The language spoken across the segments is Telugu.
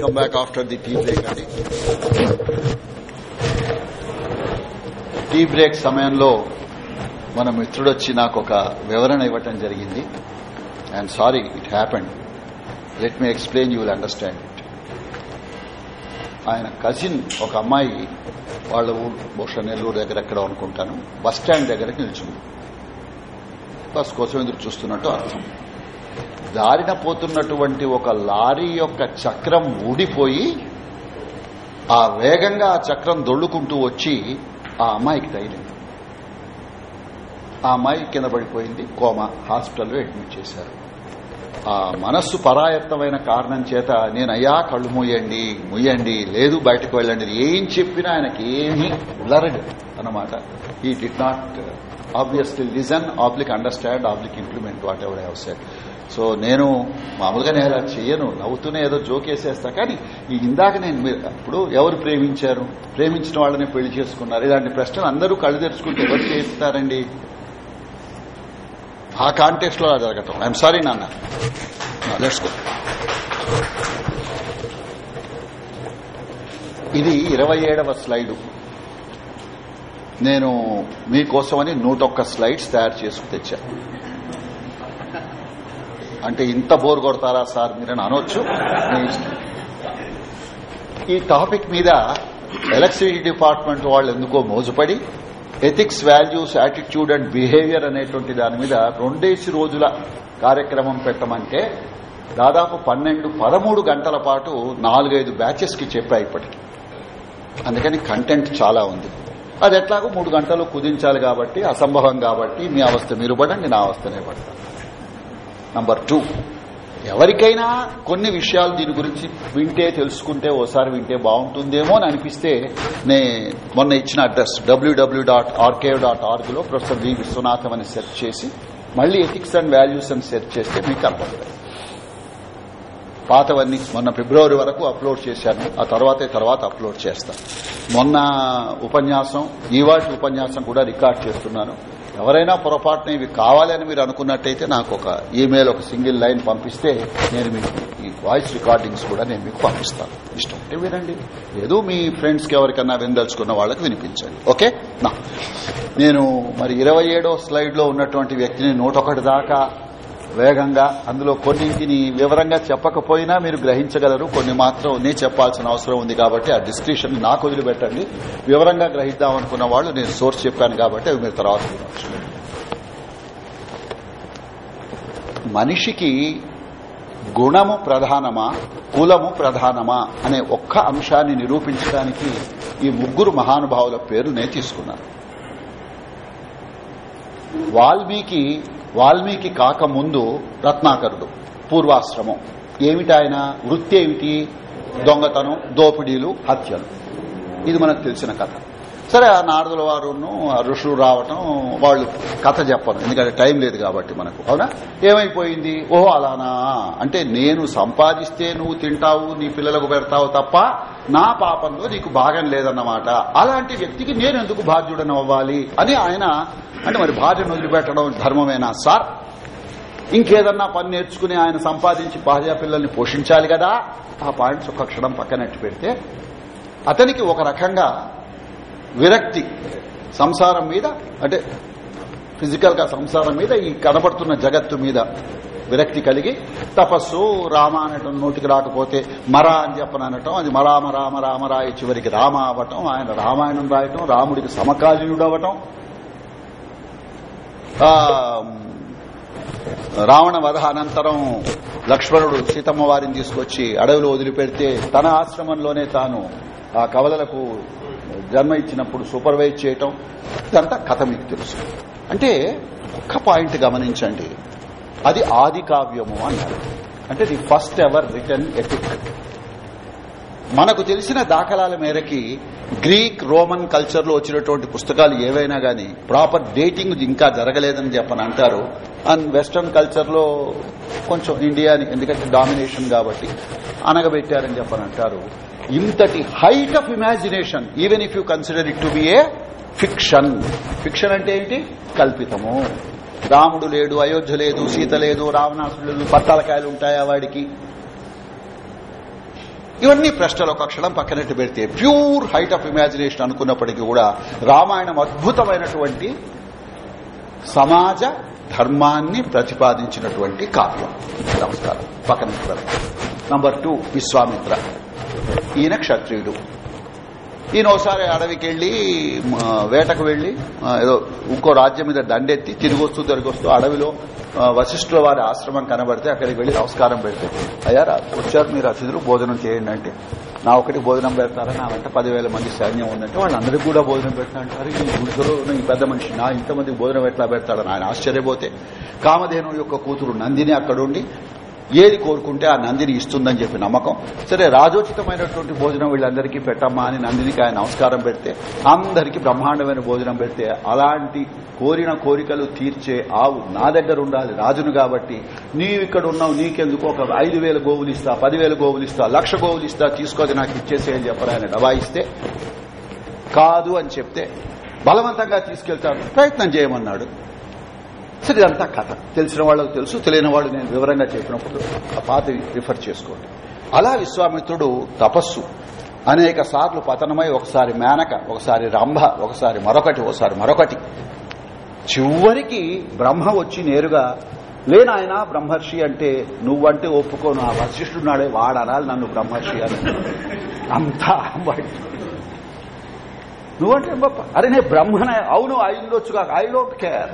come back after the tea break అండి టీ బ్రేక్ సమయంలో మన మిత్రుడు వచ్చి నాకు ఒక వివరణ ఇవ్వటం జరిగింది. I'm sorry it happened let me explain you will understand it ఆయన కజిన్ ఒక అమ్మాయి వాళ్ళ ఊరు బహుశా నెల్లూరు దగ్గర ఎక్కడ అనుకుంటాను. బస్ స్టాండ్ దగ్గర నిల్చుంది. బస్ కోసం ఎదురు చూస్తున్నట్టు అర్థం. దారిన పోతున్నటువంటి ఒక లారీ యొక్క చక్రం ఊడిపోయి ఆ వేగంగా ఆ చక్రం దొల్లుకుంటూ వచ్చి ఆ అమ్మాయికి తగిలింది ఆ అమ్మాయి కింద పడిపోయింది కోమా హాస్పిటల్లో అడ్మిట్ చేశారు. ఆ మనస్సు పరాయత్తమైన కారణం చేత నేను అయ్యా కళ్ళు మూయండి ముయ్యండి లేదు బయటకు వెళ్ళండి ఏం చెప్పినా ఆయనకి ఏమీ బ్లర్డ్ అన్నమాట. ఈ did not obviously listen oblique understand oblique implement whatever have said so నేను మామూలుగా నేను అలా చెయ్యను నవ్వుతూనే ఏదో జోకేసేస్తా కానీ ఇందాక నేను మీరు ఎవరు ప్రేమించారు? ప్రేమించిన వాళ్ళని పెళ్ళి చేసుకున్నారు. ఇలాంటి ప్రశ్నలు అందరూ కళ్ళు తెరుచుకుంటే ఎవరు చేస్తారండి? ఆ కాంటెక్స్ట్లో అలా జరగటం. ఐఎమ్ సారీ నాన్న. లెట్స్ గో ఇది ఇరవై ఏడవ స్లైడు. నేను మీకోసమని నూటొక్క స్లైడ్స్ తయారు చేసుకు తెచ్చాను. అంటే ఇంత బోర్ కొడతారా సార్ మీరని అనొచ్చు. ఈ టాపిక్ మీద ఎలక్ట్రిసిటీ డిపార్ట్మెంట్ వాళ్ళు ఎందుకో మోజుపడి ethics values attitude and behaviour అనేటువంటి దాని మీద రెండేసి రోజుల కార్యక్రమం పెట్టమంటే దాదాపు పన్నెండు పదమూడు గంటల పాటు నాలుగైదు బ్యాచెస్కి చెప్పా ఇప్పటికి. అందుకని కంటెంట్ చాలా ఉంది. అది ఎట్లాగో మూడు గంటలు కుదించాలి కాబట్టి అసంభవం కాబట్టి మీ అవస్థ మీరు పడండి నా అవస్థనే పడతాను. నంబర్ టూ ఎవరికైనా కొన్ని విషయాలు దీని గురించి వింటే తెలుసుకుంటే ఓసారి వింటే బాగుంటుందేమో అని అనిపిస్తే నే మొన్న ఇచ్చిన address W W dot archive dot ఆర్గ్లో professor V Viswanatham అని సెర్చ్ చేసి మళ్ళీ ఎథిక్స్ అండ్ వాల్యూస్ అని సెర్చ్ చేస్తే మీకు కనపడతాయి పాతవన్నీ మొన్న ఫిబ్రవరి వరకు అప్లోడ్ చేశాను. ఆ తర్వాతే తర్వాత అప్లోడ్ చేస్తాను మొన్న ఉపన్యాసం ఈవాటి ఉపన్యాసం కూడా రికార్డ్ చేస్తున్నాను. ఎవరైనా పొరపాటున ఇవి కావాలని మీరు అనుకున్నట్టయితే నాకు ఒక ఈమెయిల్ ఒక సింగిల్ లైన్ పంపిస్తే నేను మీకు ఈ వాయిస్ రికార్డింగ్స్ కూడా నేను మీకు పంపిస్తాను. ఇష్టం అంటే వినండి. ఏదో మీ ఫ్రెండ్స్కి ఎవరికన్నా వినదలుచుకున్న వాళ్ళకి వినిపించండి. ఓకే? నా. నేను మరి ఇరవై ఏడో స్లైడ్లో ఉన్నటువంటి వ్యక్తిని నూట దాకా వేగంగా అందులో కొన్నింటిని వివరంగా చెప్పకపోయినా మీరు గ్రహించగలరు. కొన్ని మాత్రం నేను చెప్పాల్సిన అవసరం ఉంది కాబట్టి ఆ డిస్క్రిప్షన్ నాకు వదిలిపెట్టండి. వివరంగా గ్రహిద్దాం అనుకున్న వాళ్ళు నేను సోర్స్ చెప్పాను కాబట్టి అవి మీరు తర్వాత మనిషికి గుణము ప్రధానమా కులము ప్రధానమా అనే ఒక్క అంశాన్ని నిరూపించడానికి ఈ ముగ్గురు మహానుభావుల పేరు నేను తీసుకున్నాను. వాల్మీకి వాల్మీకి కాకముందు రత్నాకరుడు పూర్వాశ్రమం. ఏమిటి ఆయన? వృత్తి ఏమిటి? దొంగతనం దోపిడీలు హత్యలు. ఇది మనకు తెలిసిన కథ. సరే ఆ నారదుల వారును ఆ ఋషులు రావటం వాళ్ళు కథ చెప్పను ఎందుకంటే టైం లేదు కాబట్టి మనకు. అవునా? ఏమైపోయింది? ఓహో అలానా? అంటే నేను సంపాదిస్తే నువ్వు తింటావు నీ పిల్లలకు పెడతావు తప్ప నా పాపంలో నీకు భాగం లేదన్నమాట. అలాంటి వ్యక్తికి నేను ఎందుకు బాధ్యుడని అవ్వాలి? అని ఆయన అంటే మరి భార్యను వదిలిపెట్టడం ధర్మమేనా సార్? ఇంకేదన్నా పని నేర్చుకుని ఆయన సంపాదించి భార్య పిల్లల్ని పోషించాలి కదా? ఆ పాయింట్స్ ఒక్క క్షణం పక్కనట్టు పెడితే అతనికి ఒక రకంగా విరక్తి సంసారం మీద అంటే ఫిజికల్గా సంసారం మీద ఈ కనబడుతున్న జగత్తు మీద విరక్తి కలిగి తపస్సు రామ అనటం నోటికి రాకపోతే మరా అని చెప్పననటం అది మరామ రామ రామరాయ చివరికి రామ అవటం ఆయన రామాయణం రాయటం రాముడికి సమకాలీనుడు అవటం రావణ వధ అనంతరం లక్ష్మణుడు సీతమ్మ వారిని తీసుకొచ్చి అడవిలో వదిలిపెడితే తన ఆశ్రమంలోనే తాను ఆ కవలలకు జన్మ ఇచ్చినప్పుడు సూపర్వైజ్ చేయటం ఇదంతా కథ మీకు తెలుసు. అంటే ఒక్క పాయింట్ గమనించండి. అది ఆది కావ్యము అన్నారు. అంటే the first ever written epic మనకు తెలిసిన దాఖలాల మేరకి గ్రీక్ రోమన్ కల్చర్లో వచ్చినటువంటి పుస్తకాలు ఏవైనా గాని ప్రాపర్ డేటింగ్ ఇంకా జరగలేదని చెప్పని అంటారు. అండ్ వెస్టర్న్ కల్చర్లో కొంచెం ఇండియాని ఎందుకంటే డామినేషన్ కాబట్టి అనగబెట్టారని చెప్పని అంటారు. ఇంతటి height of imagination even if you consider it to be a fiction fiction అంటే ఏంటి? కల్పితము. రాముడు లేడు అయోధ్య లేదు సీత లేదు రావణాసుడు లేదు పట్టాలకాయలు ఉంటాయా వాడికి? ఇవన్నీ ప్రశ్నలు ఒక క్షణం పక్కనట్టు పెడితే ప్యూర్ హైట్ ఆఫ్ ఇమాజినేషన్ అనుకున్నప్పటికీ కూడా రామాయణం అద్భుతమైనటువంటి సమాజ ధర్మాన్ని ప్రతిపాదించినటువంటి కావ్యం. నమస్కారం. పక్కన నంబర్ టూ విశ్వామిత్ర. ఈయన క్షత్రియుడు. ఈయన ఒకసారి అడవికి వెళ్ళి వేటకు వెళ్ళి ఏదో ఇంకో రాజ్యం మీద దండెత్తి తిరిగి వస్తూ తిరిగి వస్తూ అడవిలో వశిష్ఠుల వారి ఆశ్రమం కనబడితే అక్కడికి వెళ్ళి నమస్కారం పెడితే అయ్యా వచ్చారు మీరు అతిథులు భోజనం చేయండి అంటే నా ఒకటి భోజనం పెడతారా? నా వెంట పదివేల మంది సైన్యం ఉందంటే వాళ్ళందరికీ కూడా భోజనం పెడతా అంటారు. ఈ గుడిసెలో ఈ పెద్ద మనిషి నా ఇంతమంది భోజనం ఎట్లా పెడతాడని ఆయన ఆశ్చర్యపోతే కామధేను యొక్క కూతురు నందిని అక్కడుండి ఏది కోరుకుంటే ఆ నందిని ఇస్తుందని చెప్పి నమ్మకం. సరే రాజోచితమైనటువంటి భోజనం వీళ్ళందరికీ పెట్టమ్మా అని నందినికి ఆయన నమస్కారం పెడితే అందరికీ బ్రహ్మాండమైన భోజనం పెడితే అలాంటి కోరిన కోరికలు తీర్చే ఆవు నా దగ్గర ఉండాలి రాజును కాబట్టి. నీవు ఇక్కడ ఉన్నావు నీకెందుకు? ఒక ఐదు వేల గోవులు ఇస్తా పదివేల గోవులు ఇస్తా లక్ష గోవులు ఇస్తా తీసుకోది నాకు ఇచ్చేసేయని చెప్పరా ఆయన డబాయిస్తే కాదు అని చెప్తే బలవంతంగా తీసుకెళ్తాడు ప్రయత్నం చేయమన్నాడు. సరే ఇదంతా కథ. తెలిసిన వాళ్ళకు తెలుసు తెలియని వాళ్ళు నేను వివరంగా చెప్పినప్పుడు ఆ పాత రిఫర్ చేసుకోండి. అలా విశ్వామిత్రుడు తపస్సు. అనేక సార్లు పతనమై ఒకసారి మేనక ఒకసారి రంభ ఒకసారి మరొకటి ఒకసారి మరొకటి. చివరికి బ్రహ్మ వచ్చి నేరుగా లేనాయన బ్రహ్మర్షి అంటే నువ్వంటే ఒప్పుకోను ఆ వశిష్ఠున్నాడే వాడనాలి నన్ను బ్రహ్మర్షి అని. అంతా నువ్వంటే గొప్ప. అరే నేను బ్రహ్మనే అవును అయిండొచ్చు కాక ఐ డోంట్ కేర్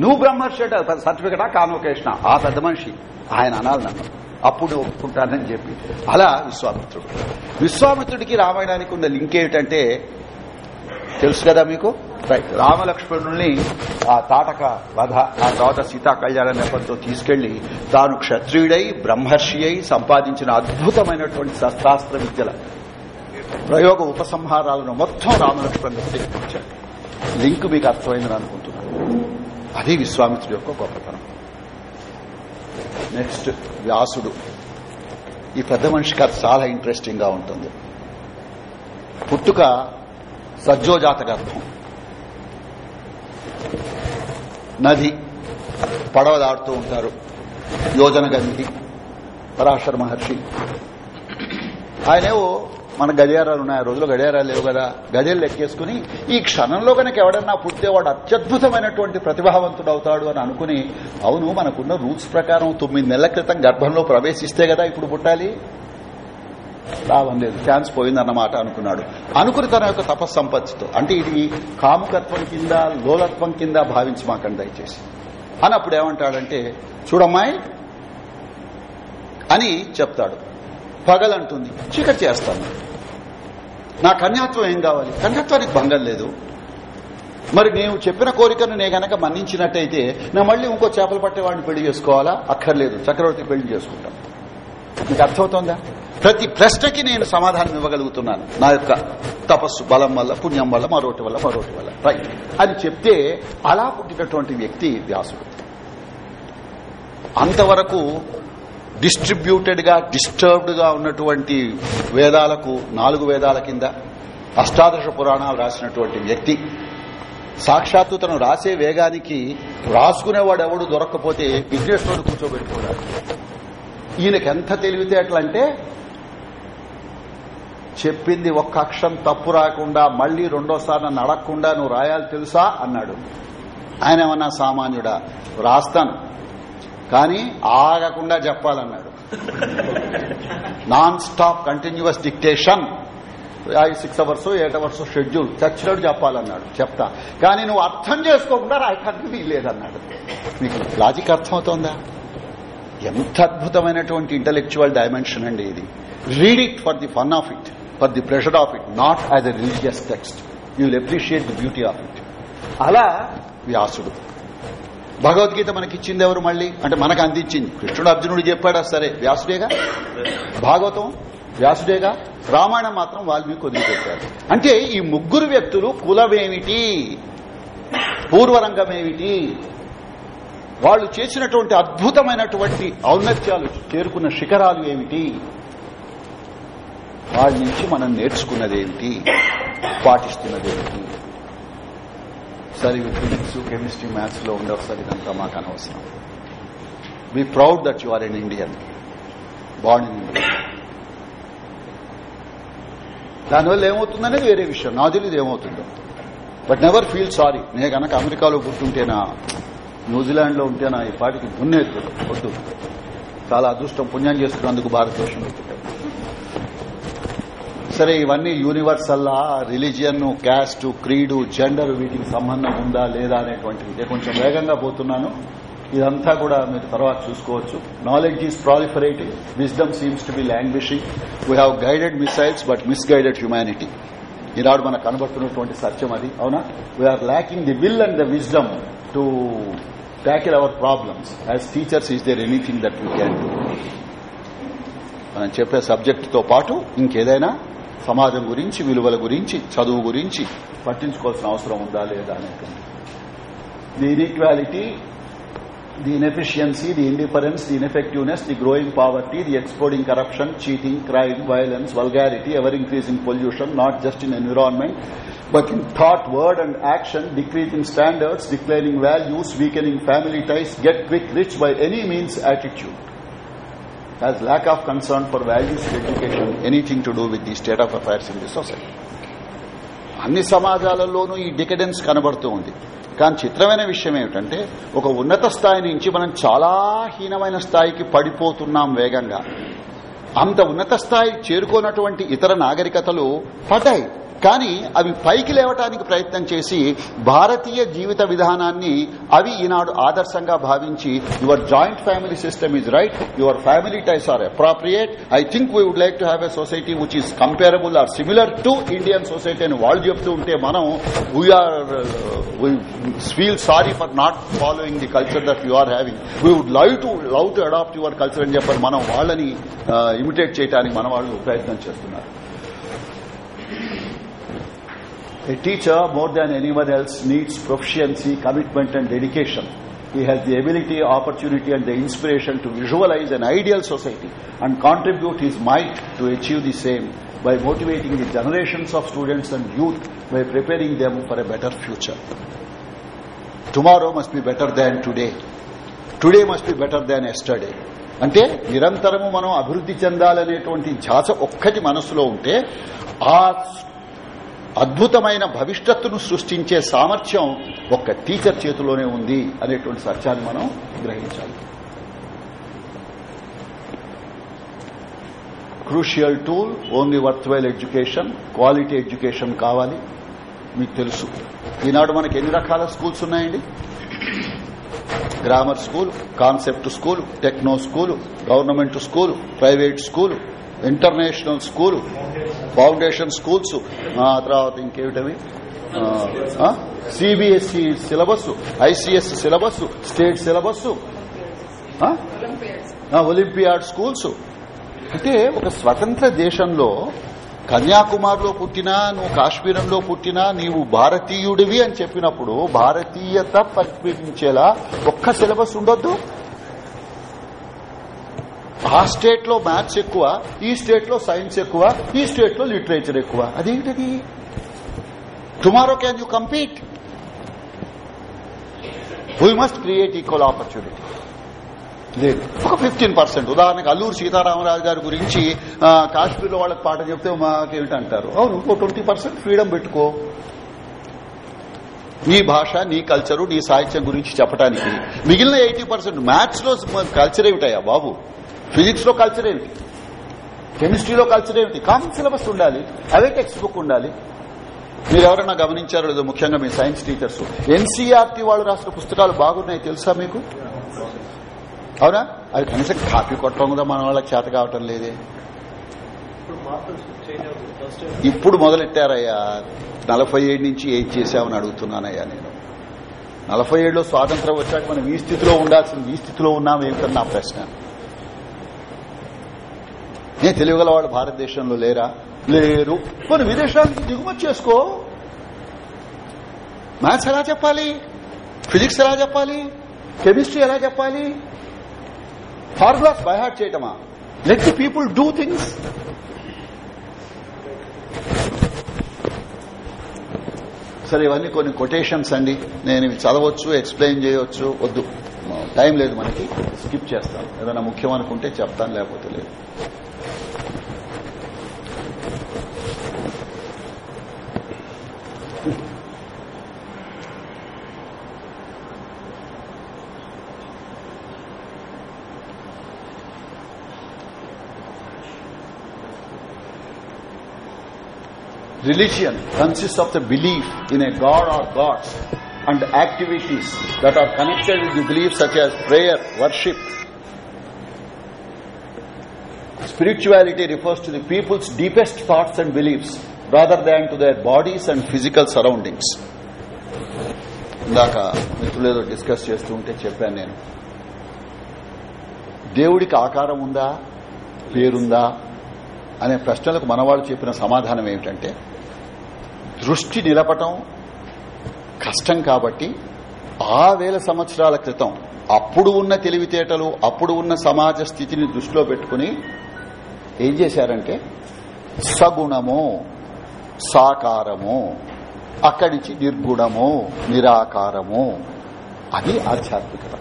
నువ్వు బ్రహ్మర్షి అంటే సర్టిఫికెటా? కాన్వకేషన్ ఆ పెద్ద మనిషి. ఆయన అనాలి నన్ను. అప్పుడు ఒప్పుకుంటానని చెప్పి. అలా విశ్వామిత్రుడు. విశ్వామిత్రుడికి రామాయణానికి ఉన్న లింక్ ఏమిటంటే తెలుసు కదా మీకు? రైట్ రామలక్ష్మణుల్ని ఆ తాటక వధ ఆ తర్వాత సీతా కళ్యాణ నేపథ్యంతో తీసుకెళ్ళి తాను క్షత్రియుడై బ్రహ్మర్షి అయి సంపాదించిన అద్భుతమైనటువంటి శస్త్రాస్త్ర విద్యల ప్రయోగ ఉపసంహారాలను మొత్తం రామలక్ష్మణ్ లింక్ మీకు అర్థమైందని అనుకుంటున్నాను. అది విశ్వామిత్రుడి యొక్క గొప్పతనం. నెక్స్ట్ వ్యాసుడు. ఈ పెద్ద మనిషి కథ చాలా ఇంట్రెస్టింగ్గా ఉంటుంది. పుట్టుక సజ్జోజాత గర్భం నది పడవ దాడుతూ ఉంటారు. యోజన గంధి పరాశర మహర్షి. ఆయనేవో మన గడియారాలు ఉన్నాయి. ఆ రోజులో గడియారాలు లేవు కదా. గడియలు లెక్కేసుకుని ఈ క్షణంలో కనుక ఎవడన్నా పుట్టేవాడు అత్యద్భుతమైనటువంటి ప్రతిభావంతుడు అవుతాడు అని అనుకుని అవును మనకున్న రూల్స్ ప్రకారం తొమ్మిది నెలల క్రితం గర్భంలో ప్రవేశిస్తే కదా ఇప్పుడు పుట్టాలి? లాభం లేదు. ఛాన్స్ పోయిందన్నమాట అనుకున్నాడు. అనుకుని తన యొక్క తపస్సంపత్తితో అంటే ఇది కాముకత్వం కింద లోలత్వం కింద భావించి మాకండి దయచేసి. అని అప్పుడు ఏమంటాడంటే చూడమ్మాయి అని చెప్తాడు. పగలంటుంది. చీకటి చేస్తాను. నా కన్యాత్వం ఏం కావాలి? కన్యాత్వానికి భంగం లేదు. మరి నేను చెప్పిన కోరికను నేను గనక మన్నించినట్టయితే నేను మళ్ళీ ఇంకో చేపలు పట్టేవాడిని పెళ్ళి చేసుకోవాలా? అక్కర్లేదు. చక్రవర్తి పెళ్ళి చేసుకుంటాను మీకు అర్థమవుతోందా? ప్రతి ప్రశ్నకి నేను సమాధానం ఇవ్వగలుగుతున్నాను. నా యొక్క తపస్సు బలం వల్ల పుణ్యం వల్ల మరోటి వల్ల మరోటి వల్ల. రైట్ అని చెప్తే అలా పుట్టినటువంటి వ్యక్తి వ్యాసుడు. అంతవరకు డిస్ట్రిబ్యూటెడ్గా డిస్టర్బ్డ్గా ఉన్నటువంటి వేదాలకు నాలుగు వేదాల కింద అష్టాదశ పురాణాలు రాసినటువంటి వ్యక్తి. సాక్షాత్తు తను రాసే వేగానికి రాసుకునేవాడు ఎవడు దొరక్కపోతే విఘ్నేశ్వరుడు కూర్చోబెట్టుకున్నాడు ఈయనకి ఎంత తెలివితే అట్లంటే చెప్పింది ఒక్క అక్షరం తప్పు రాకుండా మళ్ళీ రెండోసారి నన్ను అడగకుండా నువ్వు రాయాలి తెలుసా? అన్నాడు. ఆయన ఏమన్నా సామాన్యుడా? రాస్తాను. కానీ ఆగకుండా చెప్పాలన్నాడు. Non stop continuous dictation six hours eight hours schedule చచ్చినట్టు చెప్పాలన్నాడు. చెప్తా. కానీ నువ్వు అర్థం చేసుకోకుండా రాయటానికి వీల్లేదన్నాడు. మీకు లాజిక్ అర్థమవుతోందా? ఎంత అద్భుతమైనటువంటి ఇంటలెక్చువల్ డైమెన్షన్ అండి ఇది. Read it for the fun of it for the pressure of it not as a religious text you will appreciate the beauty of it అలా వ్యాసుడు భగవద్గీత మనకిచ్చింది ఎవరు మళ్ళీ? అంటే మనకు అందించింది. కృష్ణుడు అర్జునుడు చెప్పాడా? సరే వ్యాసుడేగా? భాగవతం? వ్యాసుడేగా? రామాయణం మాత్రం వాల్మీకి వదిలిపెట్టారు. అంటే ఈ ముగ్గురు వ్యక్తులు కులమేమిటి? పూర్వరంగమేమిటి? వాళ్ళు చేసినటువంటి అద్భుతమైనటువంటి ఔన్నత్యాలు చేరుకున్న శిఖరాలు ఏమిటి? వాళ్ళ నుంచి మనం నేర్చుకున్నదేమిటి? పాటిస్తున్నదేమిటి? సరే ఫిజిక్స్ కెమిస్ట్రీ మ్యాథ్స్లో ఉండే ఒకసారి ఇదంతా మాకు అనవసరం be proud that you are an Indian bond in India దానివల్ల ఏమవుతుందనేది వేరే విషయం. నా తెలియదు ఏమవుతుందో. బట్ నెవర్ ఫీల్ సారీ నేను కనుక అమెరికాలో పుట్టుంటేనా న్యూజిలాండ్లో ఉంటేనా ఈ పాటికి దున్నేది వద్దు. చాలా అదృష్టం పుణ్యం చేసుకున్నందుకు భారతదేశం పుట్టాను సరే ఇవన్నీ యూనివర్సల్లా రిలీజియన్ క్యాస్ట్ క్రీడు జెండర్ వీటికి సంబంధం ఉందా లేదా అనేటువంటిది. కొంచెం వేగంగా పోతున్నాను. ఇదంతా కూడా మీరు తర్వాత చూసుకోవచ్చు. Knowledge is proliferating wisdom seems to be languishing we have guided missiles but misguided humanity ఈనాడు మనకు కనబడుతున్నటువంటి సత్యం అది అవునా? We are lacking the will and the wisdom to tackle our problems as teachers is there anything that we can do మనం చెప్పే సబ్జెక్టుతో పాటు ఇంకేదైనా సమాజం గురించి విలువల గురించి చదువు గురించి పట్టించుకోవాల్సిన అవసరం ఉందా లేదా అనేటువంటి the inequality the inefficiency the indifference the ineffectiveness the growing poverty the exporting corruption cheating crime violence vulgarity ever increasing pollution not just in environment but in thought word and action decreasing standards declining values weakening family ties get quick rich by any means attitude Has lack of concern for values education anything to do with the state of affairs in the society. అన్ని సమాజాలలోనూ ఈ డికెడెన్స్ కనబడుతూ ఉంది. కానీ చిత్రమైన విషయం ఏమిటంటే ఒక ఉన్నత స్థాయి నుంచి మనం చాలా హీనమైన స్థాయికి పడిపోతున్నాం వేగంగా. అంత ఉన్నత స్థాయి చేరుకోనటువంటి ఇతర నాగరికతలు పడ్డాయి. కానీ అవి పైకి లేవటానికి ప్రయత్నం చేసి భారతీయ జీవిత విధానాన్ని అవి ఈనాడు ఆదర్శంగా భావించి your joint family system is right your family ties are appropriate I think we would like to have a society which is comparable or similar to Indian society అని వాళ్ళు చెప్తూ ఉంటే మనం we are feel sorry for not following the culture that you are having we would love to love to adapt your culture అని చెప్పారు మనం వాళ్ళని uh, ఇమిటేట్ చేయడానికి మన వాళ్ళు ప్రయత్నం చేస్తున్నారు. A teacher, more than anyone else, needs proficiency, commitment and dedication. He has the ability, opportunity and the inspiration to visualize an ideal society and contribute his might to achieve the same by motivating the generations of students and youth by preparing them for a better future. Tomorrow must be better than today. Today must be better than yesterday అంటే నిరంతరము మనం అభివృద్ధి చెందాలనేటువంటి ఝాస ఒక్కటి మనసులో ఉంటే ఆ అద్భుతమైన భవిష్యత్తును సృష్టించే సామర్థ్యం ఒక్క టీచర్ చేతిలోనే ఉంది అనేటువంటి సత్యాన్ని మనం గ్రహించాలి. Crucial tool only worthwhile education quality education కావాలి. మీకు తెలుసు. ఈనాడు మనకి ఎన్ని రకాల స్కూల్స్ ఉన్నాయండి? Grammar school concept school techno school government school private school international school foundation schools తర్వాత ఇంకేమిటవి? CBSE syllabus ICS syllabus state syllabus olympiad schools. అంటే ఒక స్వతంత్ర దేశంలో కన్యాకుమారిలో పుట్టినా నువ్వు కాశ్మీరంలో పుట్టినా నీవు భారతీయుడివి అని చెప్పినప్పుడు భారతీయత ప్రతిబింబించేలా ఒక్క సిలబస్ ఉండొద్దు. ఆ స్టేట్లో మ్యాథ్స్ ఎక్కువ ఈ స్టేట్లో సైన్స్ ఎక్కువ ఈ స్టేట్లో లిటరేచర్ ఎక్కువ. అదేంటది? Tomorrow can you compete we must create equal opportunity లేదు. ఒక ఫిఫ్టీన్ పర్సెంట్ ఉదాహరణకు అల్లూరు సీతారామరాజు గారి గురించి కాశ్మీర్లో వాళ్ళకి పాట చెప్తే మాకేమిటంటారు? అవును ఇంకో ట్వంటీ పర్సెంట్ ఫ్రీడమ్ పెట్టుకో. నీ భాష నీ కల్చరు నీ సాహిత్యం గురించి చెప్పడానికి మిగిలిన ఎయిటీ పర్సెంట్ మ్యాథ్స్లో కల్చర్ ఏమిటాయా బాబు? ఫిజిక్స్లో కల్చర్ ఏమిటి కెమిస్ట్రీలో కల్చర్ ఏమిటి కామన్ సిలబస్ ఉండాలి అదే టెక్స్ట్ బుక్ ఉండాలి. మీరు ఎవరైనా గమనించారో లేదో ముఖ్యంగా మీ సైన్స్ టీచర్స్ ఎన్సీఆర్టీ వాళ్ళు రాసిన పుస్తకాలు బాగున్నాయి తెలుసా మీకు? అవునా? అది కనీసం కాపీ కొట్టడం కూడా మన వాళ్ళకి చేత కావటం లేదే. ఇప్పుడు మొదలెట్టారయ్యా? నలభై ఏడు నుంచి ఏం చేశామని అడుగుతున్నానయ్యా నేను. నలభై ఏడులో స్వాతంత్రం వచ్చాక మనం ఈ స్థితిలో ఉండాల్సింది ఈ స్థితిలో ఉన్నామేమిటని నా ప్రశ్న. నేను తెలియగలవాడు భారతదేశంలో లేరా? లేరు. కొన్ని విదేశాలకు దిగుమతి చేసుకో. మ్యాథ్స్ ఎలా చెప్పాలి? ఫిజిక్స్ ఎలా చెప్పాలి? కెమిస్ట్రీ ఎలా చెప్పాలి? Formulas by heart చేయటమా? Let the people do things సరే ఇవన్నీ కొన్ని కొటేషన్స్ అండి. నేను ఇవి చదవచ్చు ఎక్స్ప్లెయిన్ చేయవచ్చు. వద్దు. టైం లేదు మనకి. స్కిప్ చేస్తాను. ఏదైనా ముఖ్యం అనుకుంటే చెప్తాను లేకపోతే లేదు. Religion consists of the belief in a god or gods and activities that are connected with the belief such as prayer, worship, Spirituality refers to the people's deepest thoughts and beliefs rather than to their bodies and physical surroundings. ఇందాక మిత్రులేదో డిస్కస్ చేస్తూ ఉంటే చెప్పాను నేను. దేవుడికి ఆకారం ఉందా? పేరుందా? అనే ప్రశ్నలకు మనవాళ్ళు చెప్పిన సమాధానం ఏమిటంటే దృష్టి నిలపటం కష్టం కాబట్టి ఆ వేల సంవత్సరాల క్రితం అప్పుడు ఉన్న తెలివితేటలు అప్పుడు ఉన్న సమాజ స్థితిని దృష్టిలో పెట్టుకుని ఏం చేశారంటే సగుణము సాకారము అక్కడి నుంచి నిర్గుణము నిరాకారము అది ఆధ్యాత్మికత.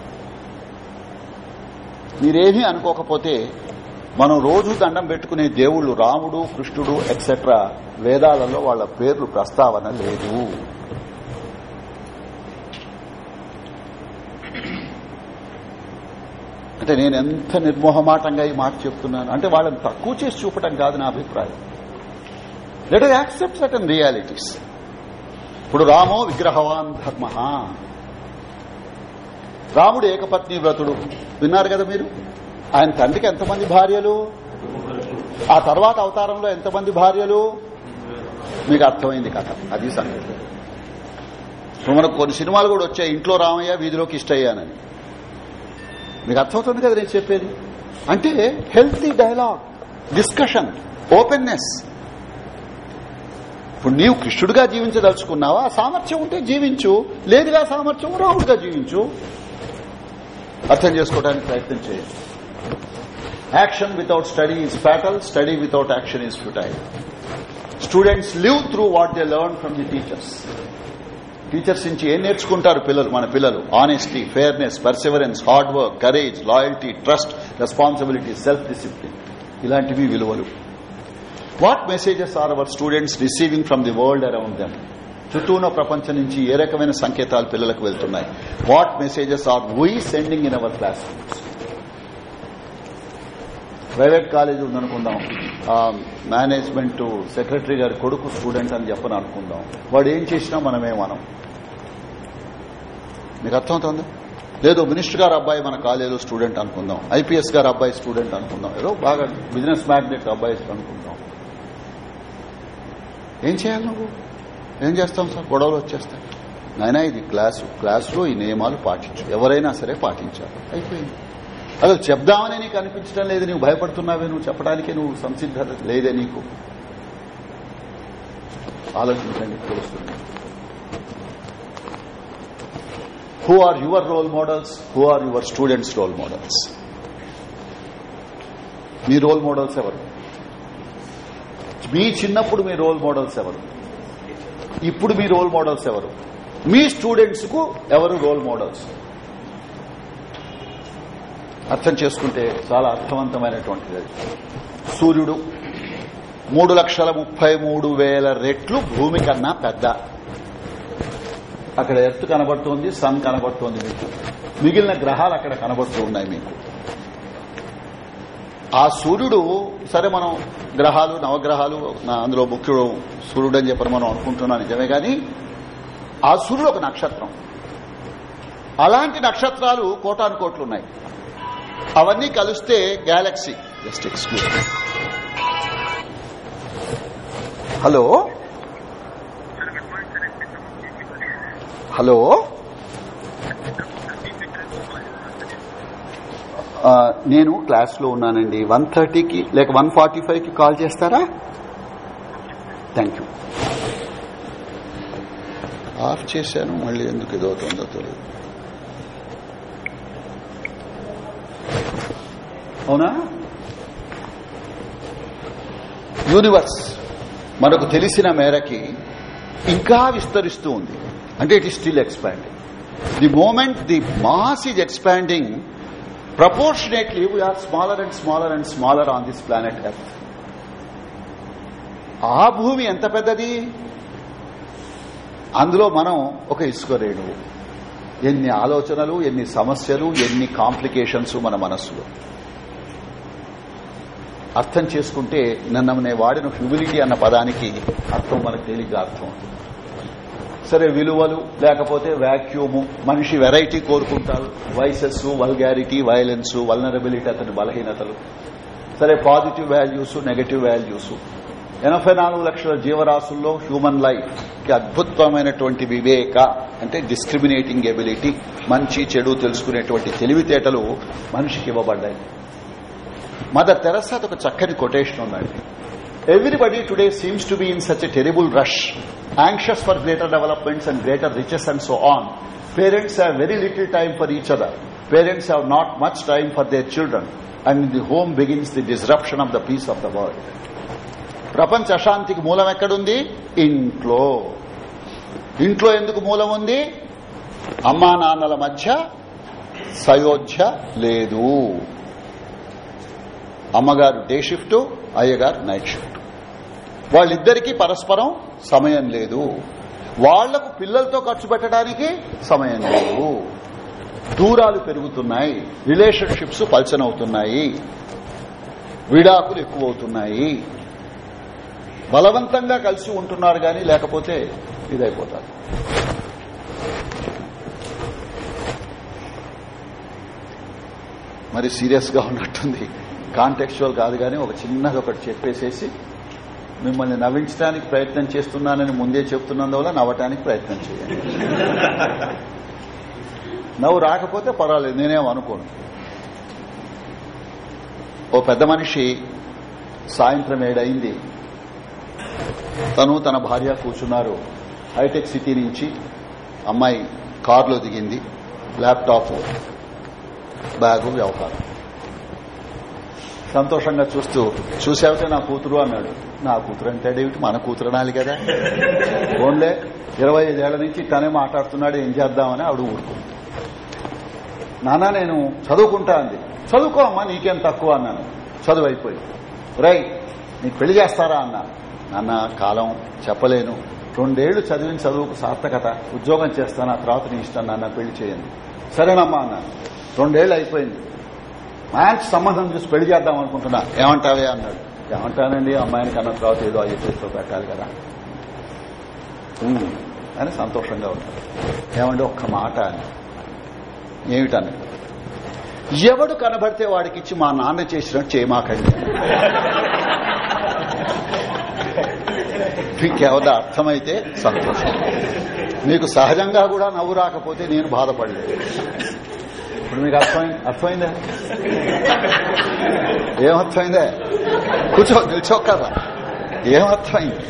మీరేమీ అనుకోకపోతే మనం రోజు దండం పెట్టుకునే దేవుళ్ళు రాముడు కృష్ణుడు ఎక్సెట్రా వేదాలలో వాళ్ళ పేర్లు ప్రస్తావన లేదు. అంటే నేను ఎంత నిర్మోహమాటంగా ఈ మాట చెప్తున్నాను? అంటే వాళ్ళని తక్కువ చేసి చూపటం కాదు నా అభిప్రాయం. లెట్ యాక్సెప్ట్ సర్టన్ రియాలిటీస్ ఇప్పుడు రామో విగ్రహవాన్ ధర్మ. రాముడు ఏకపత్ని వ్రతుడు. విన్నారు కదా మీరు? ఆయన తండ్రికి ఎంతమంది భార్యలు? ఆ తర్వాత అవతారంలో ఎంతమంది భార్యలు? మీకు అర్థమైంది కథ. అది సంగతి. ఇప్పుడు మనకు కొన్ని సినిమాలు కూడా వచ్చాయి. ఇంట్లో రామయ్య వీధిలోకి ఇష్టయ్యానని. మీకు అర్థమవుతుంది కదా నేను చెప్పేది? అంటే హెల్తీ డైలాగ్ డిస్కషన్ ఓపెన్నెస్ ఇప్పుడు నీవు కృష్ణుడిగా జీవించదలుచుకున్నావా? సామర్థ్యం ఉంటే జీవించు. లేదుగా సామర్థ్యం రాముడిగా జీవించు. అర్థం చేసుకోవడానికి ప్రయత్నం చేయండి. Action without study is fatal study without action is futile students live through what they learn from the teachers teachers నుంచి ఏం నేర్చుకుంటారు పిల్లలు మన పిల్లలు? Honesty fairness perseverance hard work courage loyalty trust responsibility self discipline ఇలాంటివి విలువలు. What messages are our students receiving from the world around them చుట్టూ ఉన్న ప్రపంచం నుంచి ఏ రకమైన సంకేతాలు పిల్లలకు వెళ్తున్నాయి? What messages are we sending in our class private college ఉందనుకుందాం. మేనేజ్మెంట్ సెక్రటరీ గారి కొడుకు స్టూడెంట్ అని చెప్పని అనుకుందాం వాడు ఏం చేసినా మనమే మనం. మీకు అర్థమవుతుంది? లేదు మినిస్టర్ గారు అబ్బాయి మన కాలేజీలో స్టూడెంట్ అనుకుందాం. ఐపీఎస్ గారు అబ్బాయి స్టూడెంట్ అనుకుందాం. ఏదో బాగా బిజినెస్ మ్యాగ్నెట్ అబ్బాయి అనుకుందాం. ఏం చేయాలి నువ్వు? ఏం చేస్తాం సార్? గొడవలు వచ్చేస్తాయి. నాయన ఇది క్లాసు క్లాసులో ఈ నియమాలు పాటించు ఎవరైనా సరే పాటించాలి. అయిపోయింది. అసలు చెప్దామని నీకు అనిపించడం లేదు నువ్వు భయపడుతున్నావే నువ్వు చెప్పడానికి నువ్వు సంసిద్ధత లేదే నీకు. ఆలోచించండి తెలుస్తుంది. Who are your role models who are your students role models me role models ఎవరు? మీ చిన్నప్పుడు మీ రోల్ మోడల్స్ ఎవరు? ఇప్పుడు మీ రోల్ మోడల్స్ ఎవరు? మీ స్టూడెంట్స్కు ఎవరు రోల్ మోడల్స్ అర్థం చేసుకుంటే చాలా అర్థవంతమైనటువంటిది. సూర్యుడు మూడు లక్షల ముప్పై మూడు వేల రెట్లు భూమి కన్నా పెద్ద. అక్కడ ఎర్త్ కనబడుతోంది సన్ కనబడుతోంది మీకు. మిగిలిన గ్రహాలు అక్కడ కనబడుతూ ఉన్నాయి మీకు. ఆ సూర్యుడు సరే మనం గ్రహాలు నవగ్రహాలు అందులో ముఖ్యుడు సూర్యుడు అని చెప్పని మనం అనుకుంటున్నాం నిజమే కానీ ఆ సూర్యుడు ఒక నక్షత్రం. అలాంటి నక్షత్రాలు కోటాను కోట్లు ఉన్నాయి. అవన్నీ కలిస్తే galaxy just exclude hello hello? నేను క్లాస్లో ఉన్నానండి. వన్ థర్టీకి లేక వన్ ఫార్టీ ఫైవ్కి కాల్ చేస్తారా? Thank you. ఆఫ్ చేశాను మళ్ళీ ఎందుకు ఇదవుతుందో తెలియదు అవునా? యూనివర్స్ మనకు తెలిసిన మేరకి ఇంకా విస్తరిస్తూ ఉంది. అంటే it is still expanding the moment the mass is expanding proportionately we are smaller and smaller and smaller on this planet earth ఆ భూమి ఎంత పెద్దది? అందులో మనం ఒక ఇసుక రేణువు. ఎన్ని ఆలోచనలు ఎన్ని సమస్యలు ఎన్ని కాంప్లికేషన్స్ మన మనస్సులో. అర్థం చేసుకుంటే నన్ను నేను వాడిన హ్యూమిలిటీ అన్న పదానికి అర్థం మనకు తేలిగ్గా అర్థం అవుతుంది. సరే విలువలు లేకపోతే వ్యాక్యూము మనిషి వెరైటీ కోరుకుంటారు. వైసెస్ వల్గారిటీ వైలెన్స్ వల్నరబిలిటీ అతని బలహీనతలు. సరే పాజిటివ్ వాల్యూస్ నెగటివ్ వాల్యూస్. ఎనభై నాలుగు లక్షల జీవరాశుల్లో హ్యూమన్ లైఫ్కి అద్భుతమైనటువంటి వివేక అంటే డిస్క్రిమినేటింగ్ ఎబిలిటీ మంచి చెడు తెలుసుకునేటువంటి తెలివితేటలు మనిషికి ఇవ్వబడ్డాయి. మదర్ తెరసాది ఒక చక్కని కొటేషన్ ఉందండి. Everybody today seems to be in such a terrible rush anxious for greater developments and greater riches and so on parents have very little time for each other parents have not much time for their children and the home begins the disruption of the peace of the world ప్రపంచ అశాంతికి మూలం ఎక్కడుంది? ఇంట్లో. ఇంట్లో ఎందుకు మూలం ఉంది? అమ్మా నాన్నల మధ్య సయోధ్య లేదు. అమ్మగారు డే షిఫ్ట్ అయ్యగారు నైట్ షిఫ్ట్. వాళ్ళిద్దరికీ పరస్పరం సమయం లేదు. వాళ్ళకు పిల్లలతో ఖర్చు పెట్టడానికి సమయం లేదు. దూరాలు పెరుగుతున్నాయి. రిలేషన్షిప్స్ పల్చనవుతున్నాయి. విడాకులు ఎక్కువవుతున్నాయి. బలవంతంగా కలిసి ఉంటున్నారు గాని లేకపోతే ఇదైపోతారు. మరి సీరియస్గా ఉన్నట్టుంది. కాంటెక్చువల్ కాదు కానీ ఒక చిన్నది ఒకటి చెప్పేసేసి మిమ్మల్ని నవ్వించడానికి ప్రయత్నం చేస్తున్నానని ముందే చెప్తున్నందువల్ల నవ్వటానికి ప్రయత్నం చేయండి. నవ్వు రాకపోతే పర్వాలేదు నేనేం అనుకోను. ఓ పెద్ద మనిషి సాయంత్రం ఏడైంది. తను తన భార్య కూర్చున్నారు. హైటెక్ సిటీ నుంచి అమ్మాయి కారులో దిగింది. ల్యాప్టాప్ బ్యాగు వ్యవహారం. సంతోషంగా చూస్తూ చూసావుతే నా కూతురు? అన్నాడు. నా కూతురు అంటాడేమిటి మన కూతురు అనాలి కదా. ఓన్లే ఇరవై ఐదేళ్ళ నుంచి తనే మాట్లాడుతున్నాడు ఏం చేద్దామని ఆవిడ ఊరుకుంది. నాన్న నేను చదువుకుంటా అంది. చదువుకో అమ్మా నీకేం తక్కువ అన్నాను. చదువు అయిపోయి రై నీకు పెళ్ళి చేస్తారా అన్నా. నాన్న కాలం చెప్పలేను. రెండేళ్ళు చదివిన చదువుకు సార్థకత. ఉద్యోగం చేస్తాను ఆ తర్వాత నీ ఇష్టం నాన్న పెళ్ళి చేయండి. సరేనమ్మా అన్నాను రెండేళ్ళు అయిపోయింది. మంచి సంబంధం చూసి పెళ్ళి చేద్దాం అనుకుంటున్నా. ఏమంటావే అన్నాడు. ఏమంటానండి? అమ్మాయిని కన్న తర్వాత ఏదో అయ్యే చేస్తూ పెట్టాలి కదా. అని సంతోషంగా ఉంటాడు ఏమంటే ఒక్క మాట అని. ఏమిటని? ఎవడు కనబడితే వాడికిచ్చి మా నాన్న చేసినట్టు చేయమాకండి. మీకేమన్నా అర్థమైతే సంతోషం. మీకు సహజంగా కూడా నవ్వు రాకపోతే నేను బాధపడలేదు. ఇప్పుడు మీకు అర్థమైంది? అర్థమైందా? ఏమర్థమైందే? కూర్చో నిల్చో కదా ఏమర్థమైంది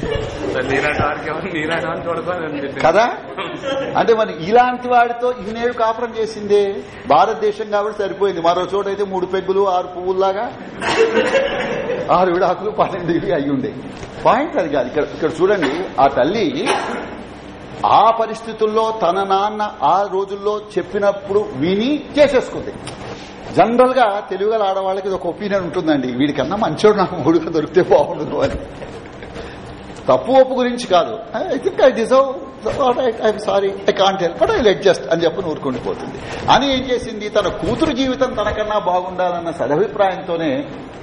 కదా? అంటే మరి ఇలాంటి వాడితో ఇన్నేళ్ళు కాపురం చేసిందే? భారతదేశం కాబట్టి సరిపోయింది. మరో చోట అయితే మూడు పెగ్గులు ఆరు పువ్వుల్లాగా ఆరు విడాకులు పన్నెండు ఇవి అయి ఉండే. పాయింట్ అది కాదు. ఇక్కడ ఇక్కడ చూడండి. ఆ తల్లి ఆ పరిస్థితుల్లో తన నాన్న ఆ రోజుల్లో చెప్పినప్పుడు విని చేసేసుకుంది. జనరల్గా తెలుగుగల ఆడవాళ్ళకి ఒక ఒపీనియన్ ఉంటుందండి. వీడికన్నా మంచోడు నాకు మూడుగా దొరికితే బాగుండదు అని. తప్పు ఒప్పు గురించి కాదు. I think I deserve I'm sorry I can't help but I adjust అని చెప్పి ఊరుకుండిపోతుంది అని ఏం చేసింది? తన కూతురు జీవితం తనకన్నా బాగుండాలన్న సదభిప్రాయంతోనే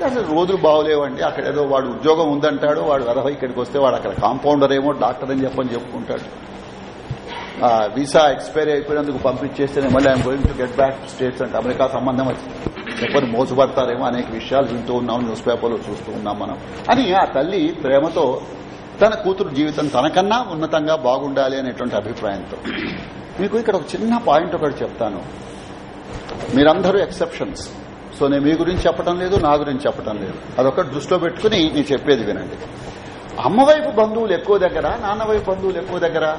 అసలు రోజులు బాగోలేవండి. అక్కడ ఏదో వాడు ఉద్యోగం ఉందంటాడు వాడు వెధవ ఇక్కడికి వస్తే వాడు అక్కడ కాంపౌండర్ ఏమో డాక్టర్ అని చెప్పని చెప్పుకుంటాడు. వీసా ఎక్స్పైరీ అయిపోయినందుకు పంపించేస్తేనే మళ్ళీ I'm going to get back States అంటే అమెరికా సంబంధం వచ్చింది ఎవరు మోసపడతారేమో అనేక విషయాలు వింటూ ఉన్నాం న్యూస్ పేపర్లో చూస్తూ ఉన్నాం మనం. అని ఆ తల్లి ప్రేమతో తన కూతురు జీవితం తనకన్నా ఉన్నతంగా బాగుండాలి అనేటువంటి అభిప్రాయంతో. మీకు ఇక్కడ ఒక చిన్న పాయింట్ ఒకటి చెప్తాను. మీరందరూ ఎక్సెప్షన్స్ సో నేను మీ గురించి చెప్పడం లేదు నా గురించి చెప్పడం లేదు. అదొకటి దృష్టిలో పెట్టుకుని నేను చెప్పేది వినండి. అమ్మవైపు బంధువులు ఎక్కువ దగ్గర నాన్నవైపు బంధువులు ఎక్కువ దగ్గర?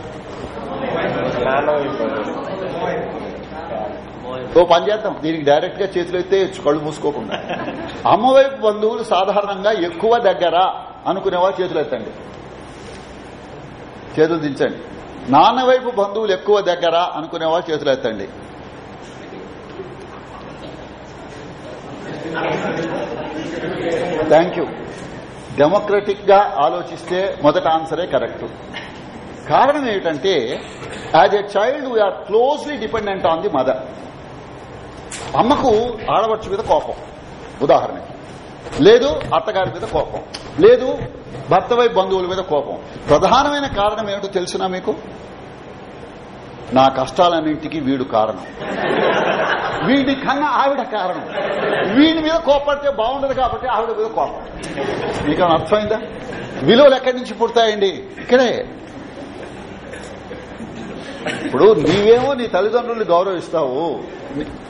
సో పని చేద్దాం. దీనికి డైరెక్ట్గా చేతులు అయితే కళ్ళు మూసుకోకుండా. అమ్మవైపు బంధువులు సాధారణంగా ఎక్కువ దగ్గర అనుకునేవారు చేతులు ఎత్తండి. చేతులు దించండి. నాన్న వైపు బంధువులు ఎక్కువ దగ్గర అనుకునేవారు చేతులు ఎత్తండి. థ్యాంక్ యూ డెమోక్రటిక్గా ఆలోచిస్తే మొదట ఆన్సరే కరెక్ట్ కారణం ఏమిటంటే as a child we are closely dependent on the mother అమ్మకు ఆడవచ్చు మీద కోపం ఉదాహరణకి. లేదు అత్తగారి మీద కోపం. లేదు భర్త వైపు బంధువుల మీద కోపం. ప్రధానమైన కారణం ఏమిటో తెలిసినా మీకు? నా కష్టాలన్నింటికి వీడు కారణం. వీడి కన్నా ఆవిడ కారణం. వీడి మీద కోపడితే బాగుండదు కాబట్టి ఆవిడ మీద కోపం. మీకు అర్థమైందా? విలువలు ఎక్కడి నుంచి పుడతాయండి? ఇక్కడే. ఇప్పుడు నీవేమో నీ తల్లిదండ్రుల్ని గౌరవిస్తావు.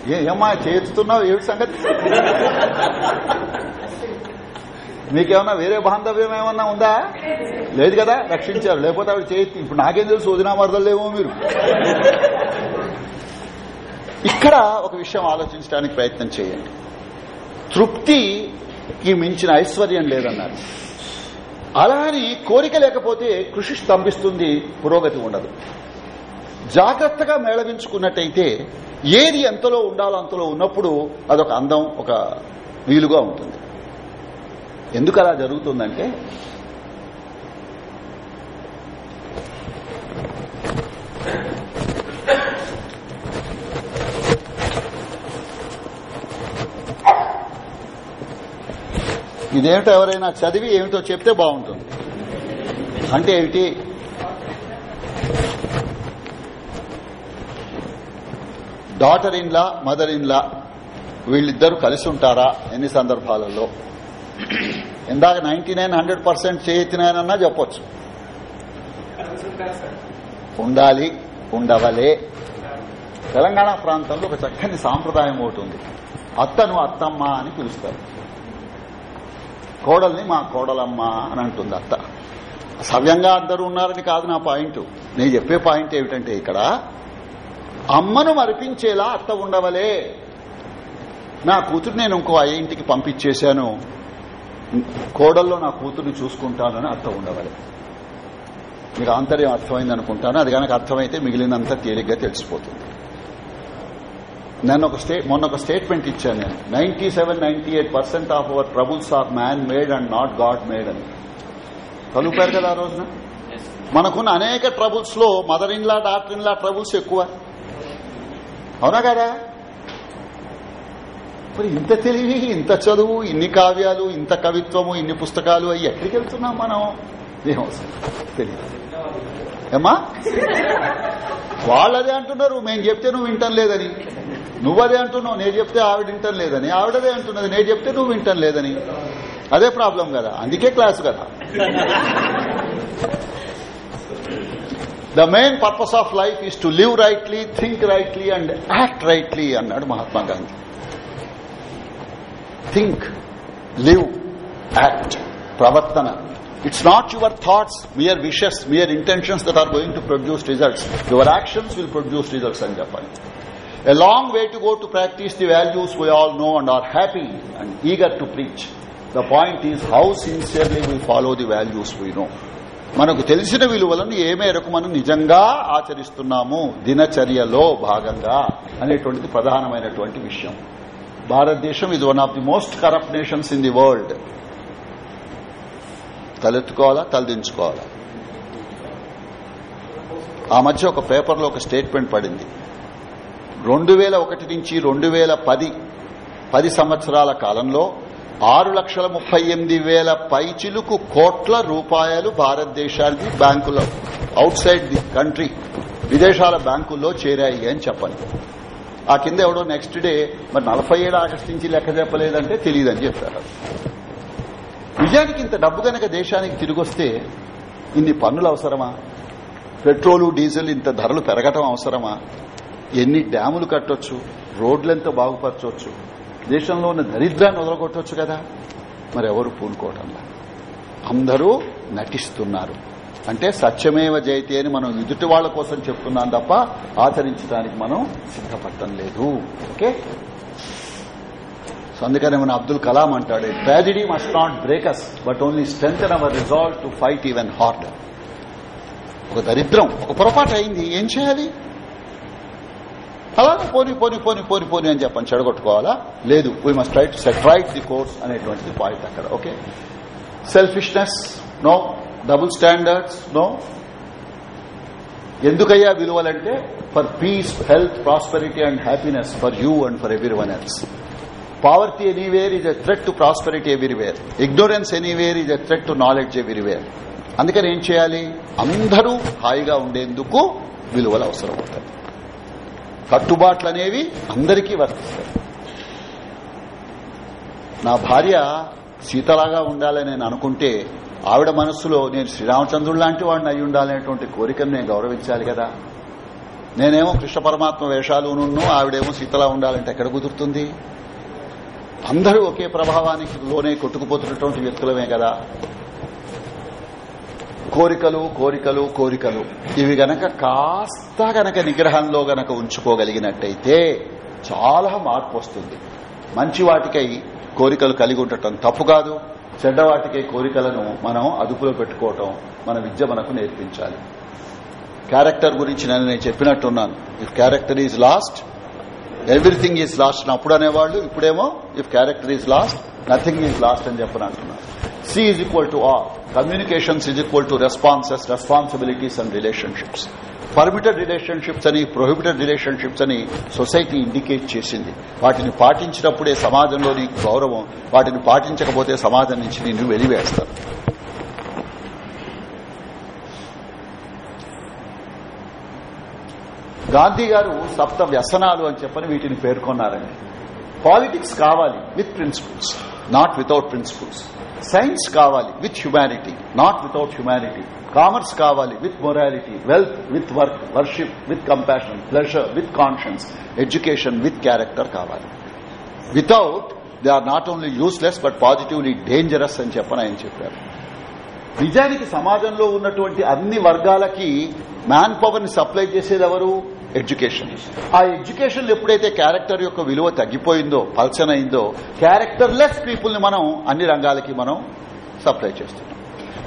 ఏమా ఏమ్మా చేస్తున్నావు ఏమిటి సంగతి? మీకేమన్నా వేరే బాంధవ్యం ఏమన్నా ఉందా? లేదు కదా రక్షించారు. లేకపోతే ఆవిడ చేతి ఇప్పుడు నాకేం తెలుసు వదినా మరదలేమో మీరు. ఇక్కడ ఒక విషయం ఆలోచించడానికి ప్రయత్నం చేయండి. తృప్తికి మించిన ఐశ్వర్యం లేదన్నారు. అలా అని కోరిక లేకపోతే కృషి స్తంభిస్తుంది పురోగతి ఉండదు. జాగ్రత్తగా మేళవించుకున్నట్టయితే ఏది ఎంతలో ఉండాలో అంతలో ఉన్నప్పుడు అదొక అందం ఒక వీలుగా ఉంటుంది. ఎందుకు అలా జరుగుతుందంటే ఇదేమిటో ఎవరైనా చదివి ఏమిటో చెప్తే బాగుంటుంది. అంటే ఏమిటి? Daughter in law mother in law వీళ్ళిద్దరూ కలిసి ఉంటారా ఎన్ని సందర్భాలలో? ఇందాక నైన్టీ నైన్ హండ్రెడ్ పర్సెంట్ చేయెత్తినానన్నా చెప్పొచ్చు. ఉండాలి ఉండవలే. తెలంగాణ ప్రాంతంలో ఒక చక్కని సాంప్రదాయం ఒకటి ఉంది. అత్తను అత్తమ్మ అని పిలుస్తారు. కోడల్ని మా కోడలమ్మ అని అంటుంది అత్త. సవ్యంగా అందరూ ఉన్నారని కాదు నా పాయింట్. నేను చెప్పే పాయింట్ ఏమిటంటే ఇక్కడ అమ్మను మరిపించేలా అత్త ఉండవలే. నా కూతురు నేను ఇంకో ఆ ఇంటికి పంపించేశాను. కోడల్లో నా కూతుర్ని చూసుకుంటానని అత్త ఉండవలే. మీకు ఆంతర్యం అర్థమైంది అనుకుంటాను. అది కనుక అర్థమైతే మిగిలినంత తేలిగ్గా తెలిసిపోతుంది. నేను ఒక స్టే మొన్న ఒక స్టేట్మెంట్ ఇచ్చాను నేను. Ninety seven ninety eight percent of our troubles are man made and not God made అని. కలుపారు కదా ఆ రోజున? మనకున్న అనేక ట్రబుల్స్లో mother in law daughter in law troubles ఎక్కువ. అవునా కదా మరి ఇంత తెలివి ఇంత చదువు ఇన్ని కావ్యాలు ఇంత కవిత్వము ఇన్ని పుస్తకాలు అవి ఎక్కడికి వెళ్తున్నాం మనం? ఏమో తెలియదు ఏమా వాళ్ళదే అంటున్నారు మేము చెప్తే నువ్వు వింటం లేదని. నువ్వదే అంటున్నావు నేను చెప్తే ఆవిడ వింటం లేదని. ఆవిడదే అంటున్నది నేను చెప్తే నువ్వు వింటం లేదని. అదే ప్రాబ్లం కదా అందుకే క్లాసు కదా. The main purpose of life is to live rightly think rightly and act rightly అన్నాడు Mahatma Gandhi think live act ప్రవర్తన it's not your thoughts mere wishes mere intentions that are going to produce results your actions will produce results అని చెప్పాలి a long way to go to practice the values we all know and are happy and eager to preach the point is how sincerely we follow the values we know మనకు తెలిసిన విలువలను ఏ మేరకు మనం నిజంగా ఆచరిస్తున్నాము? దినచర్యలో భాగంగా అనేటువంటిది ప్రధానమైనటువంటి విషయం. భారతదేశం ఇది one of the most corrupt nations in the world తలెత్తుకోవాలా తలదించుకోవాలా? ఆ మధ్య ఒక పేపర్లో ఒక స్టేట్మెంట్ పడింది. రెండు వేల ఒకటి నుంచి రెండు వేల పది పది సంవత్సరాల కాలంలో ఆరు లక్షల ముప్పై ఎనిమిది వేల పైచిలుకు కోట్ల రూపాయలు భారతదేశానికి బ్యాంకులో అవుట్ సైడ్ ది కంట్రీ విదేశాల బ్యాంకుల్లో చేరాయి అని చెప్పండి ఆ కింద ఎవడో నెక్స్ట్ డే మరి నలభై ఏడు ఆకర్షించి లెక్క చెప్పలేదంటే తెలియదని చెప్పారు. నిజానికి ఇంత డబ్బు గనక దేశానికి తిరిగొస్తే ఇన్ని పన్నులు అవసరమా? పెట్రోలు డీజిల్ ఇంత ధరలు పెరగటం అవసరమా? ఎన్ని డ్యాములు కట్టొచ్చు? రోడ్లెంత బాగుపరచవచ్చు దేశంలో ఉన్న దరిద్రాన్ని వదలగొట్టవచ్చు కదా? మరి ఎవరు పూనుకోవటంలా? అందరూ నటిస్తున్నారు. అంటే సత్యమేవ జయతి అని మనం ఎదుటి వాళ్ళ కోసం చెప్తున్నాం తప్ప ఆచరించడానికి మనం సిద్ధపడటం లేదు. ఓకే? సో అందుకని మన అబ్దుల్ కలాం అంటాడు tragedy must not break us but only strengthen our resolve to fight even hard ఒక దరిద్రం ఒక పొరపాటు అయింది. ఏం చేయాలి? అలాగే పోని పోని పోని పోని పోని అని చెప్పని చెడగొట్టుకోవాలా? లేదు we must try to set right the course అనేటువంటిది పాయింట్ అక్కడ okay selfishness no double standards no ఎందుకయ్యా విలువలంటే for peace health prosperity and happiness for you and for everyone else poverty anywhere is a threat to prosperity everywhere ignorance anywhere is a threat to knowledge everywhere అందుకని ఏం చేయాలి? అందరూ హాయిగా ఉండేందుకు విలువలు అవసరం అవుతాయి కట్టుబాట్లు అనేవి అందరికీ వర్తిస్తాయి. నా భార్య సీతలాగా ఉండాలని నేను అనుకుంటే ఆవిడ మనస్సులో నేను శ్రీరామచంద్రుడు లాంటి వాడిని అయి ఉండాలనేటువంటి కోరికను నేను గౌరవించాలి కదా. నేనేమో కృష్ణ పరమాత్మ వేషాలును ఆవిడేమో సీతలా ఉండాలంటే ఎక్కడ కుదురుతుంది? అందరూ ఒకే ప్రభావానికి లోనే కొట్టుకుపోతున్నటువంటి వ్యక్తులమే కదా. కోరికలు కోరికలు కోరికలు. ఇవి గనక కాస్త గనక నిగ్రహంలో గనక ఉంచుకోగలిగినట్టయితే చాలా మార్పు వస్తుంది. మంచి వాటికై కోరికలు కలిగి ఉండటం తప్పు కాదు. చెడ్డవాటికై కోరికలను మనం అదుపులో పెట్టుకోవటం మన విద్య మనకు నేర్పించాలి. క్యారెక్టర్ గురించి నేను నేను చెప్పినట్టున్నాను. If character is lost everything is lost అప్పుడు అనేవాళ్ళు ఇప్పుడేమో if character is lost nothing is lost అని చెప్పని అంటున్నాను C is equal to R. Communications is equal to responses responsibilities and relationships permitted relationships అని ప్రొహిబిటెడ్ రిలేషన్షిప్స్ అని సొసైటీ ఇండికేట్ చేసింది. వాటిని పాటించినప్పుడే సమాజంలో నీకు గౌరవం వాటిని పాటించకపోతే సమాజం నుంచి నిన్ను వెలివేస్తారు. గాంధీ గారు సప్త వ్యసనాలు అని చెప్పని వీటిని పేర్కొన్నారండి. పాలిటిక్స్ కావాలి with principles not without principles science కావాలి with humanity not without humanity commerce కావాలి with morality wealth with work worship with compassion pleasure with conscience education with character కావాలి. Without they are not only useless but positively dangerous అని చెప్పని ఆయన చెప్పారు. నిజానికి సమాజంలో ఉన్నటువంటి అన్ని వర్గాలకి మ్యాన్ పవర్ని సప్లై చేసేది ఎవరు? ఎడ్యుకేషన్. ఆ ఎడ్యుకేషన్ ఎప్పుడైతే క్యారెక్టర్ యొక్క విలువ తగ్గిపోయిందో పల్సన్ అయిందో క్యారెక్టర్ లెస్ పీపుల్ని మనం అన్ని రంగాలకి మనం సప్లై చేస్తున్నాం.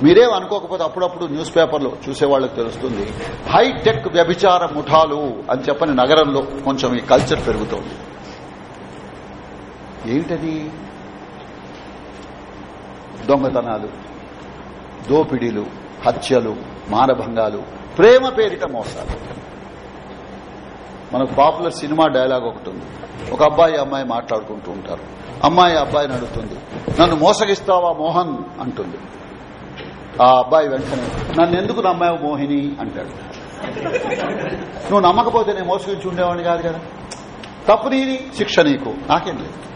మీరేం అనుకోకపోతే అప్పుడప్పుడు న్యూస్ పేపర్లో చూసేవాళ్ళకి తెలుస్తుంది హైటెక్ వ్యభిచార ముఠాలు అని చెప్పని నగరంలో కొంచెం ఈ కల్చర్ పెరుగుతోంది. ఏమిటది దొంగతనాలు దోపిడీలు హత్యలు మానభంగాలు ప్రేమ పేరిట మోసాలు. మనకు పాపులర్ సినిమా డైలాగ్ ఒకటి ఉంది. ఒక అబ్బాయి అమ్మాయి మాట్లాడుకుంటూ ఉంటారు. అమ్మాయి అబ్బాయిని అడుగుతుంది నన్ను మోసగిస్తావా మోహన్? అంటుంది. ఆ అబ్బాయి వెంటనే నన్ను ఎందుకు నమ్మావు మోహిని? అంటాడు. నువ్వు నమ్మకపోతే నేను మోసగించి ఉండేవాడిని కాదు కదా. తప్పు నీది శిక్ష నీకు. నాకేం లేదు.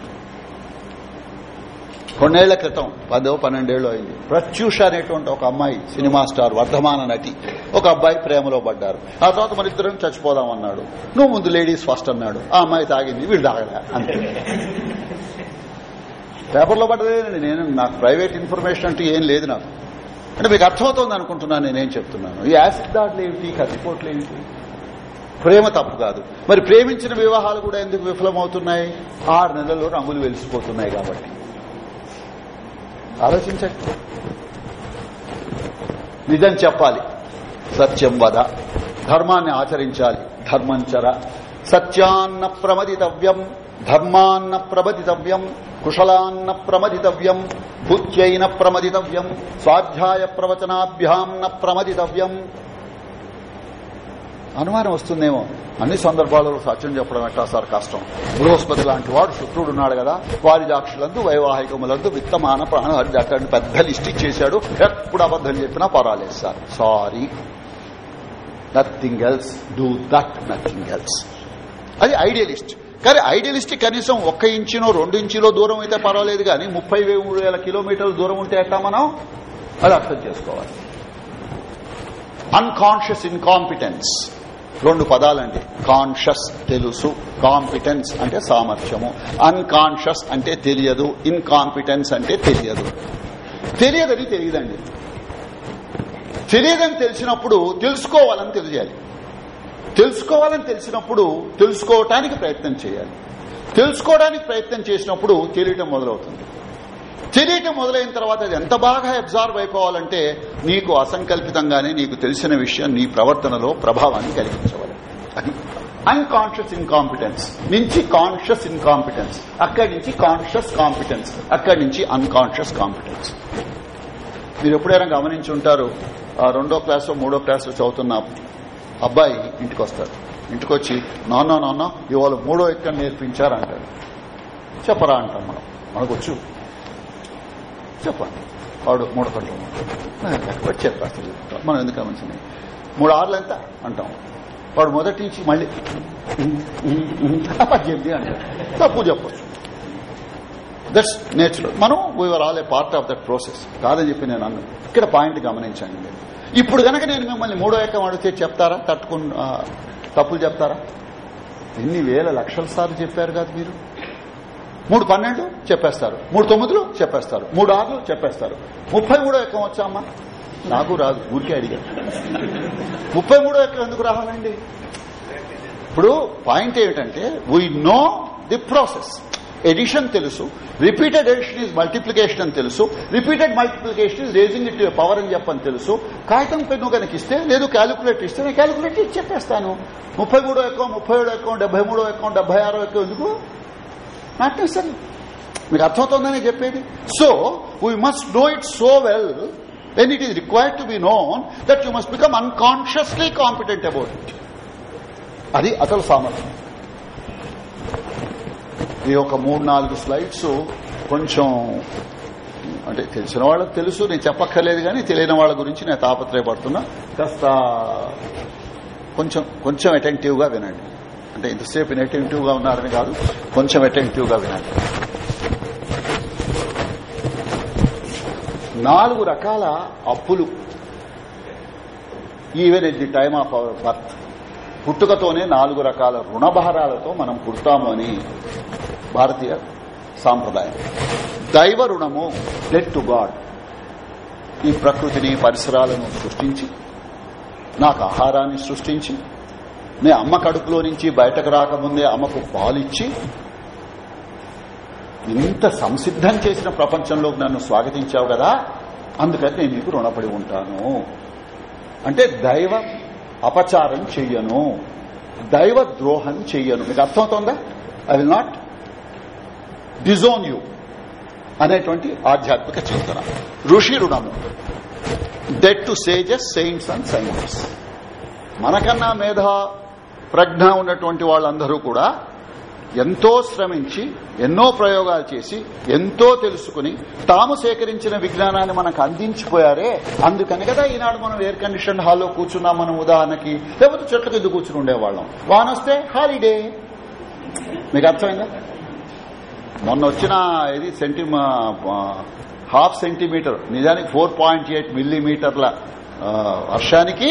కొన్నేళ్ళ క్రితం పదో పన్నెండేళ్ళు అయింది. ప్రత్యూష అనేటువంటి ఒక అమ్మాయి సినిమా స్టార్ వర్ధమాన నటి. ఒక అబ్బాయి ప్రేమలో పడ్డారు. ఆ తర్వాత మన ఇద్దరం చచ్చిపోదాం అన్నాడు. నువ్వు ముందు లేడీస్ ఫస్ట్ అన్నాడు. ఆ అమ్మాయి తాగింది వీళ్ళు తాగలే. అంతే. పేపర్లో పడ్డదేనండి నేను నాకు ప్రైవేట్ ఇన్ఫర్మేషన్ అంటూ ఏం లేదు నాకు. అంటే మీకు అర్థమవుతోంది అనుకుంటున్నాను నేనేం చెప్తున్నాను. ఈ యాసిడ్ దాడులు ఏమిటి? కత్తిపోట్లు ఏమిటి? ప్రేమ తప్పు కాదు. మరి ప్రేమించిన వివాహాలు కూడా ఎందుకు విఫలమవుతున్నాయి? ఆరు నెలల్లో రంగులు వెలిసిపోతున్నాయి కాబట్టి. ఆలోచించండి. నిజం చెప్పాలి. సత్యం వద. ధర్మాన్ని ఆచరించాలి. ధర్మం చర. సత్యాన్న ప్రమదితవ్యం. ధర్మాన్న ప్రమదితవ్యం. కుశలాన్న ప్రమదితవ్యం. భూత్యైన ప్రమదితవ్యం. స్వాధ్యాయ ప్రవచనాభ్యాం న ప్రమదితవ్యం. అనుమానం వస్తుందేమో. అన్ని సందర్భాలలో సత్యం చెప్పడం ఎట్లా సార్ కష్టం? బృహస్పతి లాంటి వాడు శుక్రుడు ఉన్నాడు కదా వారిదాక్షులందు వైవాహికములందు విత్తమాన ప్రాణ అట్టండి పెద్ద లిస్ట్ ఇచ్చేశాడు. ఎప్పుడు అబద్దం చెప్పినా పర్వాలేదు sir. Sorry nothing else do that nothing else అది ఐడియలిస్ట్ కానీ ఐడియలిస్ట్ కనీసం ఒక్క ఇంచునో రెండు ఇంచులో దూరం అయితే పర్వాలేదు కానీ ముప్పై మూడు వేల కిలోమీటర్ల దూరం ఉంటే ఎట్లా మనం? అది అర్థం చేసుకోవాలి. అన్కాన్షియస్ ఇన్కాంపిటెన్స్ రెండు పదాలండి. కాన్షియస్ తెలుసు కాంపిటెన్స్ అంటే సామర్థ్యము. అన్కాన్షియస్ అంటే తెలియదు ఇన్కాంపిటెన్స్ అంటే తెలియదు. తెలియదని తెలియదండి. తెలియదని తెలిసినప్పుడు తెలుసుకోవాలని తెలియాలి. తెలుసుకోవాలని తెలిసినప్పుడు తెలుసుకోవటానికి ప్రయత్నం చేయాలి. తెలుసుకోవడానికి ప్రయత్నం చేసినప్పుడు తెలియటం మొదలవుతుంది. తెలియటం మొదలైన తర్వాత అది ఎంత బాగా అబ్జార్వ్ అయిపోవాలంటే నీకు అసంకల్పితంగానే నీకు తెలిసిన విషయం నీ ప్రవర్తనలో ప్రభావాన్ని కలిగించవాలి. అది అన్కాన్షియస్ ఇన్కాంపిటెన్స్ నుంచి కాన్షియస్ ఇన్కాంపిటెన్స్ అక్కడి నుంచి కాన్షియస్ కాంపిటెన్స్ అక్కడి నుంచి అన్కాన్షియస్ కాంపిటెన్స్ మీరు ఎప్పుడైనా గమనించి ఉంటారు రెండో క్లాసు మూడో క్లాసు చదువుతున్న అబ్బాయి ఇంటికి వస్తాడు. ఇంటికి వచ్చి నాన్న నాన్న ఇవాళ మూడో ఎక్కడ నేర్పించారంటాడు. చెప్పరా అంటాం మనం. మనకొచ్చు. చెప్పండి వాడు మూడు గంటలు వాడు మనం ఎందుకు గమనించింది మూడు ఆరులు ఎంత? అంటాం. వాడు మొదటి నుంచి మళ్ళీ పద్దెనిమిది అంటాడు. తప్పు చెప్పచ్చు దట్స్ నేచురల్ మనం we are all a part of that process కాదని చెప్పి నేను అన్నాను. ఇక్కడ పాయింట్ గమనించండి మీరు. ఇప్పుడు గనక నేను మిమ్మల్ని మూడో ఎక్కం అడిగితే చెప్తారా? తట్టుకుని తప్పులు చెప్తారా? ఎన్ని వేల లక్షల సార్లు చెప్పారు కాదు మీరు? మూడు పన్నెండు చెప్పేస్తారు. మూడు తొమ్మిదిలు చెప్పేస్తారు. మూడు ఆరులు చెప్పేస్తారు. ముప్పై మూడో ఎక్కం వచ్చామ్మా నాకు రాదు ఊరికే అడిగా. ముప్పై మూడో ఎక్కం ఎందుకు రావాలండి? ఇప్పుడు పాయింట్ ఏమిటంటే we know the process addition తెలుసు రిపీటెడ్ ఎడిషన్ ఈజ్ మల్టిప్లికేషన్ అని తెలుసు repeated multiplication is raising it power అని చెప్పని తెలుసు. కాగితం పెన్ను కనుక ఇస్తే లేదు క్యాలిక్యులేటర్ ఇస్తే నేను క్యాలిక్యులేటర్ ఇచ్చి చెప్పేస్తాను. ముప్పై మూడో ఎక్కువ ముప్పై ఏడో ఎక్కువ డెబ్బై మూడో ఎక్కువ డెబ్బై ఆరో ఎక్కువ ఎందుకు? నాట్ నెసరీ మీకు అర్థమవుతుందని చెప్పేది. So we must know it so well when it is required to be known that you must become unconsciously competent about it అది అసలు సామర్థ్యం. ఈ ఒక మూడు నాలుగు స్లైడ్స్ కొంచెం అంటే తెలిసిన వాళ్ళకి తెలుసు నేను చెప్పక్కర్లేదు కానీ తెలియని వాళ్ళ గురించి నేను తాపత్రయపడుతున్నా. కాస్త కొంచెం కొంచెం అటెంటివ్గా వినండి. అంటే ఇంతసేపు నెగిటివ్గా ఉన్నారని కాదు కొంచెం అటెంటివ్గా వినండి. నాలుగు రకాల అప్పులు. Even at the time of our birth పుట్టుకతోనే నాలుగు రకాల రుణభారాలతో మనం పుడతాము అని భారతీయ సాంప్రదాయం. దైవ రుణము డెట్ టు గాడ్ ఈ ప్రకృతిని పరిసరాలను సృష్టించి నాకు ఆహారాన్ని సృష్టించి నే అమ్మ కడుపులో నుంచి బయటకు రాకముందే అమ్మకు పాలిచ్చి ఇంత సంసిద్ధం చేసిన ప్రపంచంలోకి నన్ను స్వాగతించావు కదా అందుకని నేను నీకు రుణపడి ఉంటాను. అంటే దైవ అపచారం చెయ్యను దైవ ద్రోహం చెయ్యను. మీకు అర్థమవుతోందా? I will not disown you అనేటువంటి ఆధ్యాత్మిక చింతన ఋషి రుణము. Debt to sages saints and science మనకన్నా మేధా ప్రజ్ఞ ఉన్నటువంటి వాళ్ళందరూ కూడా ఎంతో శ్రమించి ఎన్నో ప్రయోగాలు చేసి ఎంతో తెలుసుకుని తాము సేకరించిన విజ్ఞానాన్ని మనకు అందించిపోయారే. అందుకని కదా ఈనాడు మనం ఎయిర్ కండిషన్ హాల్లో కూర్చున్నాం మనం ఉదాహరణకి. లేకపోతే చెట్ల కింద కూర్చుని ఉండేవాళ్ళం. వానొస్తే హాలిడే మీకు అర్థమైందా? మొన్న వచ్చిన ఇది సెంటి హాఫ్ సెంటీమీటర్ నిజానికి ఫోర్ పాయింట్ ఎయిట్ మిల్లీమీటర్ల వర్షానికి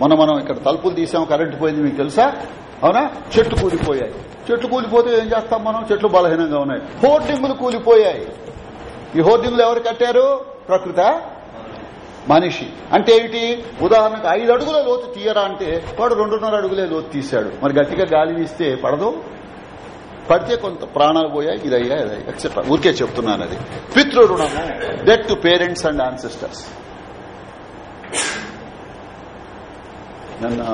మొన్న మనం ఇక్కడ తలుపులు తీసాం కరెంటు పోయింది మీకు తెలుసా? అవునా? చెట్లు కూలిపోయాయి. చెట్లు కూలిపోతే ఏం చేస్తాం మనం? చెట్లు బలహీనంగా ఉన్నాయి. హోర్డింగులు కూలిపోయాయి. ఈ హోర్డింగులు ఎవరు కట్టారు? ప్రకృత మనిషి. అంటే ఏమిటి? ఉదాహరణకు ఐదు అడుగుల లోతు తీయరా అంటే వాడు రెండున్నర అడుగులే లోతు తీశాడు. మరి గట్టిగా గాలి వీస్తే పడదు? పడితే కొంత ప్రాణాలు పోయాయి ఇదయ్యా ఇదయ్యా ఎక్సెట్రా ఊరికే చెప్తున్నాను అది. పితృ రుణము debt to parents and ancestors నన్ను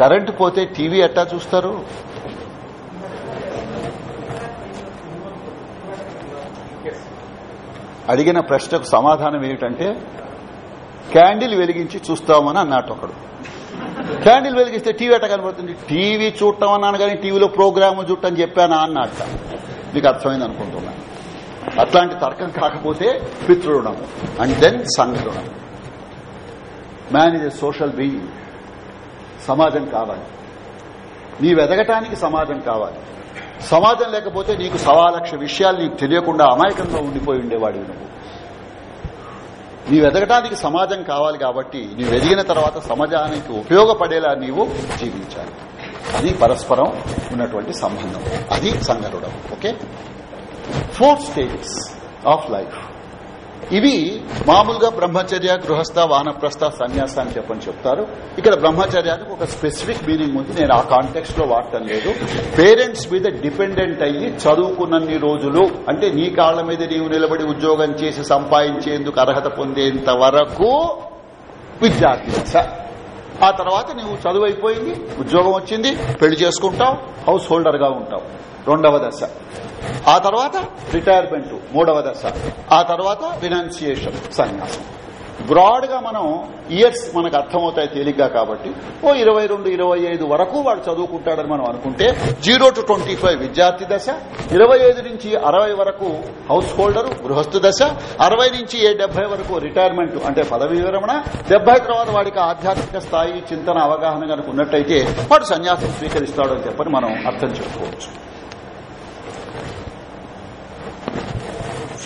కరెంట్ పోతే టీవీ ఎట్టా చూస్తారు? అడిగిన ప్రశ్నకు సమాధానం ఏమిటంటే క్యాండిల్ వెలిగించి చూస్తామని అన్నట్టు ఒకడు. క్యాండిల్ వెలిగిస్తే టీవీ ఎట్ట కనబడుతుంది? టీవీ చూడటం అన్నాను కానీ టీవీలో ప్రోగ్రాము చూడటం చెప్పానా అన్నట్ట. మీకు అర్థమైంది అనుకుంటున్నాను అట్లాంటి తర్కం కాకపోతే పితృణము and then సంఘృణం man is a social being. సమాజం కావాలి. నీవెదగటానికి సమాజం కావాలి. సమాజం లేకపోతే నీకు సవా లక్ష విషయాలు నీకు తెలియకుండా అమాయకంగా ఉండిపోయి ఉండేవాడు నువ్వు. నీవెదగటానికి సమాజం కావాలి కాబట్టి నీవు ఎదిగిన తర్వాత సమాజానికి ఉపయోగపడేలా నీవు జీవించాలి. అది పరస్పరం ఉన్నటువంటి సంబంధం. అది సంగరుడం okay? Four stages of life ఇవి మామూలుగా బ్రహ్మచర్య గృహస్థ వానప్రస్థ సన్యాస అని చెప్పని చెప్తారు. ఇక్కడ బ్రహ్మచర్యానికి ఒక స్పెసిఫిక్ మీనింగ్ ఉంది. నేను ఆ కాంటెక్స్ట్లో వాడటం లేదు. పేరెంట్స్ మీద డిపెండెంట్ అయ్యి చదువుకున్నన్ని రోజులు అంటే నీ కాళ్ళ మీద నీవు నిలబడి ఉద్యోగం చేసి సంపాదించేందుకు అర్హత పొందేంత వరకు విద్యార్థి దశ ఆ తర్వాత నువ్వు చదువు అయిపోయింది ఉద్యోగం వచ్చింది పెళ్ళి చేసుకుంటావు హౌస్ హోల్డర్గా ఉంటావు. రెండవ దశ. ఆ తర్వాత రిటైర్మెంట్ మూడవ దశ. ఆ తర్వాత ఫినాన్సియేషన్ సన్యాసం. బ్రాడ్గా మనం ఇయర్స్ మనకు అర్థమవుతాయి తేలిగ్గా కాబట్టి ఓ ఇరవై రెండు ఇరవై ఐదు వరకు వాడు చదువుకుంటాడని మనం అనుకుంటే జీరో టు ట్వంటీ ఫైవ్ విద్యార్థి దశ ఇరవై ఐదు నుంచి అరవై వరకు హౌస్ హోల్డర్ గృహస్థు దశ అరవై నుంచి ఏ డెబ్బై వరకు రిటైర్మెంట్ అంటే పదవి విరమణ డెబ్బై తర్వాత వాడికి ఆధ్యాత్మిక స్థాయి చింతన అవగాహన కనుక ఉన్నట్టయితే వాడు సన్యాసం స్వీకరిస్తాడు అని చెప్పని మనం అర్థం చేసుకోవచ్చు.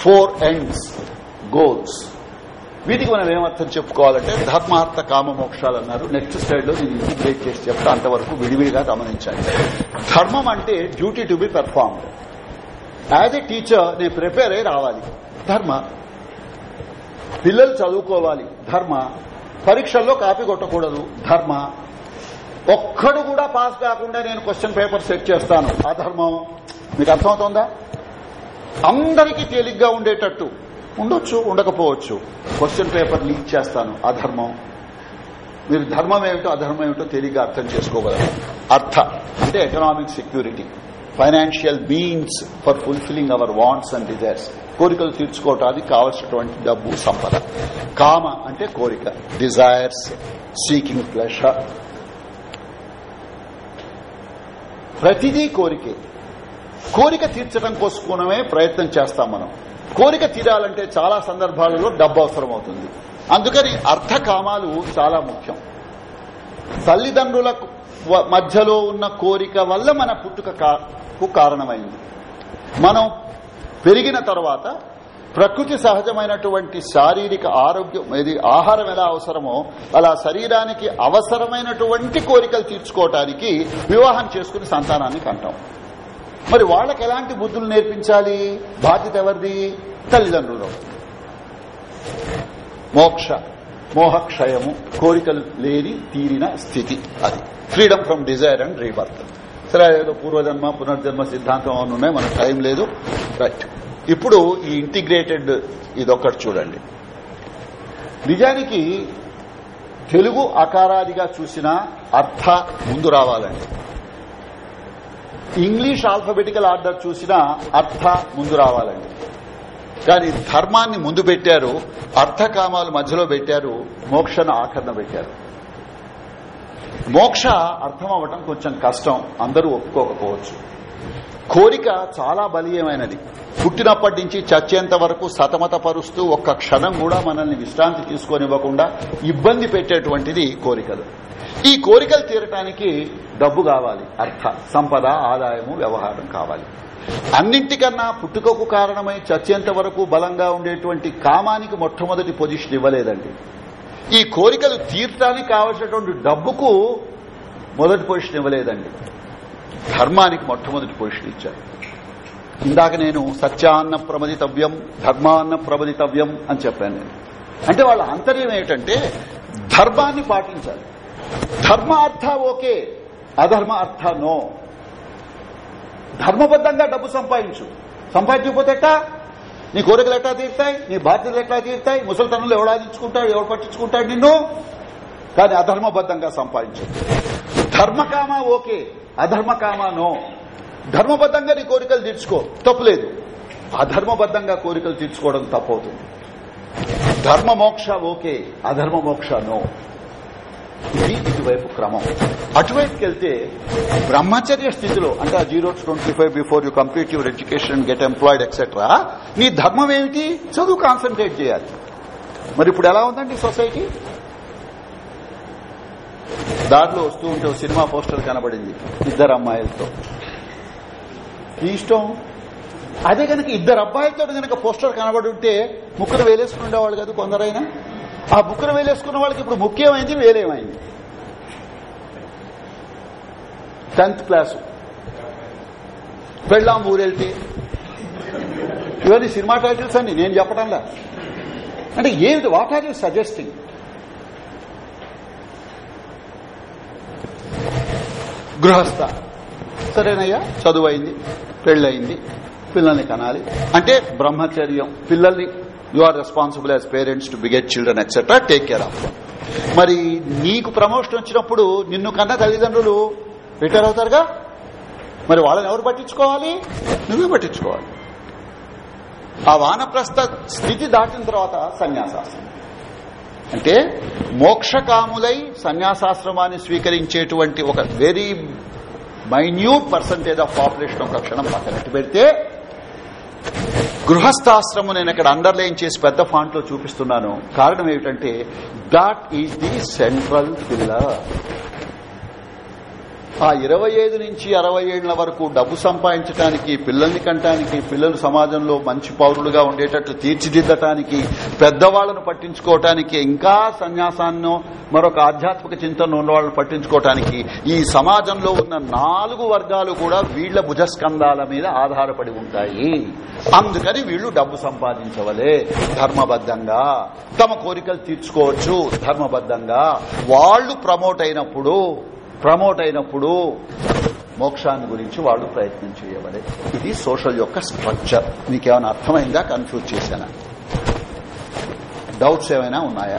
Four ends goals. వీటికి మనం ఏమర్థం చెప్పుకోవాలంటే ధర్మార్థ కామ మోక్షాలు అన్నారు. నెక్స్ట్ స్లైడ్లో నేను ఇంటిగ్రేట్ చేసి చెప్తా. అంతవరకు విడివిడిగా గమనించండి ధర్మం అంటే duty to be performed. As a teacher నేను ప్రిపేర్ అయి రావాలి. ధర్మ. పిల్లలు చదువుకోవాలి. ధర్మ. పరీక్షల్లో కాపీ కొట్టకూడదు. ధర్మ. ఒక్కడు కూడా పాస్ కాకుండా నేను క్వశ్చన్ పేపర్ సెట్ చేస్తాను. అధర్మం. మీకు అర్థమవుతోందా? అందరికీ తేలిగ్గా ఉండేటట్టు. ఉండొచ్చు ఉండకపోవచ్చు. క్వశ్చన్ పేపర్ లీక్ చేస్తాను. అధర్మం. మీరు ధర్మం ఏమిటో అధర్మం ఏమిటో తేలిగ్గా అర్థం చేసుకోగలరు. అర్థ అంటే economic security financial means for fulfilling our wants and desires కోరికలు తీర్చుకోవటానికి కావలసినటువంటి డబ్బు సంపద. కామ అంటే కోరిక. డిజైర్స్ సీకింగ్ ప్లెషర్ ప్రతిదీ కోరికే. కోరిక తీర్చడం కోసుకోవడమే ప్రయత్నం చేస్తాం మనం. కోరిక తీరాలంటే చాలా సందర్భాలలో డబ్బు అవసరం అవుతుంది అందుకని అర్థ కామాలు చాలా ముఖ్యం. తల్లిదండ్రుల మధ్యలో ఉన్న కోరిక వల్ల మన పుట్టుకకు కారణమైంది. మనం పెరిగిన తర్వాత ప్రకృతి సహజమైనటువంటి శారీరక ఆరోగ్యం ఇది ఆహారం ఎలా అవసరమో అలా శరీరానికి అవసరమైనటువంటి కోరికలు తీర్చుకోవటానికి వివాహం చేసుకుని సంతానాన్ని కంటాం. మరి వాళ్ళకి ఎలాంటి బుద్ధులు నేర్పించాలి? బాధ్యత ఎవరిది? తల్లిదండ్రులు. మోక్ష మోహక్షయము కోరికలు లేని తీరిన స్థితి అది. Freedom from desire and rebirth సరే ఏదో పూర్వజన్మ పునర్జన్మ సిద్ధాంతం అవును ఉన్నాయి? మనకు టైం లేదు. రైట్ ఇప్పుడు ఈ ఇంటిగ్రేటెడ్ ఇదొక్కటి చూడండి. నిజానికి తెలుగు అకారాదిగా చూసిన అర్థ ముందు రావాలండి. ఇంగ్లీష్ ఆల్ఫబెటికల్ ఆర్డర్ చూసినా అర్థ ముందు రావాలండి. కానీ ధర్మాన్ని ముందు పెట్టారు అర్థకామాలు మధ్యలో పెట్టారు మోక్షను ఆఖరణ పెట్టారు. మోక్ష అర్థం అవ్వటం కొంచెం కష్టం అందరూ ఒప్పుకోకపోవచ్చు. కోరిక చాలా బలీయమైనది. పుట్టినప్పటి నుంచి చచ్చేంత వరకు సతమతపరుస్తూ ఒక్క క్షణం కూడా మనల్ని విశ్రాంతి తీసుకొనివ్వకుండా ఇబ్బంది పెట్టేటువంటిది కోరికలు. ఈ కోరికలు తీరటానికి డబ్బు కావాలి అర్థ సంపద ఆదాయము వ్యవహారం కావాలి. అన్నింటికన్నా పుట్టుకకు కారణమై చచ్చేంత వరకు బలంగా ఉండేటువంటి కామానికి మొట్టమొదటి పొజిషన్ ఇవ్వలేదండి. ఈ కోరికలు తీర్చడానికి కావలసినటువంటి డబ్బుకు మొదటి పొజిషన్ ఇవ్వలేదండి. ధర్మానికి మొట్టమొదటి పొజిషన్ ఇచ్చారు. ఇందాక నేను సత్యాన్న ప్రమదితవ్యం ధర్మాన్న ప్రమదితవ్యం అని చెప్పాను నేను. అంటే వాళ్ళ అంతర్యం ఏంటంటే ధర్మాన్ని పాటించాలి. ధర్మ అర్థ ఓకే అధర్మ అర్థ నో. ధర్మబద్ధంగా డబ్బు సంపాదించు. సంపాదించకపోతే ఎట్టా? నీ కోరికలు ఎట్లా తీరుతాయి? నీ బాధ్యతలు ఎట్లా తీరుతాయి? ముసలితనంలో ఎవడాదించుకుంటాడు ఎవడు పట్టించుకుంటాడు నిన్ను? కానీ అధర్మబద్ధంగా సంపాదించు. ధర్మకామ ఓకే అధర్మకామ నో. ధర్మబద్ధంగా నీ కోరికలు తీర్చుకో తప్పులేదు. అధర్మబద్ధంగా కోరికలు తీర్చుకోవడం తప్పవుతుంది. ధర్మ మోక్ష ఓకే అధర్మ మోక్ష నో. ఇది ఇటువైపు క్రమం. అటువైపుకి వెళ్తే బ్రహ్మచర్య స్థితిలో అంటే zero twenty five before you complete your education get employed etcetera నీ ధర్మం ఏమిటి? చదువు కాన్సన్ట్రేట్ చేయాలి. మరి ఇప్పుడు ఎలా ఉందండి సొసైటీ? దాంట్లో వస్తూ ఉంటే సినిమా పోస్టర్ కనబడింది ఇద్దరు అమ్మాయిలతో. ఈ ఇష్టం? అదే కనుక ఇద్దరు అబ్బాయిలతో కనుక పోస్టర్ కనబడి ఉంటే ముక్కలు వేలేసుకుని ఉండేవాళ్ళు కదా కొందరైనా. ఆ ముక్కరు వేలేసుకున్న వాళ్ళకి ఇప్పుడు ముఖ్యమైంది వేలేమైంది. Tenth class. పెళ్ళాం ఊరెళ్తే. ఇవన్నీ సినిమా టైటిల్స్ అండి నేను చెప్పడంలా అంటే ఏమిటి వాట్ ఆర్ యూ సజెస్టింగ్ గృహస్థ. సరేనయ్యా చదువైంది పెళ్ళయింది పిల్లల్ని కనాలి. అంటే బ్రహ్మచర్యం పిల్లల్ని you are responsible as parents to beget children etcetera take care of మరి నీకు ప్రమోషన్ వచ్చినప్పుడు నిన్ను కన్నా తల్లిదండ్రులు రిటైర్ అవుతారుగా? మరి వాళ్ళని ఎవరు పట్టించుకోవాలి? నువ్వే పట్టించుకోవాలి. ఆ వానప్రస్థ స్థితి దాటిన తర్వాత సన్యాసాశ్రమం. అంటే మోక్షకాములై సన్యాసాశ్రమాన్ని స్వీకరించేటువంటి ఒక very minute percentage of population ఒక క్షణం పక్కనట్టు పెడితే గృహస్థాశ్రమం నేను ఇక్కడ అండర్లైన్ చేసి పెద్ద ఫాంట్లో చూపిస్తున్నాను. కారణం ఏమిటంటే that is the central pillar ఆ ఇరవై ఐదు నుంచి అరవై ఏళ్ళ వరకు డబ్బు సంపాదించడానికి పిల్లల్ని కంటానికి పిల్లలు సమాజంలో మంచి పౌరులుగా ఉండేటట్లు తీర్చిదిద్దటానికి పెద్దవాళ్ళను పట్టించుకోవటానికి ఇంకా సన్యాసాన్నో మరొక ఆధ్యాత్మిక చింతన ఉన్న వాళ్ళని పట్టించుకోవటానికి ఈ సమాజంలో ఉన్న నాలుగు వర్గాలు కూడా వీళ్ళ భుజస్కంధాల మీద ఆధారపడి ఉంటాయి. అందుకని వీళ్ళు డబ్బు సంపాదించవలే. ధర్మబద్ధంగా తమ కోరికలు తీర్చుకోవచ్చు. ధర్మబద్ధంగా వాళ్ళు ప్రమోట్ అయినప్పుడు ప్రమోట్ అయినప్పుడు మోక్షాన్ని గురించి వాళ్ళు ప్రయత్నం చేయవలే ఇది సోషల్ యొక్క స్ట్రక్చర్. మీకేమైనా అర్థమైందా? కన్ఫ్యూజ్ చేశానా? డౌట్స్ ఏమైనా ఉన్నాయా?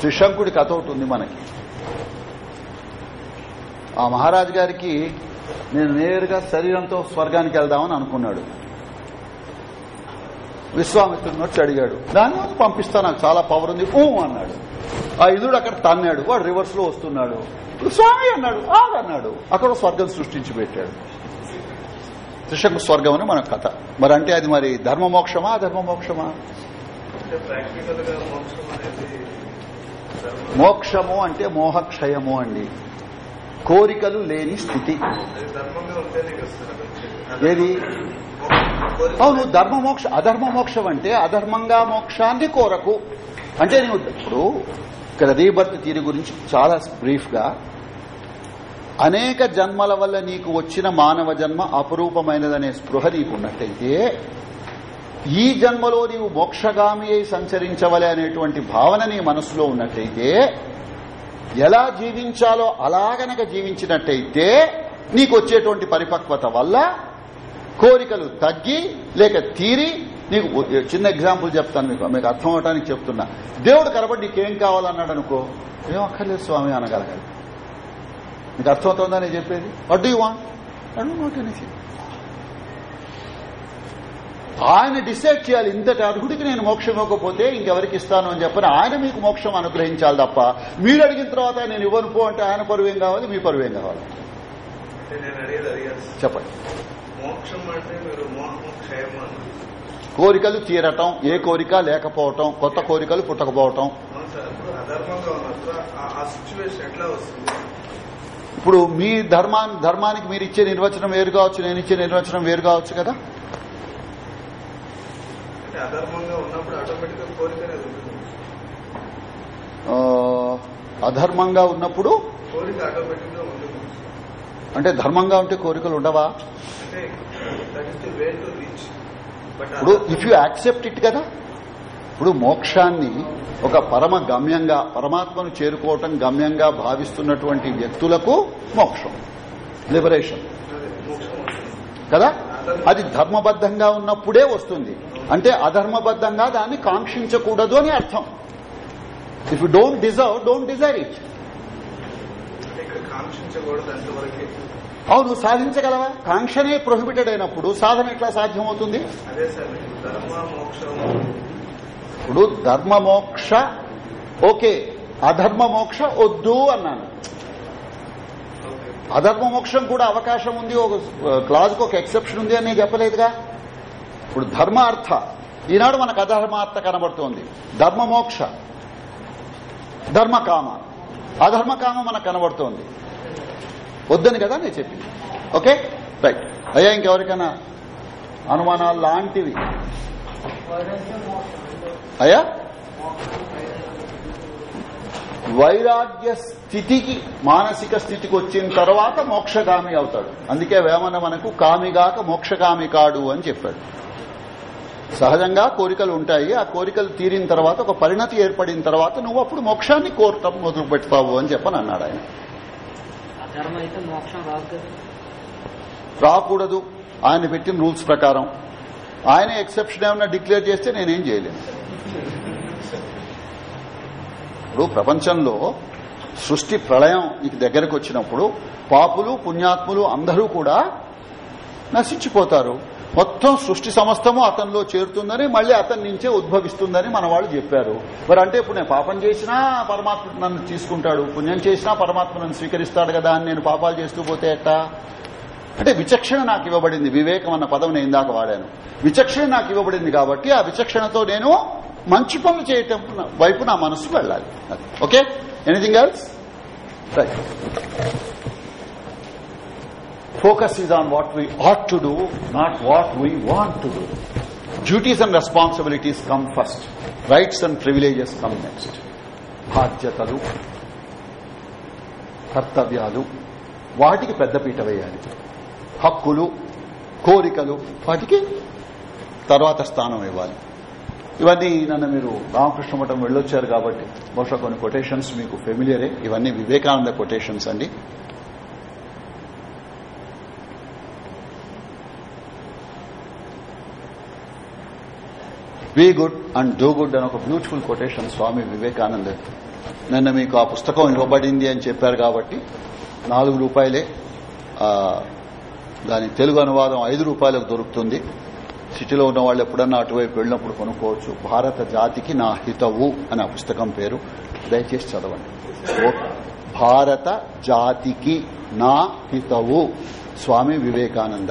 త్రిశంకుడి కథ ఒకటి ఉంది మనకి. ఆ మహారాజు గారికి నేను నేరుగా శరీరంతో స్వర్గానికి వెళ్దామని అనుకున్నాడు. విశ్వామిత్రుని వచ్చి అడిగాడు దాని పంపిస్తా నాకు చాలా పవర్ ఉంది ఊ అన్నాడు. ఆ ఇంద్రుడు అక్కడ తన్నాడు వాడు రివర్స్లో వస్తున్నాడు. స్వామి అన్నాడు ఆగన్నాడు అక్కడ స్వర్గం సృష్టించి పెట్టాడు. త్రిశంకు స్వర్గం అని మన కథ. మరి అంటే అది మరి ధర్మమోక్షమా అధర్మమోక్షమా అంటే ప్రాక్టికల్గా మోక్షం అనేది ధర్మం. మోక్షము అంటే మోహక్షయము అండి. కోరికలు లేని స్థితి. ఏది? అవును ధర్మ మోక్ష అధర్మ మోక్షం అంటే అధర్మంగా మోక్షాన్ని కోరకు. అంటే నువ్వు ఇప్పుడు ఇక్కడ రీబర్త్ తీరి గురించి చాలా బ్రీఫ్గా అనేక జన్మల వల్ల నీకు వచ్చిన మానవ జన్మ అపురూపమైనదనే స్పృహ నీకు ఉన్నట్టయితే ఈ జన్మలో నీవు మోక్షగామి అయి సంచరించవలే అనేటువంటి భావన నీ మనసులో ఉన్నట్టయితే ఎలా జీవించాలో అలా గనక జీవించినట్టయితే నీకు వచ్చేటువంటి పరిపక్వత వల్ల కోరికలు తగ్గి లేక తీరి నీకు చిన్న ఎగ్జాంపుల్ చెప్తాను మీకు మీకు అర్థం అవడానికి చెప్తున్నా. దేవుడు కనబడి నీకేం కావాలన్నాడు అనుకో ఏం అక్కర్లేదు స్వామి అనగలగాలి. నీకు అర్థమవుతుందా నేను చెప్పేది? What you want ought not anything ఆయన డిసైడ్ చేయాలి ఇంతటి అర్హుడికి నేను మోక్షం ఇవ్వకపోతే ఇంకెవరికి ఇస్తాను అని చెప్పని ఆయన మీకు మోక్షం అనుగ్రహించాలి తప్ప మీరు అడిగిన తర్వాత నేను ఇవ్వను పో అంటే ఆయన పరువేం కావాలి? మీ పరువేం కావాలి. చెప్పండి. మోక్షం అంటే మీరు మోహం క్షయం అన్నారు కోరికలు తీరటం ఏ కోరిక లేకపోవటం కొత్త కోరికలు పుట్టకపోవటం. ఇప్పుడు మీ ధర్మా ధర్మానికి మీరు ఇచ్చే నిర్వచనం వేరు కావచ్చు నేను ఇచ్చే నిర్వచనం వేరు కావచ్చు కదా? అధర్మంగా ఉన్నప్పుడు అంటే ధర్మంగా ఉంటే కోరికలు ఉండవా? ఇప్పుడు ఇఫ్ యూ యాక్సెప్ట్ ఇట్ కదా? ఇప్పుడు మోక్షాన్ని ఒక పరమ గమ్యంగా పరమాత్మను చేరుకోవటం గమ్యంగా భావిస్తున్నటువంటి వ్యక్తులకు మోక్షం లిబరేషన్ కదా? అది ధర్మబద్ధంగా ఉన్నప్పుడే వస్తుంది. అంటే అధర్మబద్ధంగా దాన్ని కాంక్షించకూడదు అని అర్థం. If you don't deserve don't desire it అంటే ఇక్కడ కాంక్షించకూడదు అంతవరకే అవును సాధించగలవా? కాంక్షనే ప్రొహిబిటెడ్ అయినప్పుడు సాధన ఎట్లా సాధ్యమవుతుంది? ధర్మ ఇప్పుడు ధర్మ మోక్ష ఓకే అధర్మ మోక్ష వద్దు అన్నాను. అధర్మ మోక్షం కూడా అవకాశం ఉంది ఒక క్లాజ్కి ఒక ఎక్సెప్షన్ ఉంది అని చెప్పలేదుగా. ఇప్పుడు ధర్మార్థ ఈనాడు మనకు అధర్మార్థ కనబడుతోంది. ధర్మ మోక్ష. ధర్మకామ అధర్మకామం మనకు కనబడుతోంది. వద్దని కదా నేను చెప్పింది. ఓకే? రైట్ అయ్యా ఇంకెవరికైనా అనుమానాలు లాంటివి? అయ్యా? వైరాగ్య స్థితికి మానసిక స్థితికి వచ్చిన తర్వాత మోక్షగామి అవుతాడు. అందుకే వేమన మనకు కామిగాక మోక్షగామి కాడు అని చెప్పాడు. సహజంగా కోరికలు ఉంటాయి. ఆ కోరికలు తీరిన తర్వాత ఒక పరిణతి ఏర్పడిన తర్వాత నువ్వు అప్పుడు మోక్షాన్ని కోరటం మొదలు పెడతావు అని చెప్పని అన్నాడు ఆయన రాకూడదు. ఆయన పెట్టిన రూల్స్ ప్రకారం. ఆయన ఎక్సెప్షన్ ఏమన్నా డిక్లేర్ చేస్తే నేనేం చేయలేను. ఇప్పుడు ప్రపంచంలో సృష్టి ప్రళయం నీకు దగ్గరకు వచ్చినప్పుడు పాపులు పుణ్యాత్ములు అందరూ కూడా నశించిపోతారు. మొత్తం సృష్టి సమస్తము అతనిలో చేరుతుందని మళ్ళీ అతని నుంచే ఉద్భవిస్తుందని మన వాళ్ళు చెప్పారు. మరి అంటే ఇప్పుడు నేను పాపం చేసినా పరమాత్మ నన్ను తీసుకుంటాడు పుణ్యం చేసినా పరమాత్మ నన్ను స్వీకరిస్తాడు కదా అని నేను పాపాలు చేస్తూ పోతే ఎట్టా? అంటే విచక్షణ నాకు ఇవ్వబడింది. వివేకం అన్న పదం నేను ఇందాక వాడాను. విచక్షణ నాకు ఇవ్వబడింది కాబట్టి ఆ విచక్షణతో నేను మంచి పనులు చేయటం వైపు నా మనస్సు వెళ్ళాలి. Okay? Anything else right focus is on what we ought to do, not what we want to do. Duties and responsibilities come first. Rights and privileges come next. బాధ్యతలు కర్తవ్యాలు వాటికి పెద్దపీట వేయాలి హక్కులు కోరికలు వాటికి తర్వాత స్థానం ఇవ్వాలి ఇవన్నీ నన్ను మీరు రామకృష్ణ మఠం వెళ్ళొచ్చారు కాబట్టి బహుశా కొన్ని కొటేషన్స్ మీకు ఫెమిలియరే ఇవన్నీ వివేకానంద కొటేషన్స్ అండి be good and do good అని ఒక బ్యూటిఫుల్ కొటేషన్ స్వామి వివేకానంద నిన్న మీకు ఆ పుస్తకం ఇవ్వబడింది అని చెప్పారు కాబట్టి నాలుగు రూపాయలే. దాని తెలుగు అనువాదం ఐదు రూపాయలకు దొరుకుతుంది. సిటీలో ఉన్న వాళ్ళు ఎప్పుడన్నా అటువైపు వెళ్ళినప్పుడు కొనుక్కోవచ్చు. భారత జాతికి నా హితవు అని పుస్తకం పేరు. దయచేసి చదవండి. ఓ, భారత జాతికి నా హితవు. స్వామి వివేకానంద.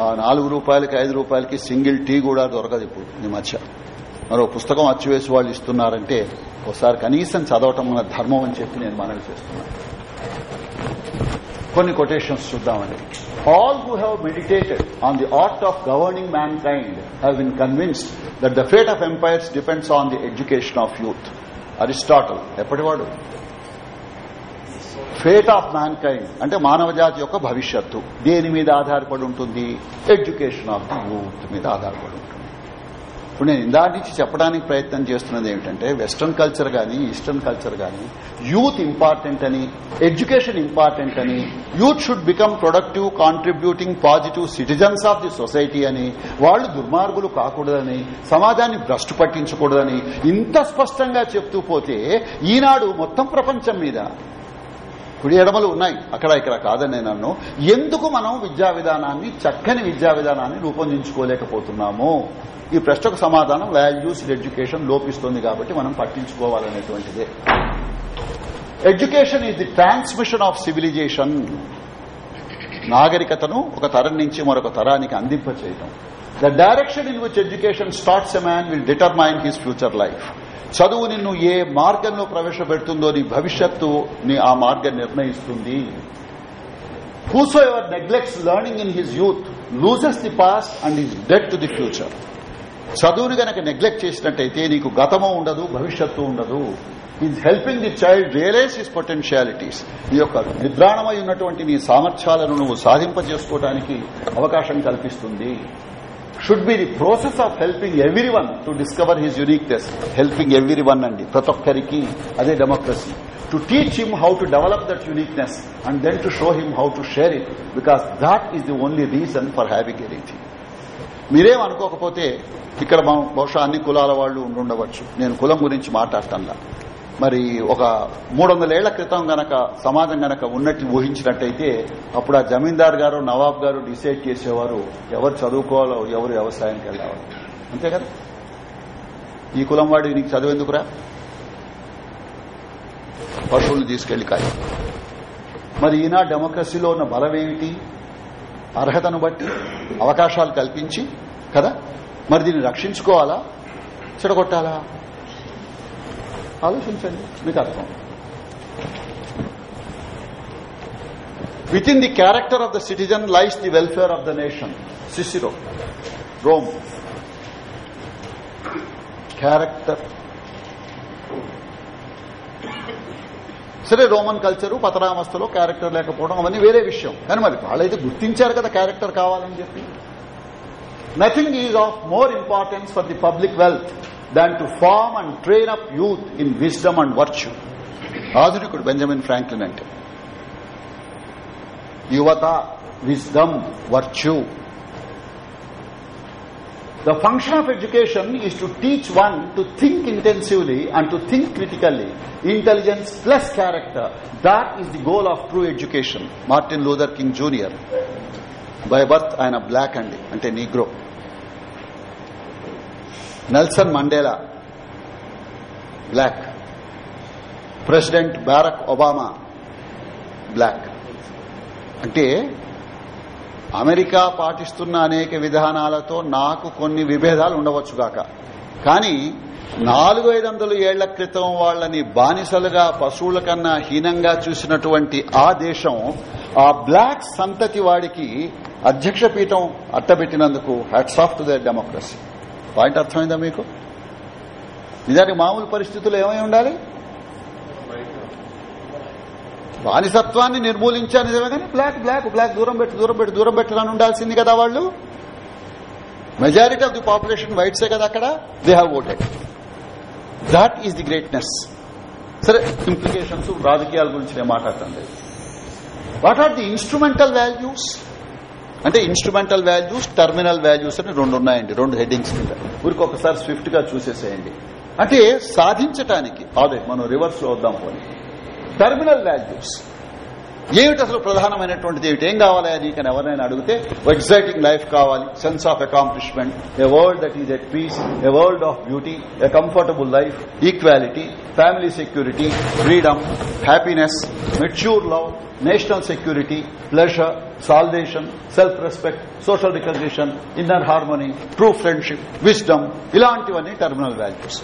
నాలుగు రూపాయలకి ఐదు రూపాయలకి సింగిల్ టీ కూడా దొరకదు ఇప్పుడు ఈ మధ్య. మరో పుస్తకం అచ్చివేసి వాళ్ళు ఇస్తున్నారంటే ఒకసారి కనీసం చదవటం మన ధర్మం అని చెప్పి నేను మనవి చేస్తున్నాను కొన్ని కొటేషన్స్ చూద్దామండి. All who have meditated on the art of governing mankind have been convinced that the fate of empires depends on the education of youth Aristotle ఎప్పటివాడు? Fate of mankind అంటే మానవ జాతి యొక్క భవిష్యత్తు. దేని మీద ఆధారపడి ఉంటుంది? ఎడ్యుకేషన్ ఆఫ్ ది యూత్ మీద ఆధారపడి ఉంటుంది. ఇప్పుడు నేను ఇందా నుంచి చెప్పడానికి ప్రయత్నం చేస్తున్నది ఏమిటంటే వెస్టర్న్ కల్చర్ గాని ఈస్టర్న్ కల్చర్ గాని యూత్ ఇంపార్టెంట్ అని ఎడ్యుకేషన్ ఇంపార్టెంట్ అని youth should become productive contributing positive citizens of the society అని వాళ్ళు దుర్మార్గులు కాకూడదని సమాజాన్ని భ్రష్టు పట్టించకూడదని ఇంత స్పష్టంగా చెప్తూ పోతే ఈనాడు మొత్తం ప్రపంచం మీద కుడి ఎడమలు ఉన్నాయి. అక్కడ ఇక్కడ కాదని నేను అన్ను ఎందుకు మనం విద్యా విధానాన్ని చక్కని విద్యా విధానాన్ని రూపొందించుకోలేకపోతున్నాము? ఈ ప్రశ్నకు సమాధానం వాల్యూస్డ్ ఎడ్యుకేషన్ లోపిస్తుంది కాబట్టి మనం పట్టించుకోవాలనేటువంటిదే. Education is the transmission of civilization. నాగరికతను ఒక తరం నుంచి మరొక తరానికి అందింప చేయటం the direction in which education starts a man will determine his future life చదువు నిన్ను ఏ మార్గంలో ప్రవేశపెడుతుందో నీ భవిష్యత్తు నీ ఆ మార్గం నిర్ణయిస్తుంది. Whosoever neglects learning in his youth loses the past and is dead to the future చదువుని గనక నెగ్లెక్ట్ చేసినట్టయితే నీకు గతము ఉండదు భవిష్యత్తు ఉండదు. Is helping the child realize his potentialities నీ యొక్క నిద్రాణమై ఉన్నటువంటి నీ సామర్థ్యాలను నువ్వు సాధింపజేసుకోవడానికి అవకాశం కల్పిస్తుంది. Should be the process of helping everyone to discover his uniqueness helping everyone అండి. ప్రతి ఒక్కరికి అదే democracy to teach him how to develop that uniqueness and then to show him how to share it because that is the only reason for having anything మీరేం అనుకోకపోతే ఇక్కడ బహుశా అన్ని కులాల వాళ్ళు ఉండుండవచ్చు. నేను కులం గురించి మాట్లాడటంలా మరి ఒక మూడు వందలేళ్ళ క్రితం గనక సమాజం గనక ఉన్నట్టు ఊహించినట్టయితే అప్పుడు ఆ జమీందార్ గారు నవాబ్ గారు డిసైడ్ చేసేవారు ఎవరు చదువుకోవాలో ఎవరు వ్యవసాయానికి వెళ్ళేవారు. అంతే కదా? ఈ కులం వాడి నీకు చదువెందుకురా పశువులు తీసుకెళ్ళి కాయ. మరి ఈనా డెమోక్రసీలో ఉన్న బలం ఏమిటి అర్హతను బట్టి అవకాశాలు కల్పించి కదా? మరి దీన్ని రక్షించుకోవాలా? చెడగొట్టాలా? ఆలోచించండి. మీకు అర్థం. Within the character of the citizen lies the welfare of the nation Cicero Rome character సరే రోమన్ కల్చరు పతనావస్థలో క్యారెక్టర్ లేకపోవడం అవన్నీ వేరే విషయం. కానీ మరి వాళ్ళైతే గుర్తించారు కదా క్యారెక్టర్ కావాలని చెప్పి. Nothing is of more importance for the public wealth than to form and train up youth in wisdom and virtue ఆధునికుడు benjamin ఫ్రాంక్లిన్ అంటే యువత wisdom virtue The function of education is to teach one to think intensively and to think critically. Intelligence plus character. That is the goal of true education. Martin Luther King Jr. By birth a black అండి అంటే negro Nelson Mandela. Black. President Barack Obama black. అంటే అమెరికా పాటిస్తున్న అనేక విధానాలతో నాకు కొన్ని విభేదాలు ఉండవచ్చుగాక కానీ నాలుగు ఐదు వందల ఏళ్ళ క్రితం వాళ్ళని బానిసలుగా పశువుల కన్నా హీనంగా చూసినటువంటి ఆ దేశం ఆ బ్లాక్ సంతతి వాడికి అధ్యక్ష పీఠం అట్టబెట్టినందుకు hats off to the democracy point అర్థమైందా మీకు? నిజానికి మామూలు పరిస్థితులు ఏమై ఉండాలి? బానిసత్వాన్ని నిర్మూలించా నిజమే కానీ బ్లాక్ బ్లాక్ బ్లాక్ దూరం పెట్టి దూరం పెట్టి దూరం పెట్టాలని ఉండాల్సింది కదా వాళ్ళు? మెజారిటీ ఆఫ్ ది పాపులేషన్ వైట్సే కదా అక్కడ? They have voted that is the greatness సరే ఇంప్లికేషన్స్ రాజకీయాల గురించి నేను మాట్లాడుతుంది what are the instrumental values అంటే ఇన్స్ట్రుమెంటల్ వాల్యూస్ టర్మినల్ వాల్యూస్ అని రెండు ఉన్నాయండి రెండు హెడ్డింగ్స్ కింద. ఊరికి ఒకసారి స్విఫ్ట్గా చూసేసేయండి. అంటే సాధించటానికి అదే మనం రివర్స్లో వద్దాం పోనీ. టర్మినల్ వాల్యూస్ ఏమిటి అసలు ప్రధానమైనటువంటిది? ఏమిటి? ఏం కావాలి నీకని ఎవరైనా అడిగితే ఎగ్జైటింగ్ లైఫ్ కావాలి. Sense of accomplishment a world that is at peace a world of beauty a comfortable life equality family security freedom happiness mature love national security pleasure salvation self respect social recognition inner harmony true friendship wisdom ఇలాంటివన్నీ టర్మినల్ వాల్యూస్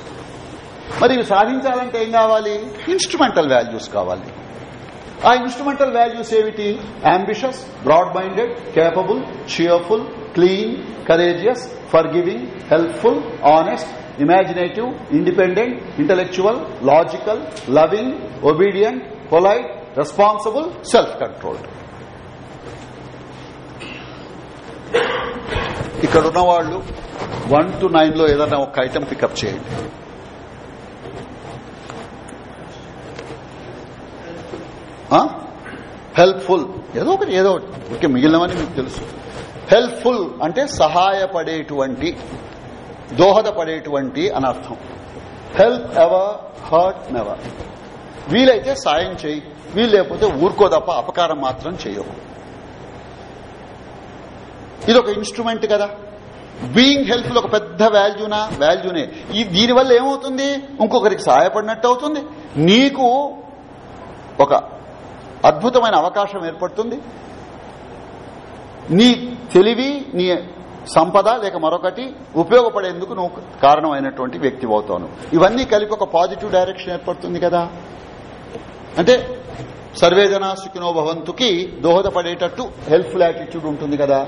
మరి ఇవి సాధించాలంటే ఏం కావాలి? ఇన్స్ట్రుమెంటల్ వాల్యూస్ కావాలి. ఆ ఇన్స్ట్రుమెంటల్ వాల్యూస్ ఏమిటి? Ambitious broad minded capable cheerful clean courageous forgiving helpful honest imaginative independent intellectual logical loving obedient polite responsible self controlled ఇక్కడ ఉన్న వాళ్ళు వన్ టు నైన్లో ఏదైనా ఒక ఐటమ్ పికప్ చేయండి. హెల్ప్ఫుల్ ఏదో ఒకటి ఏదో ఒకటి. ఓకే మిగిలినవని మీకు తెలుసు. హెల్ప్ఫుల్ అంటే సహాయపడేటువంటి దోహదపడేటువంటి అని అర్థం. హెల్ప్ ఎవర్ హర్ట్ నెవర్ వీలైతే సాయం చేయి. వీలు లేకపోతే ఊరుకో తప్ప అపకారం మాత్రం చేయవు. ఇది ఒక ఇన్స్ట్రుమెంట్ కదా. బీయింగ్ హెల్ప్ఫుల్ ఒక పెద్ద వాల్యూనా వాల్యూనే ఈ దీనివల్ల ఏమవుతుంది? ఇంకొకరికి సహాయపడినట్టు అవుతుంది. నీకు ఒక అద్భుతమైన అవకాశం ఏర్పడుతుంది. నీ తెలివి నీ సంపద లేక మరొకటి ఉపయోగపడేందుకు నువ్వు కారణమైనటువంటి వ్యక్తి అవుతాను ఇవన్నీ కలిపి ఒక పాజిటివ్ డైరెక్షన్ ఏర్పడుతుంది కదా. అంటే సర్వేజన సుఖినో భవంతుకి దోహదపడేటట్టు హెల్ప్ఫుల్ యాటిట్యూడ్ ఉంటుంది కదా.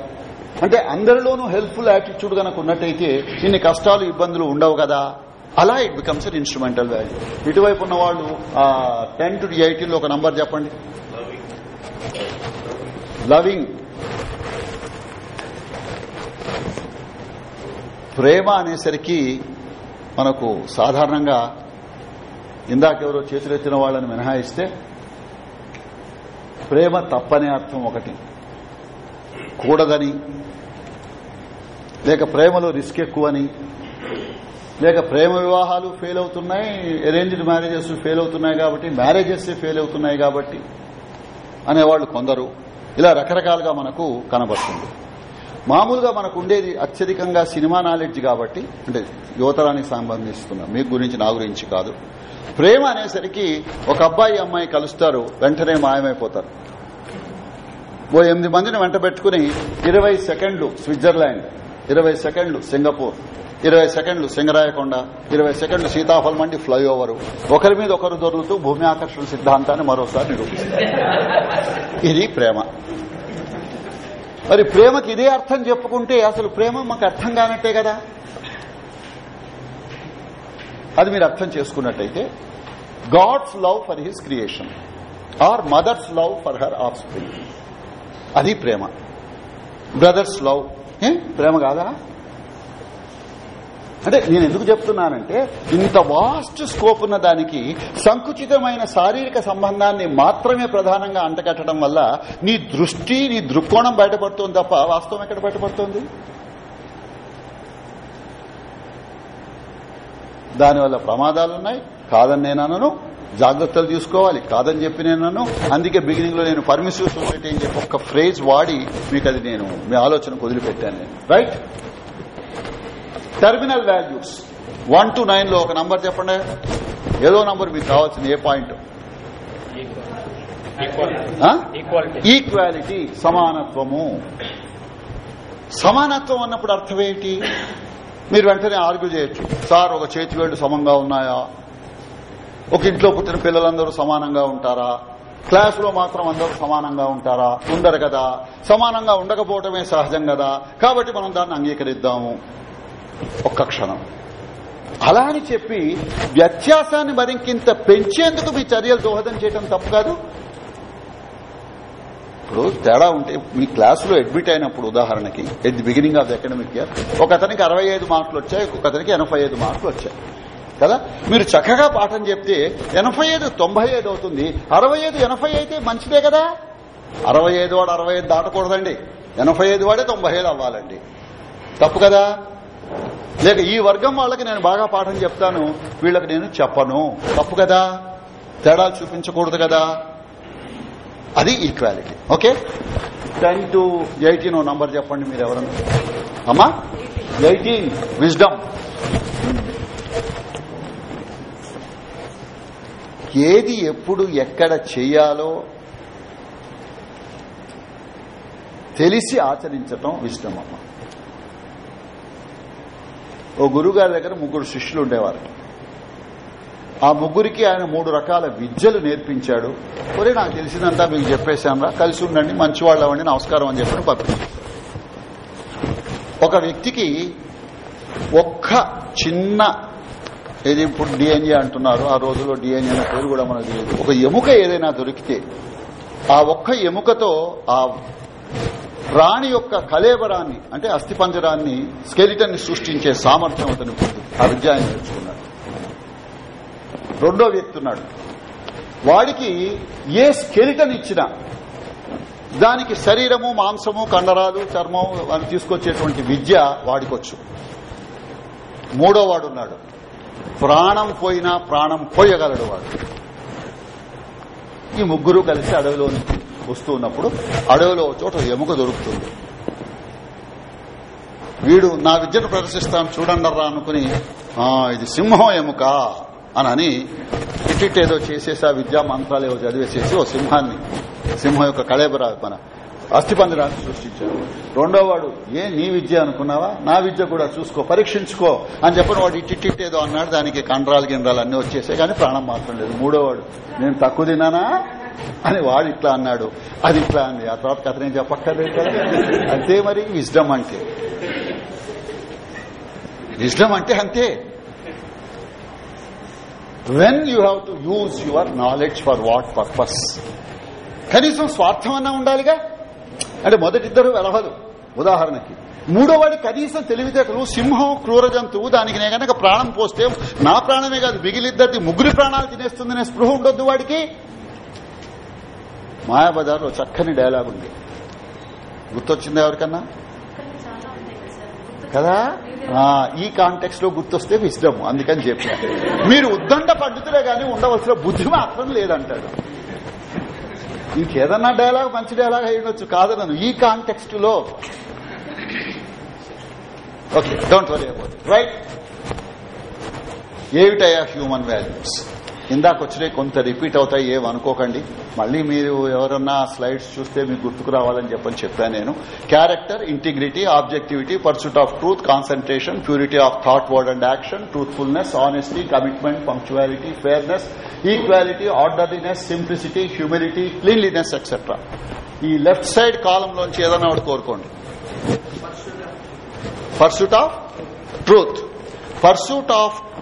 అంటే అందరిలోనూ హెల్ప్ఫుల్ యాటిట్యూడ్ కనుక ఉన్నట్టయితే ఇన్ని కష్టాలు ఇబ్బందులు ఉండవు కదా. అలా it becomes an instrumental value. ఇటువైపు ఉన్న వాళ్ళు టెన్ టు ఎయిటీన్ ఒక నంబర్ చెప్పండి. లవింగ్. ప్రేమ అనేసరికి మనకు సాధారణంగా ఇందాకెవరో చేతులెత్తిన వాళ్ళని మినహాయిస్తే ప్రేమ తప్పనే అర్థం ఒకటి. కూడదని లేక ప్రేమలో రిస్క్ ఎక్కువని లేక ప్రేమ వివాహాలు ఫెయిల్ అవుతున్నాయి అరేంజ్డ్ మ్యారేజెస్ ఫెయిల్ అవుతున్నాయి కాబట్టి మ్యారేజెస్ ఫెయిల్ అవుతున్నాయి కాబట్టి అనేవాళ్ళు కొందరు. ఇలా రకరకాలుగా మనకు కనబడుతుంది. మామూలుగా మనకు ఉండేది అత్యధికంగా సినిమా నాలెడ్జ్ కాబట్టి అంటే యువతరానికి సంబంధిస్తున్నా మీ గురించి నా గురించి కాదు. ప్రేమ అనేసరికి ఒక అబ్బాయి అమ్మాయి కలుస్తారు వెంటనే మాయమైపోతారు. ఓ ఎనిమిది మందిని వెంట పెట్టుకుని ఇరవై సెకండ్లు స్విట్జర్లాండ్ ఇరవై సెకండ్లు సింగపూర్. ఇరవై సెకండ్లు సింగరాయకొండ ఇరవై సెకండ్లు సీతాఫల్ మండి ఫ్లైఓవర్. ఒకరి మీద ఒకరు దొరుకుతూ భూమి ఆకర్షణ సిద్ధాంతాన్ని మరోసారి నిరూపిస్తారు. ఇది ప్రేమ. మరి ప్రేమకి ఇదే అర్థం చెప్పుకుంటే అసలు ప్రేమ మాకు అర్థం కానట్టే కదా? అది మీరు అర్థం చేసుకున్నట్టయితే God's love for his creation or mother's love for her offspring అది ప్రేమ. బ్రదర్స్ లవ్ ప్రేమ కాదా? అంటే నేను ఎందుకు చెప్తున్నానంటే ఇంత వాస్ట్ స్కోప్ ఉన్న దానికి సంకుచితమైన శారీరక సంబంధాన్ని మాత్రమే ప్రధానంగా అంటకట్టడం వల్ల నీ దృష్టి నీ దృక్కోణం బయటపడుతుంది తప్ప వాస్తవం ఎక్కడ బయటపడుతుంది? దానివల్ల ప్రమాదాలున్నాయి. కాదని నేను అనను. జాగ్రత్తలు తీసుకోవాలి. కాదని చెప్పి నేను అందుకే బిగినింగ్లో నేను పర్మిసివ్ సొసైటీ అని చెప్పి ఒక ఫ్రేజ్ వాడి మీకు అది నేను మీ ఆలోచనకు వదిలిపెట్టాను నేను. Right terminal values. One to నైన్లో ఒక నంబర్ చెప్పండి. ఏదో నంబర్ మీకు కావాల్సింది ఏ పాయింట్? ఈక్వాలిటీ సమానత్వము. సమానత్వం అన్నప్పుడు అర్థం ఏంటి? మీరు వెంటనే ఆర్గ్యూ చేయొచ్చు. సార్ ఒక చేతి వేళ్ళు సమంగా ఉన్నాయా? ఒక ఇంట్లో పుట్టిన పిల్లలందరూ సమానంగా ఉంటారా? క్లాసులో మాత్రం అందరూ సమానంగా ఉంటారా? ఉండరు కదా. సమానంగా ఉండకపోవటమే సహజం కదా. కాబట్టి మనం దాన్ని అంగీకరిద్దాము. ఒక్క క్షణం. అలా అని చెప్పి వ్యత్యాసాన్ని మరింకింత పెంచేందుకు మీ చర్యలు దోహదం చేయడం తప్పు కాదు. ఇప్పుడు తేడా ఉంటే మీ క్లాసులో అడ్మిట్ అయినప్పుడు ఉదాహరణకి at the beginning of the academic year ఒక అతనికి అరవై ఐదు మార్కులు వచ్చాయి ఒక అతనికి ఎనభై ఐదు మార్కులు వచ్చాయి. కదా? మీరు చక్కగా పాఠం చెప్తే ఎనభై ఐదు తొంభై ఐదు అవుతుంది అరవై ఐదు ఎనభై అయితే మంచిదే కదా? అరవై ఐదు వాడు అరవై ఐదు దాటకూడదండి. ఎనభై ఐదు వాడే తొంభై ఐదు అవ్వాలండి. తప్పు కదా? లేక ఈ వర్గం వాళ్ళకి నేను బాగా పాఠం చెప్తాను వీళ్ళకి నేను చెప్పను. తప్పు కదా? తేడాలు చూపించకూడదు కదా? అది equality. Okay? Ten to eighteen number చెప్పండి మీరు ఎవరన్నా. అమ్మా? Eighteen wisdom. ఏది ఎప్పుడు ఎక్కడ చేయాలో తెలిసి ఆచరించటం విజ్డమ్ అమ్మా. ఓ గురుగారి దగ్గర ముగ్గురు శిష్యులు ఉండేవారు. ఆ ముగ్గురికి ఆయన మూడు రకాల విద్యలు నేర్పించాడు. ఒరే నాకు తెలిసిందంతా మీకు చెప్పేశాంరా కలిసి ఉండండి మంచివాళ్ళు అవ్వండి నమస్కారం అని చెప్పి పంపించాడు. ఒక వ్యక్తికి ఒక్క చిన్న ఏది ఇప్పుడు డిఎన్ఏ అంటున్నారు ఆ రోజుల్లో డిఎన్ఏ అనే పేరు కూడా మనకు తెలియదు. ఒక ఎముక ఏదైనా దొరికితే ఆ ఒక్క ఎముకతో ఆ ప్రాణి యొక్క కలేబరాన్ని అంటే అస్థిపంజరాన్ని స్కెలిటన్ని సృష్టించే సామర్థ్యం అతను ఆ విద్య ఆయన నేర్చుకున్నాడు. రెండో వ్యక్తి ఉన్నాడు. వాడికి ఏ స్కెలిటన్ ఇచ్చినా దానికి శరీరము మాంసము కండరాలు చర్మం అని తీసుకొచ్చేటువంటి విద్య వాడికొచ్చు. మూడో వాడు ఉన్నాడు. ప్రాణం పోయినా ప్రాణం పోయగలడు వాడు. ఈ ముగ్గురు కలిసి అడవిలో వస్తూ ఉన్నప్పుడు అడవిలో చోట ఎముక దొరుకుతుంది. వీడు నా విద్యను ప్రదర్శిస్తాను చూడండర్రా అనుకుని ఇది సింహం ఎముక అని అని ఇట్టిట్టేదో చేసేసి ఆ విద్యా మంత్రాలు ఏవో చదివేసేసి ఓ సింహాన్ని సింహం యొక్క కళేబరా మన అస్థిపందిరాన్ని సృష్టించాడు. రెండో వాడు ఏ నీ విద్య అనుకున్నావా? నా విద్య కూడా చూసుకో పరీక్షించుకో అని చెప్పిన వాడు ఇట్టిట్టేదో అన్నాడు. దానికి కండరాలు గిండ్రాలు అన్ని వచ్చేసాయి కానీ ప్రాణం మాత్రం లేదు. మూడో వాడు నేను తక్కువ తిన్నానా? అని వాడు ఇట్లా అన్నాడు అది ఇట్లా అంది ఆ తర్వాత కథ నేను చెప్పక్కర్లేదు అంతే మరి విజ్డమ్ అంటే. విజ్డమ్ అంటే అంతే. When you have to use your knowledge for what purpose కనీసం స్వార్థం అన్నా ఉండాలిగా? అంటే మొదటిద్దరు వెలవదు. ఉదాహరణకి మూడో వాడి కనీసం తెలివితేటలు సింహం క్రూర జంతువు దానికి నేను కనుక ప్రాణం పోస్తే నా ప్రాణమే కాదు మిగిలిద్దరిది ముగ్గురి ప్రాణాలు తినేస్తుందనే స్పృహ ఉండొద్దు వాడికి. మాయాబజార్లో చక్కని డైలాగ్ ఉంది. గుర్తొచ్చింది ఎవరికన్నా? కదా? ఈ కాంటెక్స్లో గుర్తొస్తే విజ్డమ్ అందుకని చెప్పిన మీరు ఉద్దండ పండితులే గాని ఉండవలసిన బుద్ధి మాత్రం లేదంటాడు ఇంకేదన్నా డైలాగ్ మంచి డైలాగ్ అయి ఉండొచ్చు కాదనను. ఈ కాంటెక్స్ట్లో okay don't worry about right ఏమిటయ్యా హ్యూమన్ వాల్యూస్ ఇందాక వచ్చినాయి కొంత రిపీట్ అవుతాయి ఏమనుకోకండి అనుకోకండి. మళ్ళీ మీరు ఎవరన్నా స్లైడ్స్ చూస్తే మీకు గుర్తుకు రావాలని చెప్పని చెప్పాను నేను. Character integrity objectivity pursuit of truth concentration purity of thought word and action truthfulness honesty commitment punctuality fairness equality orderliness simplicity humility cleanliness etcetera ఈ లెఫ్ట్ సైడ్ కాలంలోంచి ఏదన్నా వాడు కోరుకోండి. Pursuit of truth pursuit of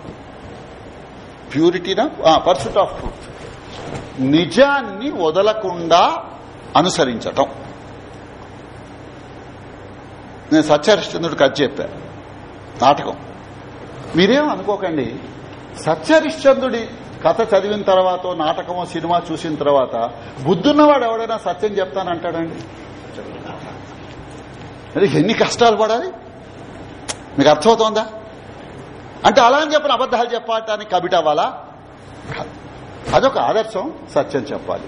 ప్యూరిటీనా? Pursuit of truth నిజాన్ని వదలకుండా అనుసరించటం. నేను సత్యహరిశ్చంద్రుడు కథ చెప్పాను నాటకం. మీరేం అనుకోకండి. సత్యహరిశ్చంద్రుడి కథ చదివిన తర్వాత నాటకమో సినిమా చూసిన తర్వాత బుద్ధున్నవాడు ఎవడైనా సత్యం చెప్తానంటాడండి? మరి ఎన్ని కష్టాలు పడాలి? మీకు అర్థమవుతోందా? అంటే అలా అని చెప్పిన అబద్దాలు చెప్పటానికి కబిట్ అవ్వాలా? అదొక ఆదర్శం సత్యం చెప్పాలి.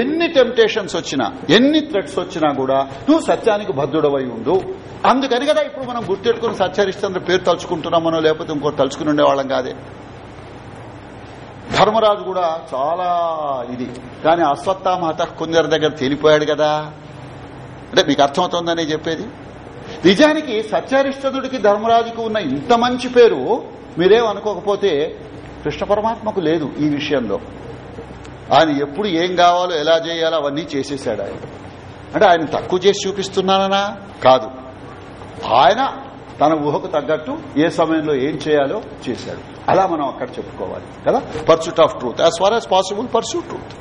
ఎన్ని టెంప్టేషన్స్ వచ్చినా ఎన్ని థ్రెట్స్ వచ్చినా కూడా నువ్వు సత్యానికి భద్రుడవై ఉండు. అందుకని కదా ఇప్పుడు మనం గుర్తెట్టుకుని సత్యహరిశ్చంద్ర పేరు తలుచుకుంటున్నామనో లేకపోతే ఇంకో తలుచుకుని ఉండేవాళ్ళం కాదే. ధర్మరాజు కూడా చాలా ఇది. కానీ అశ్వత్థామహత కుందరి దగ్గర తేలిపోయాడు కదా. అంటే మీకు అర్థమవుతోందని చెప్పేది? నిజానికి సత్యహరిశ్చంద్రుడికి ధర్మరాజుకు ఉన్న ఇంత మంచి పేరు మీరేం అనుకోకపోతే కృష్ణ పరమాత్మకు లేదు ఈ విషయంలో. ఆయన ఎప్పుడు ఏం కావాలో ఎలా చేయాలో అవన్నీ చేసేశాడు ఆయన. అంటే ఆయన తక్కువ చేసి చూపిస్తున్నానా కాదు. ఆయన తన ఊహకు తగ్గట్టు ఏ సమయంలో ఏం చేయాలో చేశాడు. అలా మనం అక్కడ చెప్పుకోవాలి కదా? Pursuit of truth as far as possible pursuit truth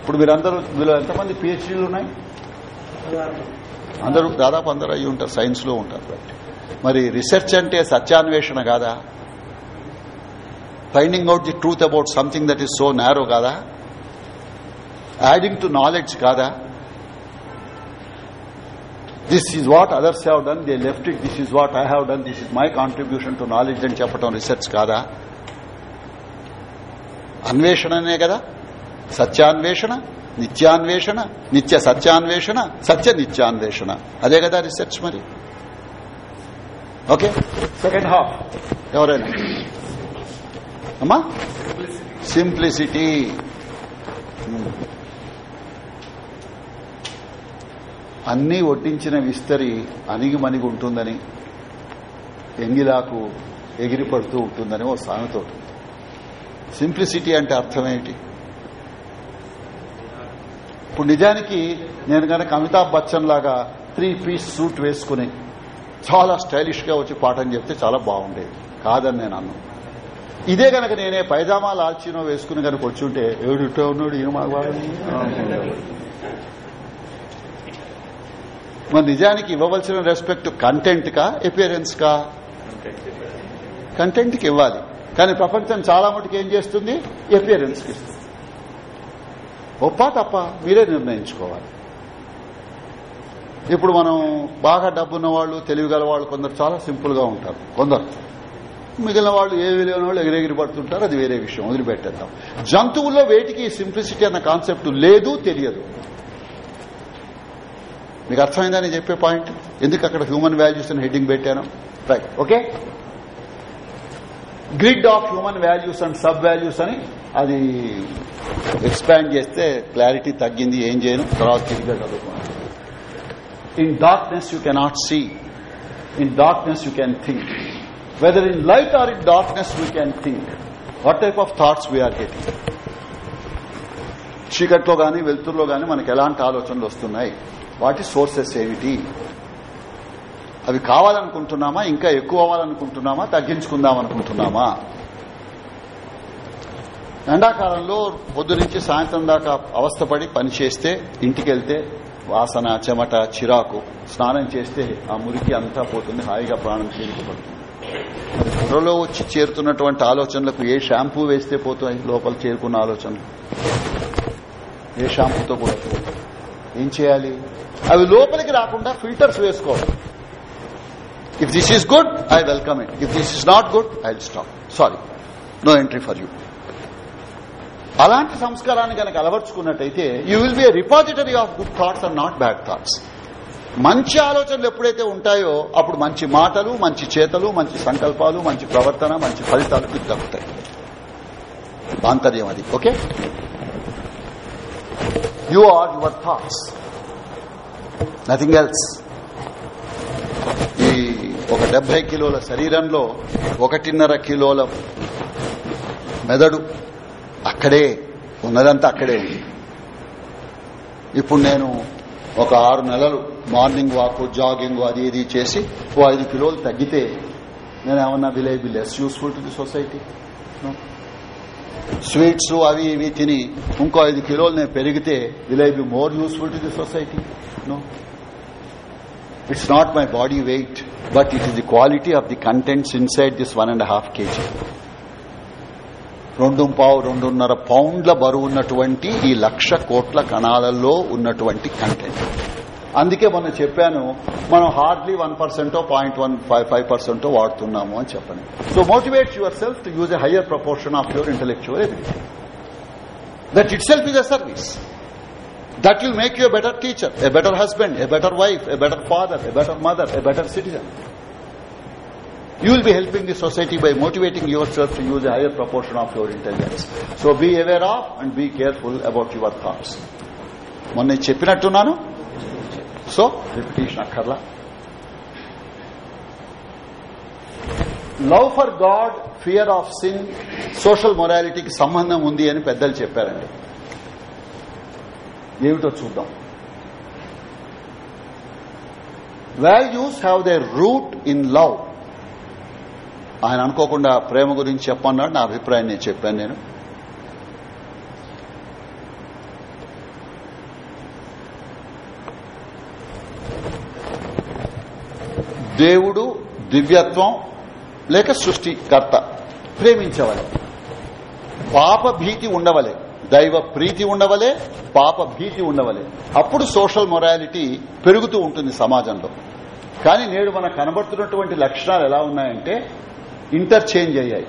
ఇప్పుడు మీరందరూ మీలో ఎంతమంది పిహెచ్డీలు ఉన్నాయి? అందరూ దాదాపు అందరూ అయ్యి ఉంటారు సైన్స్లో ఉంటారు మరి రీసెర్చ్ అంటే సత్యాన్వేషణ కాదా? Finding out the truth about something that is so narrow కాదా? యాడింగ్ టు నాలెడ్జ్ కాదా? This is what others have done they left it this is what I have done this is my contribution to knowledge అని చెప్పడం రీసెర్చ్ కాదా? అన్వేషణనే కదా? సత్యాన్వేషణ? నిత్యాన్వేషణ నిత్య సత్యాన్వేషణ సత్య నిత్యాన్వేషణ. అదే కదా రీసెర్చ్ మరి? ఓకే సెకండ్ హాఫ్ ఎవరైనా? అమ్మా? సింప్లిసిటీ అన్నీ వడ్డించిన విస్తరి అణిగి మణిగి ఉంటుందని ఎంగిలాకు ఎగిరి పడుతూ ఉంటుందని ఓ సామెత ఉంటుంది సింప్లిసిటీ అంటే అర్థం ఏంటి ఇప్పుడు నిజానికి నేను కనుక అమితాబ్ బచ్చన్ లాగా త్రీ పీస్ సూట్ వేసుకుని చాలా స్టైలిష్గా వచ్చి పాఠం చెప్తే చాలా బాగుండేది. కాదని నేను అన్నాను ఇదే గనక నేనే పైజామా లాల్చీనో వేసుకుని కనుక వచ్చి ఉంటే ఏడుటో ఉన్నాడు మరి నిజానికి ఇవ్వవలసిన రెస్పెక్ట్ కంటెంట్ కా ఎపియరెన్స్ కా? కంటెంట్కి ఇవ్వాలి. కానీ ప్రపంచం చాలా మటుకు ఏం చేస్తుంది? ఎపియరెన్స్కి. ఇస్తుంది ఒప్పా తప్ప మీరే నిర్ణయించుకోవాలి. ఇప్పుడు మనం బాగా డబ్బున్న వాళ్ళు తెలివిగల వాళ్ళు కొందరు చాలా సింపుల్గా ఉంటారు. కొందరు. మిగిలిన వాళ్ళు ఏవి లేని వాళ్ళు ఎగిరెగిరి పడుతుంటారు అది వేరే విషయం వదిలిపెట్టేద్దాం. జంతువుల్లో వేటికి సింప్లిసిటీ అన్న కాన్సెప్ట్ లేదు తెలియదు. మీకు అర్థమైందని చెప్పే పాయింట్? ఎందుకు అక్కడ హ్యూమన్ వాల్యూస్ అని హెడ్డింగ్ పెట్టాను? Right okay? Grid of human values and sub values అని అది ఎక్స్పాండ్ చేస్తే క్లారిటీ తగ్గింది ఏం చేయను తర్వాత తిరిగి చదువుకున్నాను in darkness you cannot see in darkness you can think whether in light or in darkness you can think what type of thoughts we are getting చీకట్లో గాని వెలుతురులో గాని మనకు ఎలాంటి ఆలోచనలు వస్తున్నాయి? వాటి సోర్సెస్ ఏమిటి? అవి కావాలనుకుంటున్నామా? ఇంకా ఎక్కువ అవ్వాలనుకుంటున్నామా? తగ్గించుకుందాం అనుకుంటున్నామా? ఎండాకాలంలో పొద్దు నుంచి సాయంత్రం దాకా అవస్థపడి పని చేస్తే ఇంటికి వెళ్తే వాసన చెమట చిరాకు స్నానం చేస్తే ఆ మురికి అంతా పోతుంది హాయిగా ప్రాణం చేరుకుపడుతుంది బుర్రలో వచ్చి చేరుతున్నటువంటి ఆలోచనలకు ఏ షాంపూ వేస్తే పోతాయి? లోపల చేరుకున్న ఆలోచనలు. ఏ షాంపూతో కూడా ఏం చేయాలి? అవి లోపలికి రాకుండా ఫిల్టర్స్ వేసుకోవాలి. If this is good I welcome it. If this is not good I stop sorry no entry for you అలాంటి సంస్కారాన్ని కనుక అలవర్చుకున్నట్టయితే you will be a repository of good thoughts and not bad thoughts మంచి ఆలోచనలు ఎప్పుడైతే ఉంటాయో అప్పుడు మంచి మాటలు మంచి చేతలు మంచి సంకల్పాలు మంచి ప్రవర్తన మంచి ఫలితాలు మీకు దక్కుతాయి. ఆంతర్యం అది okay? You are your thoughts nothing else ఈ ఒక డెబ్బై కిలోల శరీరంలో ఒకటిన్నర కిలోల మెదడు అక్కడే ఉన్నదంతా అక్కడే ఉంది. ఇప్పుడు నేను ఒక ఆరు నెలలు మార్నింగ్ వాక్ జాగింగ్ అది ఇది చేసి ఓ ఐదు కిలోలు తగ్గితే నేను ఏమన్నా will I be less useful to the society sweets అవి ఇవి తిని ఇంకో ఐదు కిలోలు నేను పెరిగితే will I be more useful to the society It's it's my body body weight but it is quality quality of contents contents this this one and half kg రెండు పావు రెండున్నర పౌండ్ల బరువు ఉన్నటువంటి ఈ లక్ష కోట్ల కణాలలో ఉన్నటువంటి కంటెంట్ అందుకే మొన్న చెప్పాను మనం హార్డ్లీ వన్ పర్సెంటో పాయింట్ వన్ ఫైవ్ ఫైవ్ పర్సెంటో వాడుతున్నాము అని చెప్పండి so motivate yourself to use a higher proportion of your intellectual ability itself is a service That will make you a better teacher, a better husband, a better wife, a better father, a better mother, a better citizen. You will be helping the society by motivating yourself to use a higher proportion of your intelligence. So be aware of and be careful about your thoughts. మొన్న నేను చెప్పినట్టున్నాను సో రిపిటేషన్ అక్కర్లా love for God fear of sin social మొరాలిటీకి సంబంధం ఉంది అని పెద్దలు చెప్పారండి ఏమిటో చూద్దాం. Values have they root in love ఆయన అనుకోకుండా ప్రేమ గురించి చెప్పన్నాడు నా అభిప్రాయం నేను చెప్పాను నేను. దేవుడు దివ్యత్వం లేక సృష్టికర్త. ప్రేమించవలే. పాప భీతి ఉండవలే. దైవ ప్రీతి ఉండవలే పాప భీతి ఉండవలే. అప్పుడు సోషల్ మొరాలిటీ పెరుగుతూ ఉంటుంది సమాజంలో. కానీ నేడు మనకు కనబడుతున్నటువంటి లక్షణాలు ఎలా ఉన్నాయంటే ఇంటర్చేంజ్ అయ్యాయి.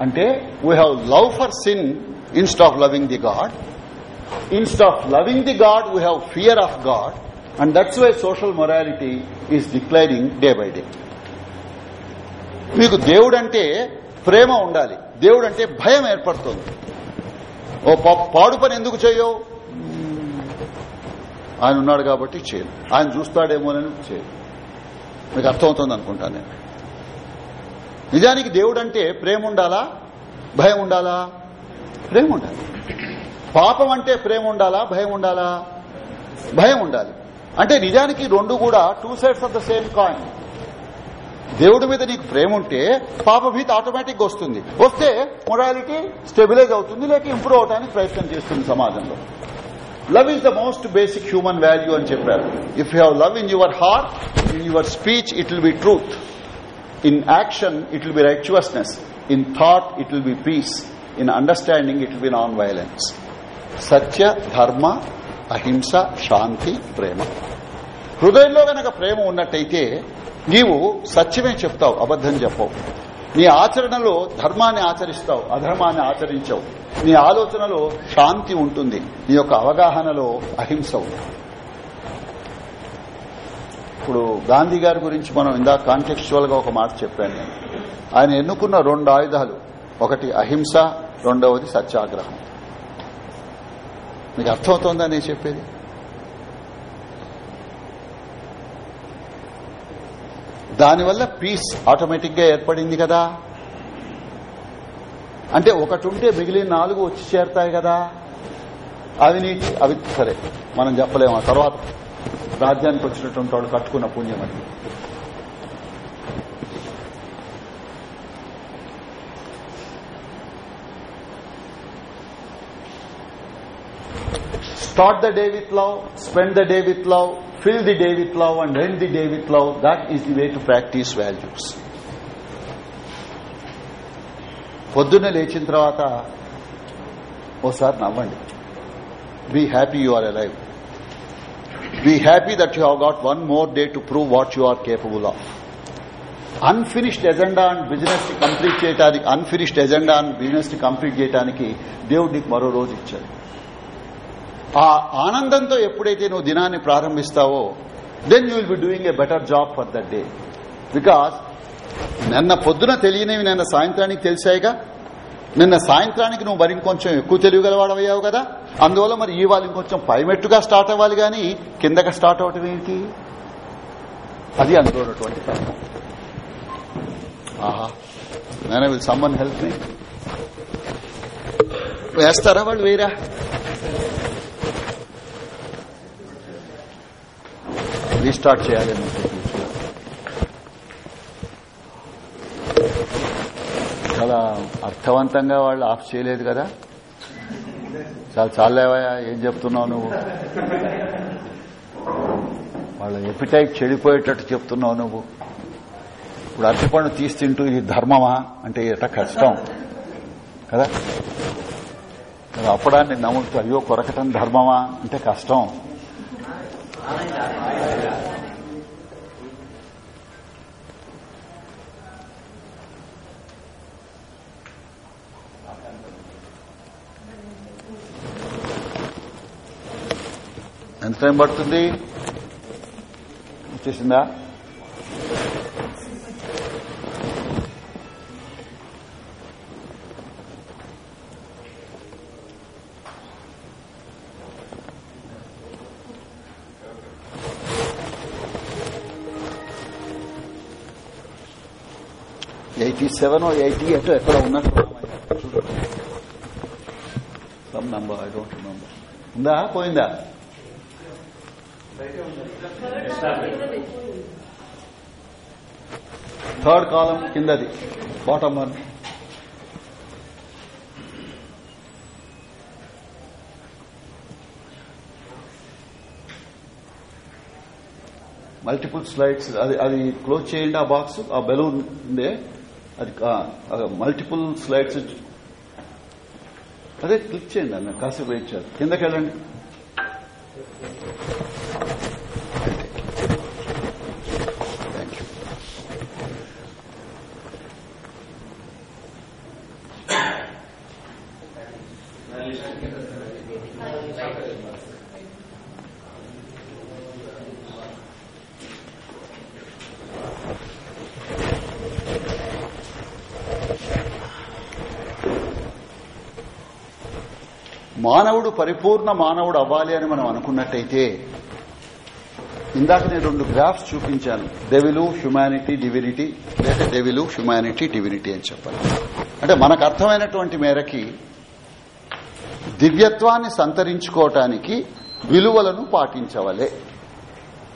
అంటే we have love for sin instead of loving the God instead of loving the God we have fear of God and that's why social morality is declining day by day మీకు దేవుడంటే ప్రేమ ఉండాలి. దేవుడంటే భయం ఏర్పడుతుంది. ఓ పా- పాడు పని ఎందుకు చేయవు? ఆయన ఉన్నాడు కాబట్టి చేయను. ఆయన చూస్తాడేమోనని చేయను? మీకు అర్థమవుతుంది అనుకుంటాను నేను. నిజానికి దేవుడు అంటే ప్రేమ ఉండాలా? భయం ఉండాలా? ప్రేమ ఉండాలి. పాపం అంటే ప్రేమ ఉండాలా? భయం ఉండాలా? భయం ఉండాలి. అంటే నిజానికి రెండు కూడా two sides of the same coin దేవుడి మీద నీకు ప్రేమ ఉంటే పాపభీతి ఆటోమేటిక్గా వస్తుంది. వస్తే మొరాలిటీ స్టెబిలైజ్ అవుతుంది లేక ఇంప్రూవ్ అవడానికి ప్రయత్నం చేస్తుంది సమాజంలో. Love is the most basic human value అని చెప్పారు. If you have love in your heart in your speech it will be truth in action it will be righteousness in thought it will be peace in understanding it will be non violence సత్య ధర్మ అహింస శాంతి ప్రేమ హృదయంలో గనక ప్రేమ ఉన్నట్టయితే నీవు సత్యమే చెప్తావు అబద్దం చెప్పవు. నీ ఆచరణలో ధర్మాన్ని ఆచరిస్తావు అధర్మాన్ని ఆచరించవు. నీ ఆలోచనలో శాంతి ఉంటుంది నీ యొక్క అవగాహనలో అహింస ఉంటుంది ఇప్పుడు గాంధీ గారి గురించి మనం ఇందాక కాంటెక్చువల్గా ఒక మాట చెప్పాను నేను. ఆయన ఎన్నుకున్న రెండు ఆయుధాలు ఒకటి అహింస రెండవది సత్యాగ్రహం. మీకు అర్థమవుతోందా నేను చెప్పేది? దానివల్ల పీస్ ఆటోమేటిక్గా ఏర్పడింది కదా. అంటే ఒకటి ఉంటే మిగిలిన నాలుగు వచ్చి చేరతాయి కదా. అవినీతి అవి సరే మనం చెప్పలేము. ఆ తర్వాత రాజ్యానికి వచ్చినటువంటి వాడు కట్టుకున్న పుణ్యం అది. Start the day with love spend the day with love fill the day with love, and end the day with love. That is the way to practice values. పొద్దున్నే లేచిన తర్వాత ఓసారి నవ్వండి be happy you are alive be happy that you have got one more day to prove what you are capable of unfinished agenda and బిజినెస్ని కంప్లీట్ చేయడానికి అన్ఫినిష్డ్ ఎజెండా అండ్ బిజినెస్ని కంప్లీట్ చేయడానికి దేవుడు నీకు మరో రోజు ఇచ్చాడు ఆ ఆనందంతో ఎప్పుడైతే నువ్వు దినాన్ని ప్రారంభిస్తావో then you will be doing a better job for that day because నిన్న పొద్దున తెలియనివి నిన్న సాయంత్రానికి తెలిసాయిగా నిన్న సాయంత్రానికి నువ్వు మరి ఇంకొంచెం ఎక్కువ తెలియగలవాడవయ్యావు కదా. అందువల్ల మరి ఇవాళ ఇంకొంచెం పైమెట్టుగా స్టార్ట్ అవ్వాలి కానీ కిందకి స్టార్ట్ అవటం ఏంటి? అది అందులో ఉన్నటువంటి ఆహా విల్ సమ్మన్ హెల్ప్ మీ వేస్తారా వాళ్ళు వేరా? రీస్టార్ట్ చేయాలి చాలా అర్థవంతంగా వాళ్ళు ఆఫ్ చేయలేదు కదా? చాలా చాలేవయా ఏం చెప్తున్నావు నువ్వు? వాళ్ళ ఎపిటైట్ చెడిపోయేటట్టు చెప్తున్నావు నువ్వు. ఇప్పుడు అరటిపండు తీసి తింటూ ఇది ధర్మమా? అంటే ఎట కష్టం. కదా? అప్పడాన్ని నమ్ముతూ అయ్యో కొరకటం ధర్మమా? అంటే కష్టం. ఎంత టైం పడుతుంది? వచ్చేసిందా ఎయిటీ సెవెన్ ఎయిటీ ఎయిట్ ఎక్కడ ఉన్నట్టు some number I don't remember ఉందా పోయిందా థర్డ్ కాలం కిందది బాటమ్ వన్ మల్టిపుల్ స్లైడ్స్ అది అది క్లోజ్ చేయండి ఆ బాక్స్ ఆ బెలూన్ ఉందే అది మల్టిపుల్ స్లైడ్స్ అదే క్లిక్ చేయండి అన్న కాసేపు వెయిట్ చేయాలి. కిందకి వెళ్ళండి మానవుడు పరిపూర్ణ మానవుడు అవ్వాలి అని మనం అనుకున్నట్టయితే ఇందాక నేను రెండు గ్రాఫ్స్ చూపించాను. డెవిలు హ్యుమానిటీ డివినిటీ లేదా డెవిలు హ్యుమానిటీ డివినిటీ అని చెప్పాలి. అంటే మనకు అర్థమైనటువంటి మేరకి దివ్యత్వాన్ని సంతరించుకోవటానికి విలువలను పాటించవలే.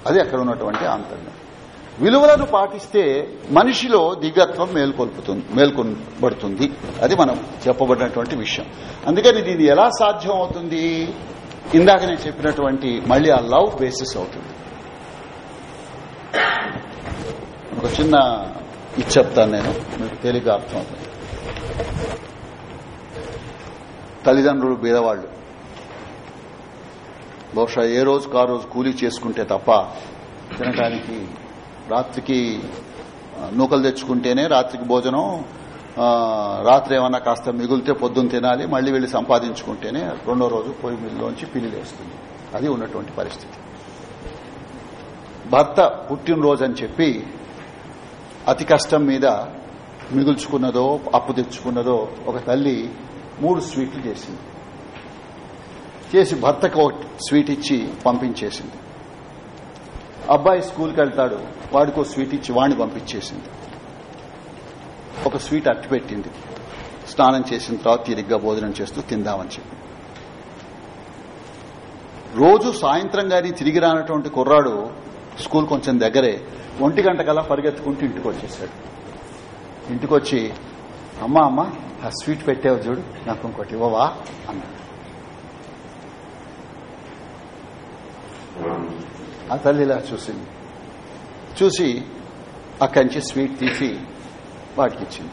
అది అక్కడ ఉన్నటువంటి ఆంతర్యం. విలువలను పాటిస్తే మనిషిలో దిగత్వం మేల్కొల్పుతుంది మేల్కొనబడుతుంది. అది మనం చెప్పబడినటువంటి విషయం. అందుకని దీన్ని ఎలా సాధ్యం అవుతుంది ఇందాక నేను చెప్పినటువంటి మళ్ళీ ఆ లవ్ బేసిస్ అవుతుంది. ఒక చిన్న ఇది చెప్తాను నేను మీకు తేలిక అర్థం అవుతుంది తల్లిదండ్రులు బీదవాళ్ళు బహుశా ఏ రోజుకు ఆ రోజు కూలీ చేసుకుంటే తప్ప తినడానికి రాత్రికి నూకలు తెచ్చుకుంటేనే రాత్రికి భోజనం రాత్రి ఏమన్నా కాస్త మిగులితే పొద్దున్న తినాలి మళ్ళీ వెళ్ళి సంపాదించుకుంటేనే రెండో రోజు పొయ్యి మిల్లోంచి పిల్లి వేస్తుంది అది ఉన్నటువంటి పరిస్థితి. భర్త పుట్టినరోజు అని చెప్పి అతి కష్టం మీద మిగుల్చుకున్నదో అప్పు తెచ్చుకున్నదో ఒక తల్లి మూడు స్వీట్లు చేసింది. చేసి భర్తకు ఒక స్వీట్ ఇచ్చి పంపించేసింది. అబ్బాయి స్కూల్కి వెళ్తాడు. వాడికో స్వీట్ ఇచ్చి వాణ్ణి పంపించేసింది. ఒక స్వీట్ అట్టి పెట్టింది. స్నానం చేసిన తర్వాత తిరిగ్గా భోజనం చేస్తూ తిందామని చెప్పి. రోజు సాయంత్రం గాని తిరిగి రానటువంటి కుర్రాడు స్కూల్ కొంచెం దగ్గరే ఒంటి గంట కల్లా పరిగెత్తుకుంటూ ఇంటికి వచ్చేసాడు. ఇంటికి వచ్చి అమ్మా అమ్మ ఆ స్వీట్ పెట్టావు చూడు నాకు ఇంకోటి ఇవ్వవా? అన్నాడు. ఆ తల్లి ఇలా చూసింది. చూసి అక్కడి నుంచి స్వీట్ తీసి వాటికి ఇచ్చింది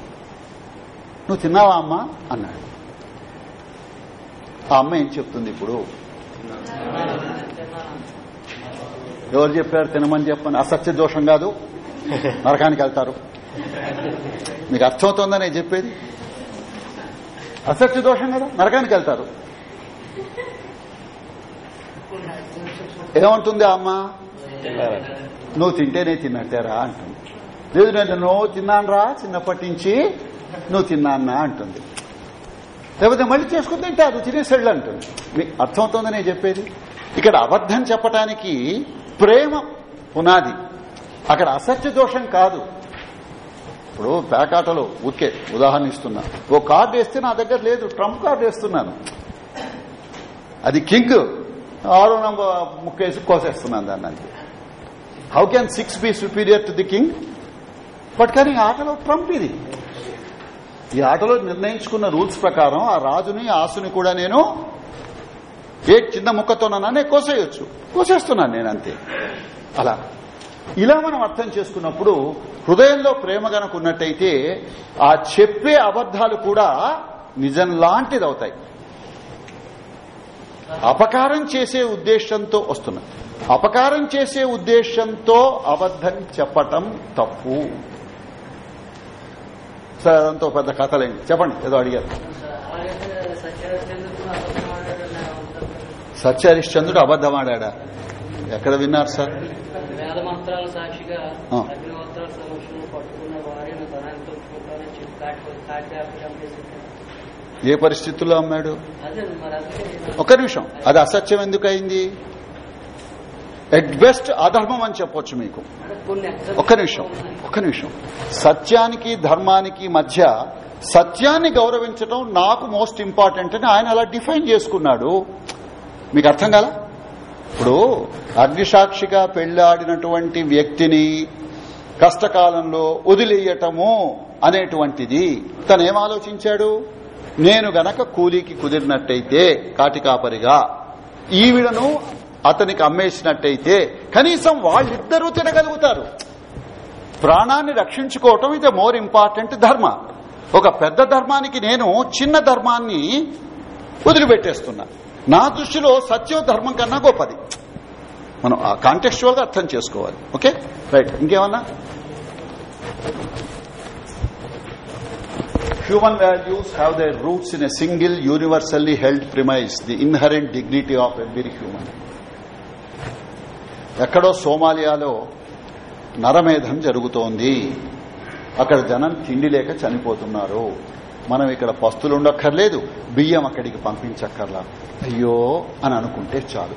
నువ్వు తిన్నావా అమ్మా? అన్నాడు. ఆ అమ్మ ఏం చెప్తుంది ఇప్పుడు? ఎవరు చెప్పారు తినమని చెప్పని? అసత్య దోషం కాదు. నరకానికి వెళ్తారు. మీకు అర్థమవుతుందని నేను చెప్పేది? అసత్య దోషం కదా. నరకానికి వెళ్తారు. ఏమంటుంది అమ్మ? నువ్వు తింటేనే తిన్నట్టేరా అంటుంది. లేదు నేను నువ్వు తిన్నానరా చిన్నప్పటి నుంచి నువ్వు తిన్నానా అంటుంది. లేకపోతే మళ్ళీ చేసుకుని తింటారు తినేసాళ్ళు అంటుంది. మీకు అర్థమవుతుంది నేను చెప్పేది? ఇక్కడ అబద్ధం చెప్పటానికి ప్రేమ పునాది. అక్కడ అసత్య దోషం కాదు. ఇప్పుడు పేకాటలో ఊరికే ఉదాహరణ ఇస్తున్నా. ఓ కార్డు వేస్తే నా దగ్గర లేదు ట్రంప్ కార్డు వేస్తున్నాను. అది కింగ్. ఆరో నంబర్ ముక్కేసి కోసేస్తున్నాను దాన్ని అంతే. How can six be superior to the king but కానీ ఈ ఆటలో ట్రంప్ ఇది. ఈ ఆటలో నిర్ణయించుకున్న రూల్స్ ప్రకారం ఆ రాజుని ఆసుని కూడా నేను ఏ చిన్న ముక్కతోనన్నా కోసేయొచ్చు. కోసేస్తున్నాను నేను అంతే. అలా. ఇలా మనం అర్థం చేసుకున్నప్పుడు హృదయంలో ప్రేమ గనక ఉన్నట్టయితే ఆ చెప్పే అబద్ధాలు కూడా నిజం లాంటిది అవుతాయి అపకారం చేసే ఉద్దేశంతో వస్తున్నా. అపకారం చేసే ఉద్దేశంతో అబద్ధం చెప్పటం తప్పు. సరే అదంతా పెద్ద కథలేండి. చెప్పండి ఏదో అడిగారు. సత్య హరిశ్చంద్రుడు అబద్దమాడా ఎక్కడ విన్నారు సార్? సాక్షిగా ఏ పరిస్థితుల్లో అమ్మాడు? ఒక నిమిషం. అది అసత్యం ఎందుకు అయింది ఎట్ బెస్ట్ అధర్మం అని చెప్పొచ్చు మీకు. ఒక్క నిమిషం. ఒక్క నిమిషం. సత్యానికి ధర్మానికి మధ్య సత్యాన్ని గౌరవించడం నాకు మోస్ట్ ఇంపార్టెంట్ అని ఆయన అలా డిఫైన్ చేసుకున్నాడు. మీకు అర్థం కాల? ఇప్పుడు అగ్నిసాక్షిగా పెళ్ళాడినటువంటి వ్యక్తిని కష్టకాలంలో వదిలేయటము అనేటువంటిది తను ఆలోచించాడు? నేను గనక కూలీకి కుదిరినట్టయితే కాటికాపరిగా ఈవిడను అతనికి అమ్మేసినట్టయితే కనీసం వాళ్ళిద్దరూ తినగలుగుతారు. ప్రాణాన్ని రక్షించుకోవటం ఇది మోర్ ఇంపార్టెంట్ ధర్మ. ఒక పెద్ద ధర్మానికి నేను చిన్న ధర్మాన్ని వదిలిపెట్టేస్తున్నా. నా దృష్టిలో సత్యం ధర్మం కన్నా గొప్పది. మనం ఆ కాంటెక్చువల్గా అర్థం చేసుకోవాలి. ఓకే రైట్ ఇంకేమన్నా? Human values have the roots in a single universally held premise the inherent dignity of every human ఎక్కడో సోమాలియాలో నరమేధం జరుగుతోంది. అక్కడ జనం తిండి లేక చనిపోతున్నారు. మనం ఇక్కడ పస్తులుండక్కర్లేదు బియ్యం అక్కడికి పంపించక్కర్లా. అయ్యో అని అనుకుంటే చాలు.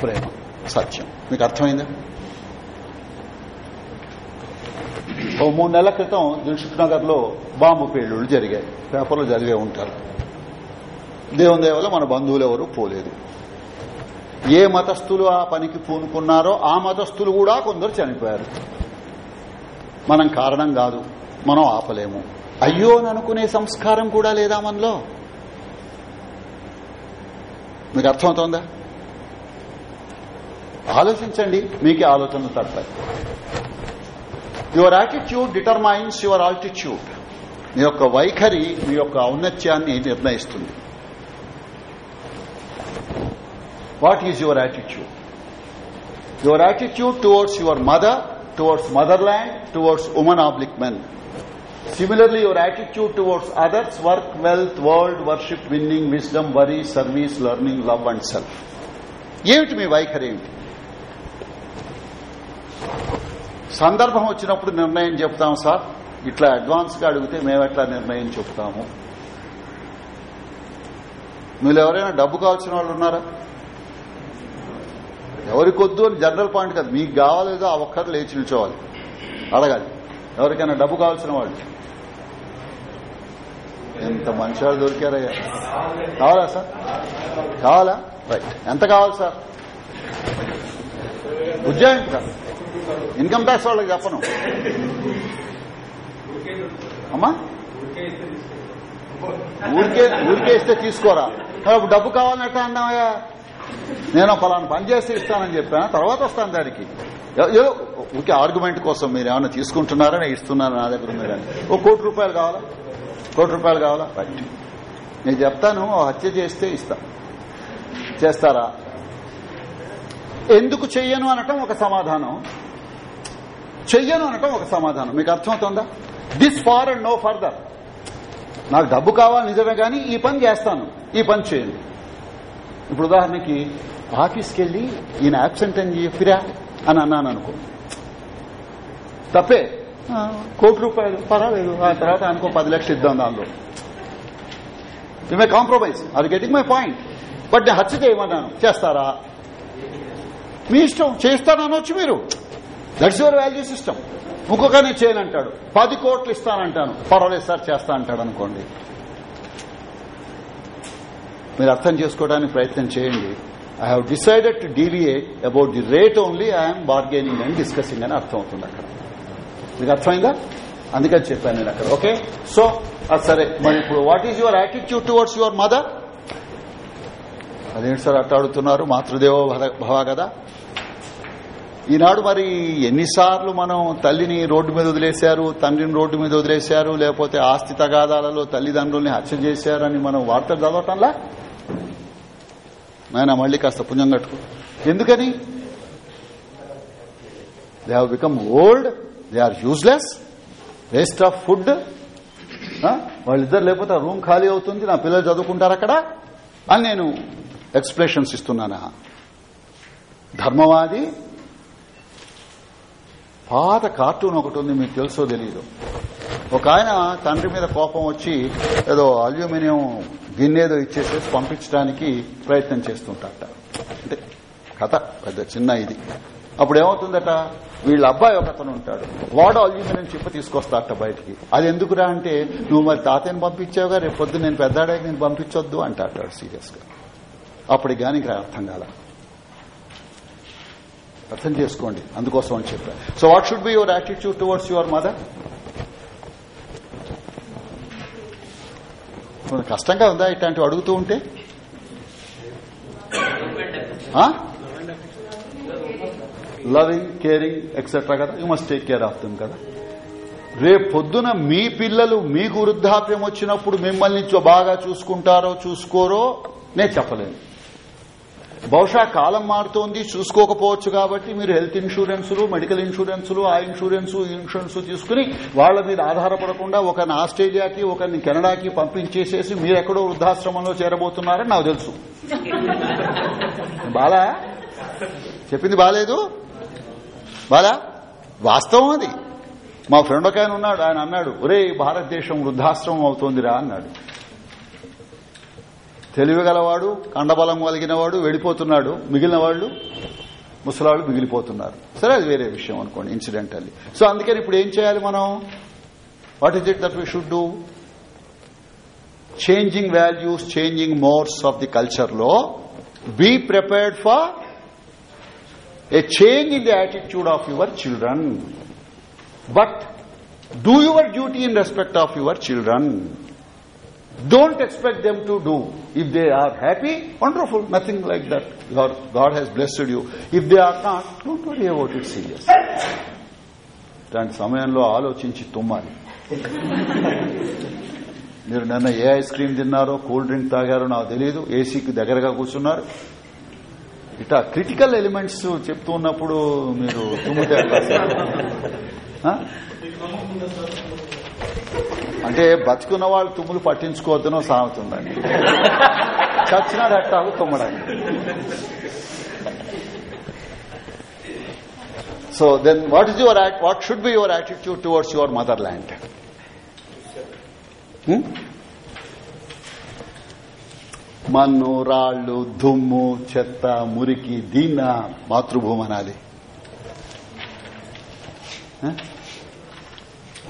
ప్రేమ. సత్యం. మీకు అర్థమైందా? ఓ మూడు నెలల క్రితం దిల్సుఖ్ నగర్లో బాంబు పేలుళ్ళు జరిగాయి. పేపర్లో చదివే ఉంటారు. దేవుని దేవల మన బంధువులు ఎవరు పోలేదు. ఏ మతస్థులు ఆ పనికి పూనుకున్నారో ఆ మతస్థులు కూడా కొందరు చనిపోయారు. మనం కారణం కాదు మనం ఆపలేము. అయ్యో అని అనుకునే సంస్కారం కూడా లేదా మనలో? మీకు అర్థమవుతోందా? ఆలోచించండి మీకే ఆలోచనలు తడతాయి your attitude determines your altitude మీ యొక్క వైఖరి మీ యొక్క ఔన్నత్యాన్ని నిర్ణయిస్తుంది. What is your attitude your attitude towards your mother towards motherland towards women oblique men similarly your attitude towards others work wealth world worship winning wisdom worry service learning love and self ఏమిటి మీ వైఖరి? ఏమిటి సందర్భం వచ్చినప్పుడు నిర్ణయం చెప్తాం సార్. ఇట్లా అడ్వాన్స్గా అడిగితే మేము ఎట్లా నిర్ణయం చెప్తాము? మీరు ఎవరైనా డబ్బు కావాల్సిన వాళ్ళు ఉన్నారా? ఎవరికొద్దు అని జనరల్ పాయింట్ కాదు. మీకు కావాలేదో ఆ ఒక్కరు లేచి నిల్చోవాలి. అడగాలి. ఎవరికైనా డబ్బు కావాల్సిన వాళ్ళు. ఎంత మంచి వాళ్ళు దొరికారయ్యా. కావాలా సార్? కావాలా? రైట్. ఎంత కావాలి సార్? ఉద్యోగం కాదు. ఇన్కమ్ ట్యాక్స్ వాళ్ళకి చెప్పను. అమ్మా? ఊరికే ఊరికే ఇస్తే తీసుకోరా. అప్పుడు డబ్బు కావాలన్నట్టు అన్నావయ్యా నేను పలానా పని చేస్తే ఇస్తానని చెప్పాను? తర్వాత వస్తాను దానికి. ఏదో ఊరికే ఆర్గ్యుమెంట్ కోసం మీరు ఏమైనా తీసుకుంటున్నారని ఇస్తున్నాను నా దగ్గర ఉంది కానీ. ఓ కోటి రూపాయలు కావాలా? కోటి రూపాయలు కావాలా? రైట్ నేను చెప్తాను హత్య చేస్తే ఇస్తా. చేస్తారా? ఎందుకు చెయ్యను అనటం ఒక సమాధానం. చెయ్యను అనటం ఒక సమాధానం. మీకు అర్థమవుతుందా? This far and no further నాకు డబ్బు కావాలి నిజమే కానీ ఈ పని చేస్తాను. ఈ పని చేయను ఇప్పుడు ఉదాహరణకి ఆఫీస్కి వెళ్ళి ఈయన యాబ్సెంట్ అని చెప్పిరా అని అన్నాను అనుకో. తప్పే. కోటి రూపాయలు. పర్వాలేదు. ఆ తర్వాత అనుకో పది లక్షలు ఇద్దాం దానిలో. You may compromise or getting my point but నేను హత్య చేయమన్నాను. చేస్తారా? మీ ఇష్టం. చేస్తాననొచ్చు మీరు. దట్స్ యువర్ వాల్యూ సిస్టమ్ ఇంకొక నేను చేయనంటాడు పది కోట్లు ఇస్తానంటాను. పర్వాలేదు సార్ చేస్తా అంటాడు అనుకోండి. మీరు అర్థం చేసుకోవడానికి ప్రయత్నం చేయండి. I have decided to deviate about the rate only I'm bargaining and discussing అని అర్థం అవుతుంది అక్కడ. మీకు అర్థమైందా? అందుకని చెప్పాను నేను అక్కడ. ఓకే సో అది సరే. మరి ఇప్పుడు what is your attitude towards your mother అదేంటి సార్ అట్లా అడుగుతున్నారు? మాతృదేవో భవ కదా? ఈనాడు మరి ఎన్నిసార్లు మనం తల్లిని రోడ్డు మీద వదిలేశారు తండ్రిని రోడ్డు మీద వదిలేశారు లేకపోతే ఆస్తి తగాదాలలో తల్లిదండ్రుల్ని హత్య చేశారని మనం వార్తలు చదవటంలా? నాయన మళ్ళీ కాస్త పుణ్యం కట్టుకో. ఎందుకని? They have become old they are useless waste of food వాళ్ళిద్దరు లేకపోతే రూమ్ ఖాళీ అవుతుంది నా పిల్లలు చదువుకుంటారు అక్కడ? అని నేను ఎక్స్ప్లెషన్స్ ఇస్తున్నానా. ధర్మవాది పాత కార్టూన్ ఒకటి ఉంది మీకు తెలుసో తెలియదు ఒక ఆయన తండ్రి మీద కోపం వచ్చి ఏదో అల్యూమినియం గిన్నెదో ఇచ్చేసేసి పంపించడానికి ప్రయత్నం చేస్తుంటాట అంటే కథ పెద్ద చిన్న ఇది. అప్పుడు ఏమవుతుందట? వీళ్ళ అబ్బాయి ఒక అతను ఉంటాడు. వాడు అల్యూమినియం చిప్ప తీసుకొస్తాట బయటికి. అది ఎందుకురా అంటే నువ్వు మరి తాతయ్యని పంపించావుగా రేపు పొద్దు నేను పెద్దాడాకి నేను పంపించొద్దు అంటాడు సీరియస్గా అప్పటికి కానీ అర్థం కాల. అర్థం చేసుకోండి. అందుకోసం అని చెప్పారు so what should be your attitude towards your mother కష్టంగా ఉందా ఇట్లాంటివి అడుగుతూ ఉంటే? లవింగ్ కేరింగ్ ఎక్సెట్రా కదా. You must take care of them కదా. రేపు పొద్దున మీ పిల్లలు మీకు వృద్ధాప్యం వచ్చినప్పుడు మిమ్మల్ని బాగా చూసుకుంటారో చూసుకోరో నేను చెప్పలేను. బహుశా కాలం మారుతోంది చూసుకోకపోవచ్చు కాబట్టి మీరు హెల్త్ ఇన్సూరెన్సులు మెడికల్ ఇన్సూరెన్సులు ఆ ఇన్సూరెన్స్ ఈ ఇన్సూరెన్స్ తీసుకుని వాళ్ళ మీద ఆధారపడకుండా ఒకరిని ఆస్ట్రేలియాకి ఒకరిని కెనడాకి పంపించేసేసి మీరెక్కడో వృద్ధాశ్రమంలో చేరబోతున్నారని నాకు తెలుసు. బాలా? చెప్పింది బాలేదు? బాలా? వాస్తవం అది. మా ఫ్రెండ్ ఒక ఆయన ఉన్నాడు ఆయన అన్నాడు ఒరే భారతదేశం వృద్ధాశ్రమం అవుతోందిరా అన్నాడు. తెలివి గలవాడు కండబలం కలిగినవాడు వెళ్ళిపోతున్నాడు వెడిపోతున్నాడు మిగిలిన వాళ్ళు ముసలాళ్ళు మిగిలిపోతున్నారు. సరే అది వేరే విషయం అనుకోండి ఇన్సిడెంటల్లీ సో అందుకని ఇప్పుడు ఏం చేయాలి మనం? What is it that we should do changing values changing modes of the కల్చర్లో be prepared for a change in the attitude of your children but do your duty in respect of your children Don't expect them to do. If they are happy, wonderful, nothing like that. God, God has blessed you. If they are not, don't worry about it seriously. దాని సమయంలో ఆలోచించి తుమ్మాలి మీరు నిన్న ఏ ఐస్ క్రీమ్ తిన్నారో కూల్ డ్రింక్ తాగారో నాకు తెలియదు ఏసీకి దగ్గరగా కూర్చున్నారు ఇట్లా క్రిటికల్ ఎలిమెంట్స్ చెప్తూ ఉన్నప్పుడు మీరు తుమ్మితే అంటే బతుకున్న వాళ్ళు తుమ్ములు పట్టించుకోవద్దనో సాగుతుందండి చచ్చిన అట్టాగు తుమ్మడానికి. So then what is your what should be your attitude towards your motherland మన్ను రాళ్ళు దుమ్ము చెత్త మురికి దీన్న మాతృభూమి అనాలి.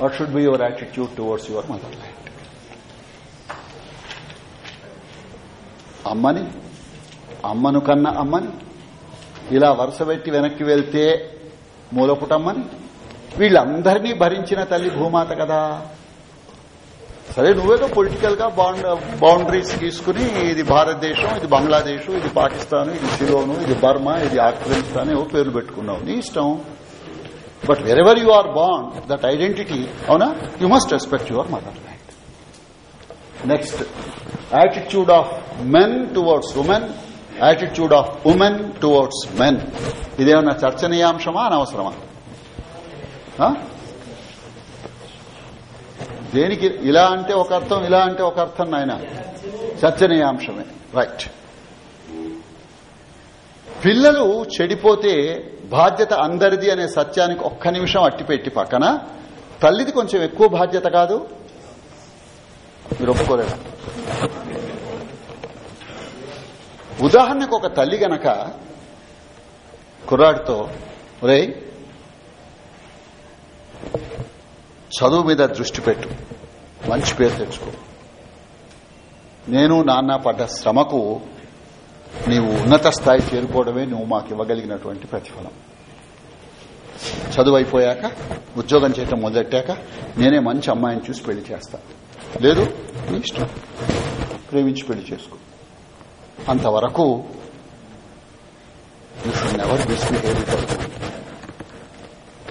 What should be your attitude towards your motherland? అమ్మని అమ్మను కన్న అమ్మని ఇలా వరుస పెట్టి వెనక్కి వెళ్తే మూలపుటమ్మని వీళ్ళందరినీ భరించిన తల్లి భూమాత కదా. సరే నువ్వేదో పొలిటికల్గా బౌండరీస్ తీసుకుని ఇది భారతదేశం ఇది బంగ్లాదేశ్ ఇది పాకిస్తాన్ ఇది సిలోను ఇది బర్మా ఇది ఆఫ్ఘనిస్తాన్ ఏవో పేర్లు పెట్టుకున్నావు. నీ ఇష్టం. But wherever you are bond that identity అవునా? You must respect your motherland next attitude of men towards women attitude of women towards men ఇదేమన్నా చర్చనీయాంశమా? అనవసరమా? దేనికి ఇలా అంటే ఒక అర్థం ఇలా అంటే ఒక అర్థం నాయన. చర్చనీయాంశమే. రైట్ పిల్లలు చెడిపోతే బాధ్యత అందరిది అనే సత్యానికి ఒక్క నిమిషం అట్టిపెట్టి పక్కన. తల్లిది కొంచెం ఎక్కువ బాధ్యత కాదు. మీరు ఒప్పుకోలేదా? ఉదాహరణకు ఒక తల్లి గనక కుర్రాడితో రే చదువు మీద దృష్టి పెట్టు. మంచి పేరు తెచ్చుకో. నేను నాన్న పడ్డ శ్రమకు నీవు ఉన్నత స్థాయి చేరుకోవడమే నువ్వు మాకు ఇవ్వగలిగినటువంటి ప్రతిఫలం. చదువు అయిపోయాక ఉద్యోగం చేయటం మొదలెట్టాక నేనే మంచి అమ్మాయిని చూసి పెళ్ళి చేస్తా. లేదు నీ ఇష్టం. ప్రేమించి పెళ్ళి చేసుకో. అంతవరకు యూ షుడ్ నెవర్ మిస్బిహేవ్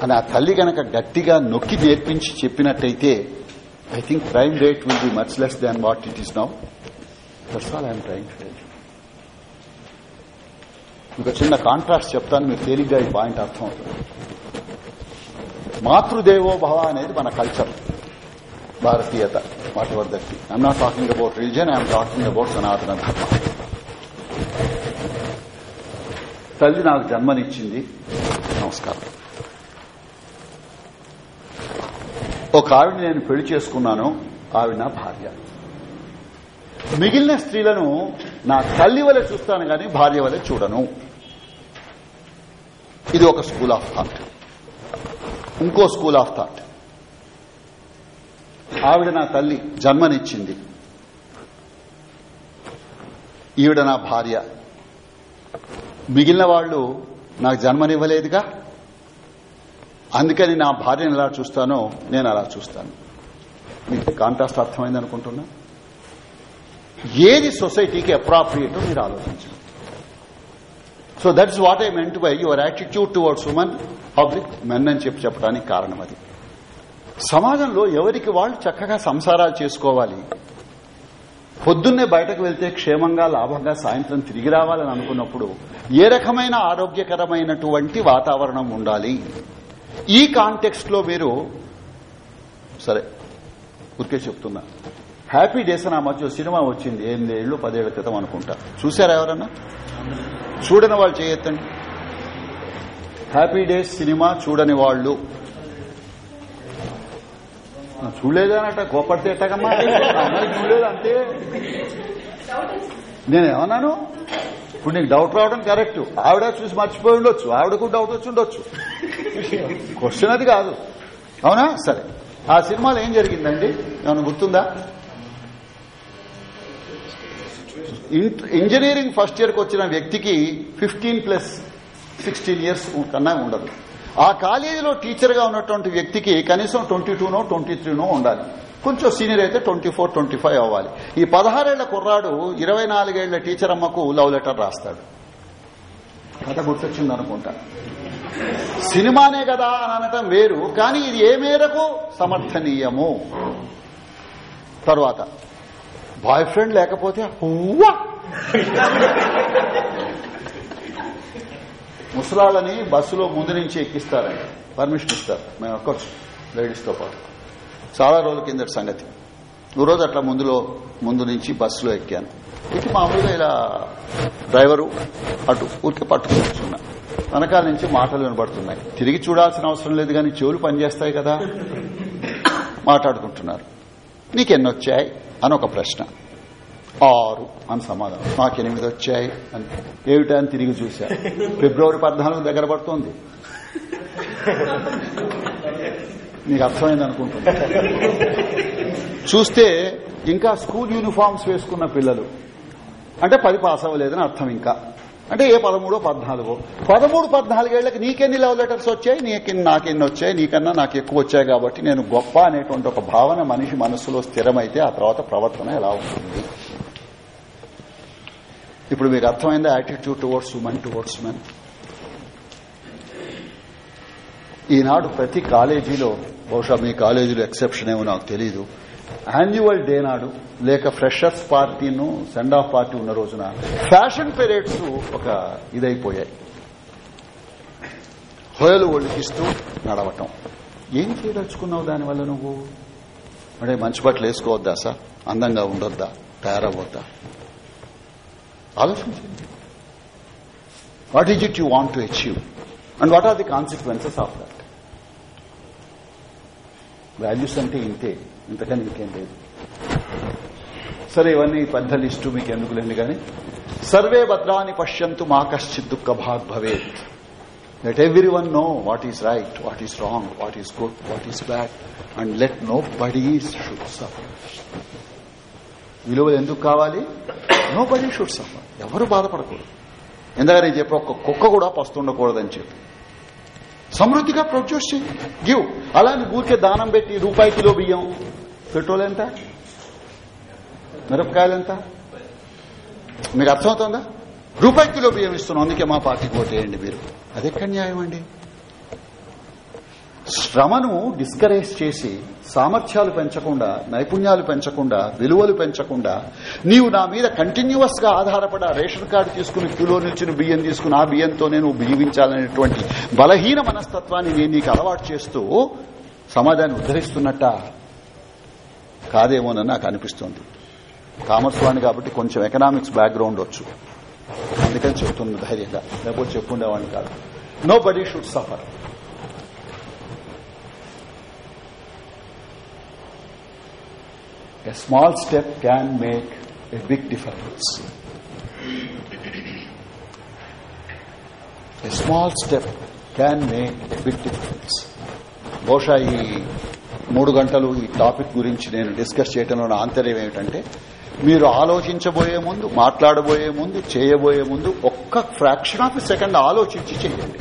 అని ఆ తల్లి గనక గట్టిగా నొక్కి నేర్పించి చెప్పినట్టయితే I think crime rate will be much less than what it is now that's all I'm trying to tell ఇంకా చిన్న కాంట్రాస్ట్ చెప్తాను మీరు తేలిగ్గా ఈ పాయింట్ అర్థం అవుతుంది. మాతృదేవో భవ అనేది మన culture భారతీయత whatever that I'm not talking about religion I'm talking about Sanatana Dharma. తల్లి నాకు జన్మనిచ్చింది నమస్కారం. ఒక ఆవిడ నేను పెళ్ళి చేసుకున్నాను ఆవిడ నా భార్య. మిగిలిన స్త్రీలను నా తల్లి వలె చూస్తాను గాని భార్య వలె చూడను. ఇది ఒక స్కూల్ ఆఫ్ థాట్. ఇంకో స్కూల్ ఆఫ్ థాట్. ఆవిడ నా తల్లి జన్మనిచ్చింది. ఈవిడ నా భార్య. మిగిలిన వాళ్ళు నాకు జన్మనివ్వలేదుగా? అందుకని నా భార్యను ఎలా చూస్తానో నేను అలా చూస్తాను. మీకు కాంట్రాస్ట్ అర్థమైంది అనుకుంటున్నా ఏది సొసైటీకి అప్రాప్రియేటో మీరు ఆలోచించండి. So that's what I meant by your attitude towards women oblique men అని చెప్పి చెప్పడానికి కారణం అది. సమాజంలో ఎవరికి వాళ్ళు చక్కగా సంసారాలు చేసుకోవాలి పొద్దున్నే బయటకు వెళ్తే క్షేమంగా లాభంగా సాయంత్రం తిరిగి రావాలని అనుకున్నప్పుడు ఏ రకమైన ఆరోగ్యకరమైనటువంటి వాతావరణం ఉండాలి? ఈ కాంటెక్స్ట్లో మీరు సరే ఊరికే చెప్తున్నా. హ్యాపీ డేస్ అని ఆ మధ్య సినిమా వచ్చింది. ఎనిమిదేళ్ళు పదేళ్ళ క్రితం అనుకుంటా. చూసారా ఎవరన్నా? చూడని వాళ్ళు చేయొద్దండి. హ్యాపీ డేస్ సినిమా చూడని వాళ్ళు. చూడలేదనట కోపడితే ఎట్టగమ్మా చూడలేదు అంతే. నేను ఏమన్నాను? ఇప్పుడు నీకు డౌట్ రావడం కరెక్ట్ ఆవిడ చూసి మర్చిపోయి ఉండొచ్చు. ఆవిడకు డౌట్ వచ్చి ఉండొచ్చు. క్వశ్చన్ అది కాదు. అవునా? సరే. ఆ సినిమాలో ఏం జరిగిందండి? ఏమైనా గుర్తుందా? ఇంజనీరింగ్ ఫస్ట్ ఇయర్కి వచ్చిన వ్యక్తికి ఫిఫ్టీన్ ప్లస్ సిక్స్టీన్ ఇయర్స్ కన్నా ఉండదు. ఆ కాలేజీలో టీచర్గా ఉన్నటువంటి వ్యక్తికి కనీసం ట్వంటీ టూనో ట్వంటీ త్రీనో ఉండాలి. కొంచెం సీనియర్ అయితే ట్వంటీ ఫోర్ ట్వంటీ ఫైవ్ అవ్వాలి. ఈ పదహారేళ్ళ కుర్రాడు ఇరవై నాలుగేళ్ళ టీచర్ అమ్మకు లవ్ లెటర్ రాస్తాడు. కథ గుర్తొచ్చింది అనుకుంటా సినిమానే కదా అని అనటం వేరు కానీ ఇది ఏ మేరకు సమర్థనీయము? తరువాత. బాయ్ ఫ్రెండ్ లేకపోతే హువ్వా. ముసలాళ్ళని బస్సులో ముందు నుంచి ఎక్కిస్తారండి. పర్మిషన్ ఇస్తారు. మేము ఎక్కొచ్చు లేడీస్తో పాటు. చాలా రోజుల కిందటి సంగతి. ఓ రోజు అట్లా ముందులో ముందు నుంచి బస్సులో ఎక్కాను. ఎక్కి మామూలుగా ఇలా డ్రైవరు అటు ఊరికి పట్టుకుని వెనకాల నుంచి మాటలు వినబడుతున్నాయి. తిరిగి చూడాల్సిన అవసరం లేదు కానీ చెవులు పనిచేస్తాయి కదా. మాట్లాడుకుంటున్నారు. నీకెన్నొచ్చాయి అని ఒక ప్రశ్న. ఆరు. అని సమాధానం. నాకు ఎనిమిది వచ్చాయి అని. ఏమిటా అని తిరిగి చూశా. ఫిబ్రవరి పద్నాలుగు దగ్గర పడుతోంది. నీకు అర్థమైంది అనుకుంటున్నా. చూస్తే ఇంకా స్కూల్ యూనిఫామ్స్ వేసుకున్న పిల్లలు. అంటే పది పాస్ అవ్వలేదని అర్థం ఇంకా. అంటే ఏ పదమూడో పద్నాలుగో? పదమూడు పద్నాలుగేళ్ళకి నీకెన్ని లవ్ లెటర్స్ వచ్చాయి? నీకెన్ని నాకెన్ని వచ్చాయి? నీకన్నా నాకు ఎక్కువ వచ్చాయి కాబట్టి నేను గొప్ప అనేటువంటి ఒక భావన మనిషి మనసులో స్థిరమైతే ఆ తర్వాత ప్రవర్తన ఎలా ఉంటుంది? ఇప్పుడు మీకు అర్థమైందా? Attitude towards women towards men ఈనాడు ప్రతి కాలేజీలో బహుశా మీ కాలేజీలో ఎక్సెప్షన్ ఏమో నాకు తెలియదు యాన్యువల్ డే నాడు లేక ఫ్రెషర్స్ పార్టీను సెండ్ ఆఫ్ పార్టీ ఉన్న రోజున ఫ్యాషన్ పెరేడ్స్ ఒక ఇదైపోయాయి. హోయలు ఒళ్ళికిస్తూ నడవటం. ఏం చేయదలుచుకున్నావు దానివల్ల నువ్వు? అంటే మంచి బట్టలు వేసుకోవద్దా సార్? అందంగా ఉండొద్దా? తయారవద్దా ఆలోచించండి what is it you want to achieve and what are the consequences of that values అంటే ఇంతే. ఇంతకని ఇంకేం లేదు. సరే ఇవన్నీ పెద్ద లిస్టు మీకు ఎందుకులేండి కానీ సర్వే భద్రాన్ని పశ్యంతు మా కశ్చిత్ దుఃఖ భాగ్ భవేత్. Let everyone know what is right what is wrong what is good what is bad and let nobody should suffer విలువలు ఎందుకు కావాలి? నో బడీ షుడ్ సఫర్ ఎవరు బాధపడకూడదు. ఎందుకని చెప్పి ఒక్క కుక్క కూడా పస్తుండకూడదని చెప్పి. సమృద్ధిగా ప్రొడ్యూస్ చేయి. గివ్ అలాంటి ఊరికే దానం పెట్టి రూపాయి కిలో బియ్యం. పెట్రోల్ ఎంత? మిరపకాయలు ఎంత? మీకు అర్థమవుతుందా? రూపాయి కిలో బియ్యం ఇస్తున్నాం అందుకే మా పార్టీకి ఓటేయండి మీరు. అదెక్కడ న్యాయం అండి? శ్రమను డిస్కరేజ్ చేసి సామర్థ్యాలు పెంచకుండా నైపుణ్యాలు పెంచకుండా విలువలు పెంచకుండా నీవు నా మీద కంటిన్యూస్గా ఆధారపడ రేషన్ కార్డు తీసుకుని కిలో నిలిచిన బియ్యం తీసుకుని ఆ బియ్యంతో నేను జీవించాలనేటువంటి బలహీన మనస్తత్వాన్ని నేను నీకు అలవాటు చేస్తూ సమాజాన్ని ఉద్ధరిస్తున్నట్ట? కాదేమోనని నాకు అనిపిస్తుంది. కామర్స్ వాడిని కాబట్టి కొంచెం ఎకనామిక్స్ బ్యాక్గ్రౌండ్ వచ్చు. అందుకని చెప్తున్న ధైర్యంగా. లేకపోతే చెప్పుండేవాడిని కాదు. Nobody should suffer A small step can make a big difference. A small step can make a big difference. బహుశా ఈ మూడు గంటలు ఈ టాపిక్ గురించి నేను డిస్కస్ చేయడంలో నా ఆంతర్యం ఏమిటంటే మీరు ఆలోచించబోయే ముందు మాట్లాడబోయే ముందు చేయబోయే ముందు ఒక్క ఫ్రాక్షన్ ఆఫ్ సెకండ్ ఆలోచించి చేయండి.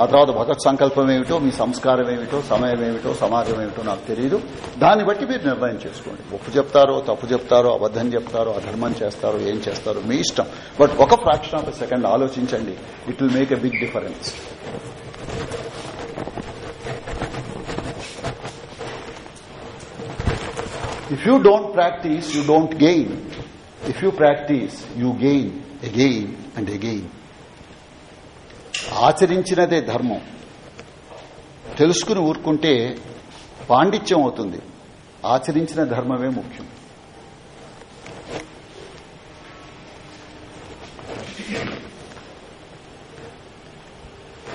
ఆ తర్వాత భగత్ సంకల్పం ఏమిటో మీ సంస్కారం ఏమిటో సమయం ఏమిటో సమాజం ఏమిటో నాకు తెలియదు దాన్ని బట్టి మీరు నిర్ణయం చేసుకోండి. ఒప్పు చెప్తారో తప్పు చెప్తారో అబద్దం చెప్తారో అధర్మం చేస్తారో ఏం చేస్తారో మీ ఇష్టం. బట్ ఒక ఫ్రాక్షన్ ఆఫ్ సెకండ్ ఆలోచించండి. It will make a big difference If you don't practice, you don't gain. If you practice, you gain again and again. ఆచరించినదే ధర్మం తెలుసుకుని ఊరుకుంటే పాండిత్యం అవుతుంది ఆచరించిన ధర్మమే ముఖ్యం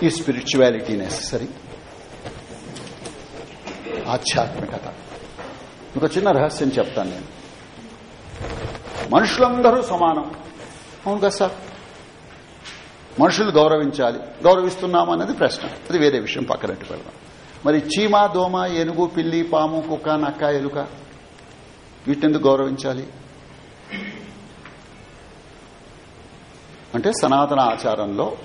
ఈ స్పిరిచువాలిటీ నెసరీ ఆధ్యాత్మికత ఒక చిన్న రహస్యం చెప్తాను నేను. మనుషులందరూ సమానం. అవును కదా సార్? మనుషులు గౌరవించాలి. గౌరవిస్తున్నామన్నది ప్రశ్న. అది వేరే విషయం పక్కనట్టు పెడదాం. మరి చీమ దోమ ఏనుగు పిల్లి పాము కుక్క నక్క ఎలుక వీటెందుకు గౌరవించాలి? అంటే సనాతన ఆచారంలో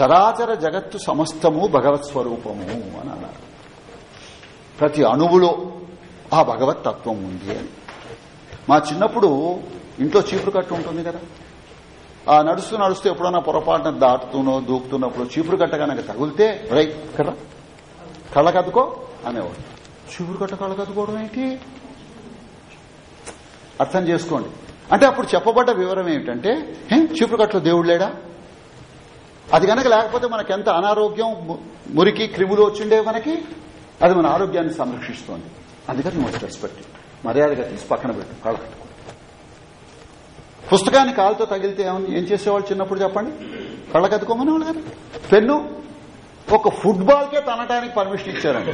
చరాచర జగత్తు సమస్తము భగవత్ స్వరూపము అని అన్నారు. ప్రతి అణువులో ఆ భగవత్ తత్వం ఉంది అని. మా చిన్నప్పుడు ఇంట్లో చీపురు కట్టు ఉంటుంది కదా. ఆ నడుస్తూ నడుస్తూ ఎప్పుడన్నా పొరపాటున దాటుతూనో దూకుతున్నప్పుడు చీపురు కట్ట కనుక తగిలితే రై ఇక్కడ కదుకో అనేవాడు. చీపురు కట్ట కళ్ళకద్దుకోవడం ఏంటి? అర్థం చేసుకోండి. అంటే అప్పుడు చెప్పబడ్డ వివరం ఏమిటంటే చీపురు కట్టలో దేవుడు లేడా? అది కనుక లేకపోతే మనకెంత అనారోగ్యం ము- మురికి క్రిములు వచ్చిండేవి మనకి? అది మన ఆరోగ్యాన్ని సంరక్షిస్తోంది. అందుకని మోస్ట్ రెస్పెక్ట్ మర్యాదగా తీసి పక్కన పెట్టు కాళ్ళు కట్టుకో. పుస్తకాన్ని కాలుతో తగిలితే ఏమని ఏం చేసేవాళ్ళు చిన్నప్పుడు చెప్పండి? కళ్ళ కదుకోమని వాళ్ళు పెన్ను? ఒక ఫుట్బాల్కే తనటానికి పర్మిషన్ ఇచ్చారండి.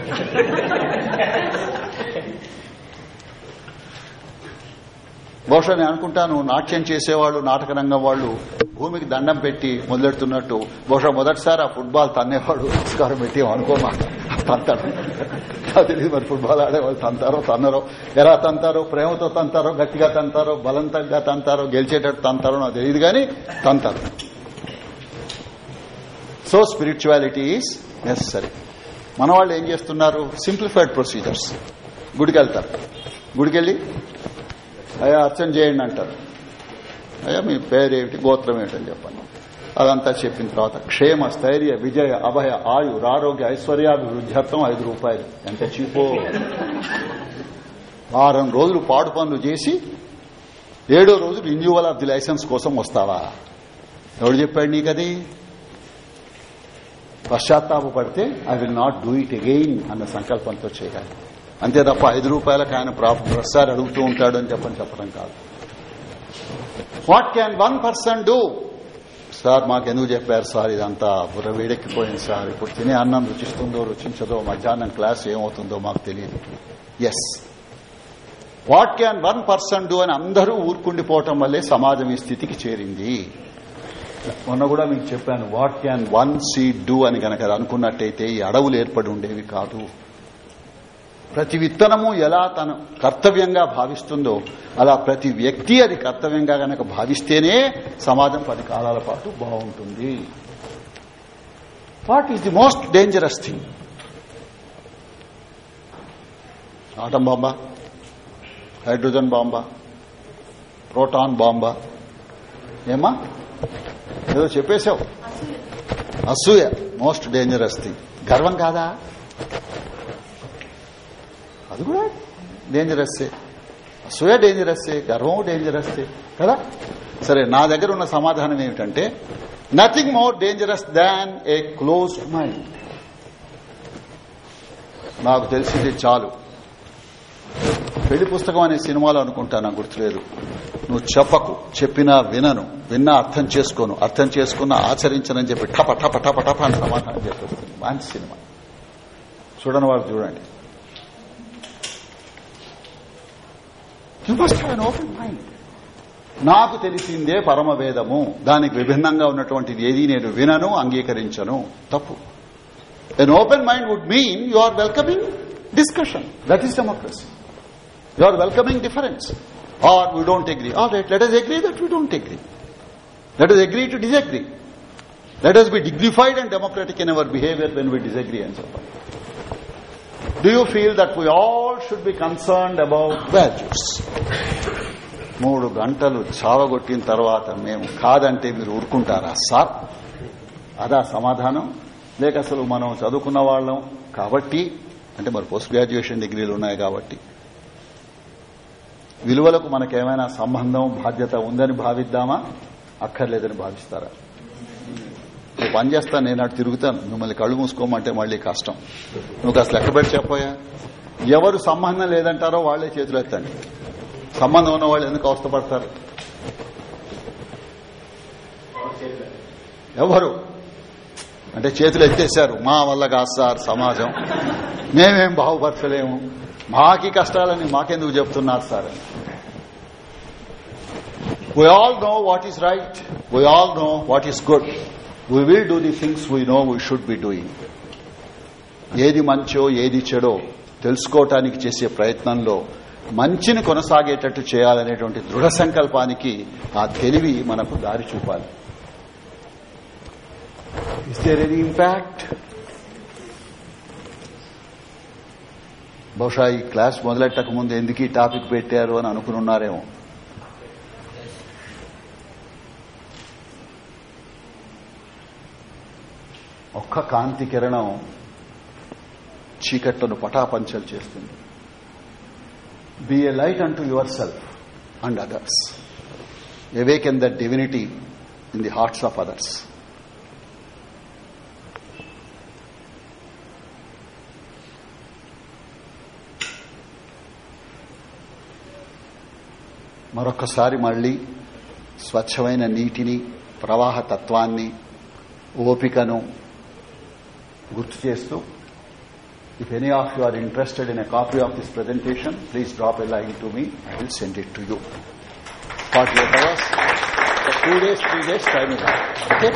బహుశా నేను అనుకుంటాను నాట్యం చేసేవాళ్ళు నాటక రంగం వాళ్ళు భూమికి దండం పెట్టి మొదలెడుతున్నట్టు. బహుశా మొదటిసారి ఆ ఫుట్బాల్ తన్నేవాడు నమస్కారం పెట్టి అనుకోమా? తంతాడు నాకు తెలియదు మరి ఫుట్బాల్ ఆడేవాళ్ళు తంతారో తన్నరో. ఎలా తంతారో ప్రేమతో తంతారో గట్టిగా తంతారో బలంతంగా తంతారో గెలిచేటట్టు తంతారో నాకు తెలియదు కానీ తంతారు సో స్పిరిచువాలిటీ ఈజ్ నెసరీ మన వాళ్ళు ఏం చేస్తున్నారు? సింప్లిఫైడ్ ప్రొసీజర్స్ గుడికి వెళ్తారు గుడికెళ్ళి అయ్యా అర్చన చేయండి అంటారు. అయ్యా మీ పేరేమిటి గోత్రం ఏమిటని చెప్పండి. అదంతా చెప్పిన తర్వాత క్షేమ స్థైర్య విజయ అభయ ఆయు ఆరోగ్య ఐశ్వర్యాభివృద్ధ్యర్థం ఐదు రూపాయలు. ఎంత చీపో. వారం రోజులు పాడు పనులు చేసి ఏడో రోజు రిన్యూవల్ ఆఫ్ ది లైసెన్స్ కోసం వస్తావా? ఎవడు చెప్పాడు నీకది పశ్చాత్తాపడితే I will not do it again అన్న సంకల్పంతో చేయాలి. అంతే తప్ప ఐదు రూపాయలకు ఆయన ప్రొఫెసర్ అడుగుతూ ఉంటాడు అని చెప్పని చెప్పడం కాదు. What can one person do sir మాకెందుకు చెప్పారు సార్? ఇదంతా బుర్ర వేడెక్కిపోయింది సార్. ఇప్పుడు తినే అన్నం రుచిస్తుందో రుచించదో మధ్యాహ్నం క్లాస్ ఏమవుతుందో మాకు తెలియదు. Yes what can one person do అని అందరూ ఊరుకుండిపోవటం వల్లే సమాజం ఈ స్థితికి చేరింది. మొన్న కూడా మీకు చెప్పాను what can one seed do అని కనుక అనుకున్నట్టయితే ఈ అడవులు ఏర్పడి ఉండేవి కాదు. ప్రతి విత్తనము ఎలా తన కర్తవ్యంగా భావిస్తుందో అలా ప్రతి వ్యక్తి అది కర్తవ్యంగా గనక భావిస్తేనే సమాజం పది కాలాల పాటు బాగుంటుంది. What is the most dangerous thing atom బాంబా hydrogen బాంబా ప్రోటాన్ బాంబా ఏమా ఏదో చెప్పేశావు. అసూయ. మోస్ట్ డేంజరస్ థింగ్ గర్వం కాదా? అది కూడా డేంజరస్సే అసూయ డేంజరస్సే గర్వం డేంజరస్సే కదా సరే నా దగ్గర ఉన్న సమాధానం ఏమిటంటే nothing more dangerous than a close mind నాకు తెలిసింది చాలు. పెళ్ళి పుస్తకం అనే సినిమాలో అనుకుంటా నాకు గుర్తులేదు. నువ్వు చెప్పకు చెప్పినా వినను విన్నా అర్థం చేసుకోను అర్థం చేసుకున్నా ఆచరించనని చెప్పి టప టప టప టప అని సమాధానం చెప్పేస్తుంది. మంచి సినిమా. చూడని వాళ్ళు చూడండి. You must have open mind నాకు తెలిసిందే పరమవేదము. దానికి విభిన్నంగా ఉన్నటువంటిది ఏది నేను వినను అంగీకరించను. తప్పు. An open mind would mean you are welcoming discussion that is democracy you are welcoming difference or we don't agree all right let us agree that we don't agree let us agree to disagree let us be dignified and democratic in our behaviour when we disagree అని చెప్పాలి do you feel that we all should be concerned about values మూడు గంటలు చావగొట్టిన తర్వాత మేము కాదంటే మీరు ఊరుకుంటారా సార్? అదా సమాధానం. లేక అసలు మనం చదువుకున్న వాళ్ళం కాబట్టి అంటే మరి పోస్ట్ గ్రాడ్యుయేషన్ డిగ్రీలు ఉన్నాయి కాబట్టి. విలువలకు మనకేమైనా సంబంధం బాధ్యత ఉందని భావిద్దామా? అక్కర్లేదని భావిస్తారా? నువ్వు పని చేస్తాను నేను అటు తిరుగుతాను. మిమ్మల్ని కళ్ళు మూసుకోమంటే మళ్ళీ కష్టం. నువ్వు కాస్త లెక్క పెట్టి చెప్పోయా ఎవరు సంబంధం లేదంటారో వాళ్ళే చేతులు ఎత్తండి. సంబంధం ఉన్న వాళ్ళు ఎందుకు అవస్థపడతారు? ఎవరు? అంటే చేతులు ఎత్తేశారు. మా వల్ల కాదు సార్ సమాజం. మేమేం బాగుపరచలేము. మాకి కష్టాలని మాకెందుకు చెప్తున్నారు sir? We all know what what right. Right all all what what good. Good we will do the things we know we should be doing ఏది మంచో ఏది చెడో తెలుసుకోవటానికి చేసే ప్రయత్నంలో మంచిని కొనసాగేటట్టు చేయాలనేటువంటి దృఢ సంకల్పానికి ఆ తెలివి మనకు దారి చూపాలి. ఇస్ దేర్ ఎనీ ఇంపాక్ట్ బహుశా ఈ క్లాస్ మొదలెట్టక ముందు ఎందుకు ఈ టాపిక్ పెట్టారు అని అనుకున్నారేమో ఒక్క కాంతి కిరణం చీకట్లను పటాపంచలు చేస్తుంది. బీ ఏ లైట్ అంటూ yourself and others awaken the divinity in the hearts of others మరొకసారి మళ్ళీ స్వచ్ఛమైన నీటిని ప్రవాహ తత్వాన్ని ఓపికను గుర్తు చేస్తూ if any of you are interested in a copy of this presentation please drop a line to me I will send it to you forty hours two days three days time okay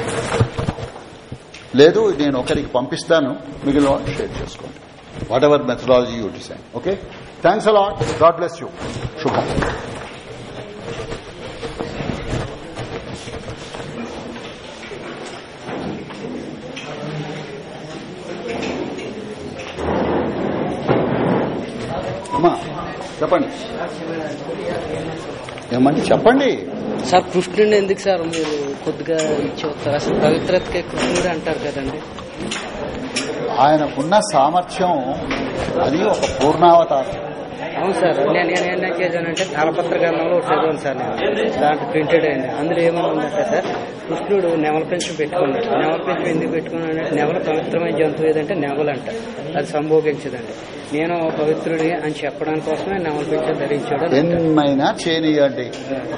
లేదు నేను ఒకరికి పంపిస్తాను. మిగిలిన వాళ్ళు షేర్ చేసుకోండి. What ever methodology you design okay thanks అలా గాడ్ బ్లెస్ యూ శుభం చెప్పండి. ఏమండి చెప్పండి. సార్ కృష్ణుడిని ఎందుకు సార్ మీరు కొద్దిగా ఇచ్చి వస్తారు అసలు పవిత్రతకే కృష్ణుడు అంటారు కదండి. ఆయనకున్న సామర్థ్యం అది ఒక పూర్ణావతారం. అవును సార్ నేను నేను ఏం చేశానంటే తాళపత్ర గ్రంథంలో చదివాను సార్ నేను. దాంట్లో ప్రింటెడ్ అయింది. అందులో ఏమని ఉందంటే సార్ కృష్ణుడు నెమల పెంచం పెట్టుకున్నాడు. నెమల పెంచం ఎందుకు పెట్టుకున్నాడు నెమల పవిత్రమైన జంతువు ఏదంటే నెమలంట. అది సంభోగించదండి. నేను పవిత్రుడి అని చెప్పడానికి కోసమే నెమల పెంచం ధరించాడు. ఎన్నైనా చేయనియండి.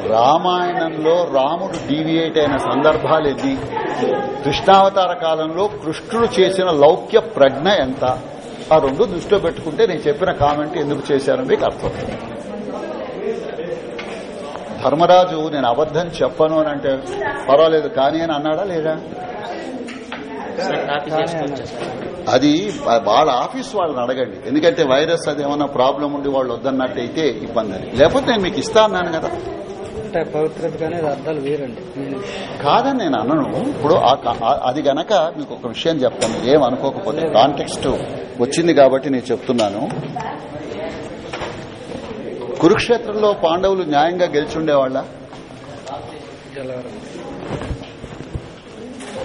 రామాయణంలో రాముడు డీవియేట్ అయిన సందర్భాలు ఎన్ని? కృష్ణావతార కాలంలో కృష్ణుడు చేసిన లౌక్య ప్రజ్ఞ ఎంత? ఆ రెండు దృష్టిలో పెట్టుకుంటే నేను చెప్పిన కామెంట్ ఎందుకు చేశానని మీకు అర్థం. ధర్మరాజు నేను అబద్దం చెప్పను అని అంటే పర్వాలేదు కానీ అని అన్నాడా లేదా? అది వాళ్ళ ఆఫీస్ వాళ్ళని అడగండి. ఎందుకంటే వైరస్ అది ఏమన్నా ప్రాబ్లం ఉండి వాళ్ళు వద్దన్నట్టయితే ఇబ్బంది అని లేకపోతే నేను మీకు ఇస్తా అన్నాను కదా. కాదని నేను అనను. ఇప్పుడు అది గనక మీకు ఒక విషయం చెప్తాను. ఏం అనుకోకపోతే కాంటెక్స్ట్ వచ్చింది కాబట్టి నేను చెప్తున్నాను. కురుక్షేత్రంలో పాండవులు న్యాయంగా గెలిచుండేవాళ్ళ?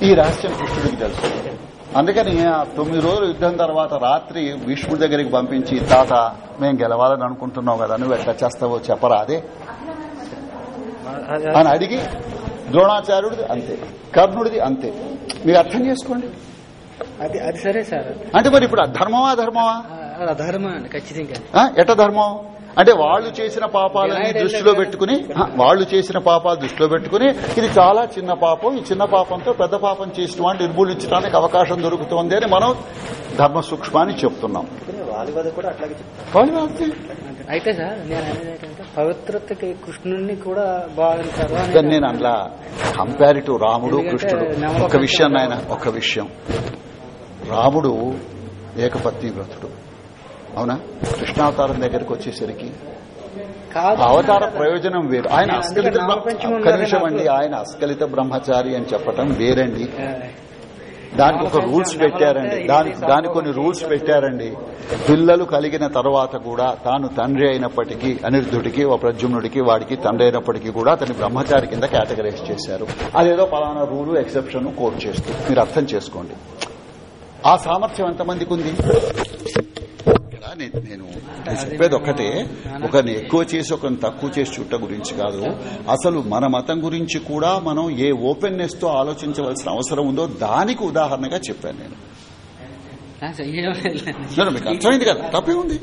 ఈ రహస్యం కృష్ణుడికి తెలుసు. అందుకని ఆ తొమ్మిది రోజులు యుద్దం తర్వాత రాత్రి భీష్ముడి దగ్గరికి పంపించి తాత మేము గెలవాలని అనుకుంటున్నావు కదా నువ్వు ఎట్లా చేస్తావో చెప్పరా అదే? అని అడిగి ద్రోణాచార్యుడిది అంతే కర్ణుడిది అంతే. మీరు అర్థం చేసుకోండి. అది అది సరే సార్. అంటే మరి ఇప్పుడు ధర్మమా ధర్మమా అండి ఖచ్చితంగా. ఎట ధర్మం? అంటే వాళ్ళు చేసిన పాపాలని దృష్టిలో పెట్టుకుని వాళ్ళు చేసిన పాపాలు దృష్టిలో పెట్టుకుని ఇది చాలా చిన్న పాపం. ఈ చిన్న పాపంతో పెద్ద పాపం చేసిన వాడిని నిర్మూలించడానికి అవకాశం దొరుకుతోంది అని మనం ధర్మ సూక్ష్మాన్ని చెప్తున్నాం. అయితే సార్ పవిత్రతకి కృష్ణుడిని కూడా బాగుంటారు నేను అందులో కంపారిటివ్ రాముడు కృష్ణుడు. ఒక విషయం ఆయన ఒక విషయం. రాముడు ఏకపత్ని వ్రతుడు. అవునా? కృష్ణావతారం దగ్గరికి వచ్చేసరికి అవతార ప్రయోజనం వేరు. ఆయన అస్కలిత నిమిషం అండి ఆయన అస్కలిత బ్రహ్మచారి అని చెప్పటం వేరండి. దానికి ఒక రూల్స్ పెట్టారండి. దానికి దానికి కొన్ని రూల్స్ పెట్టారండి. పిల్లలు కలిగిన తర్వాత కూడా తాను తండ్రి అయినప్పటికీ అనిరుద్ధుడికి ఓ ప్రద్యుమ్నుడికి వాడికి తండ్రి అయినప్పటికీ కూడా అతని బ్రహ్మచారి కింద కేటగరైజ్ చేశారు. అదేదో పలానా రూలు ఎక్సెప్షన్ కోట్ చేస్తూ. మీరు అర్థం చేసుకోండి. ఆ సామర్థ్యం ఎంతమందికి ఉంది? నేను నేను చెప్పేది ఒక్కటే ఒకరిని ఎక్కువ చేసి ఒకరిని తక్కువ చేసి చుట్ట గురించి కాదు. అసలు మన మతం గురించి కూడా మనం ఏ ఓపెన్నెస్తో ఆలోచించవలసిన అవసరం ఉందో దానికి ఉదాహరణగా చెప్పాను నేను. మీకు అర్థమైంది కదా? తప్పే ఉంది.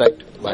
రైట్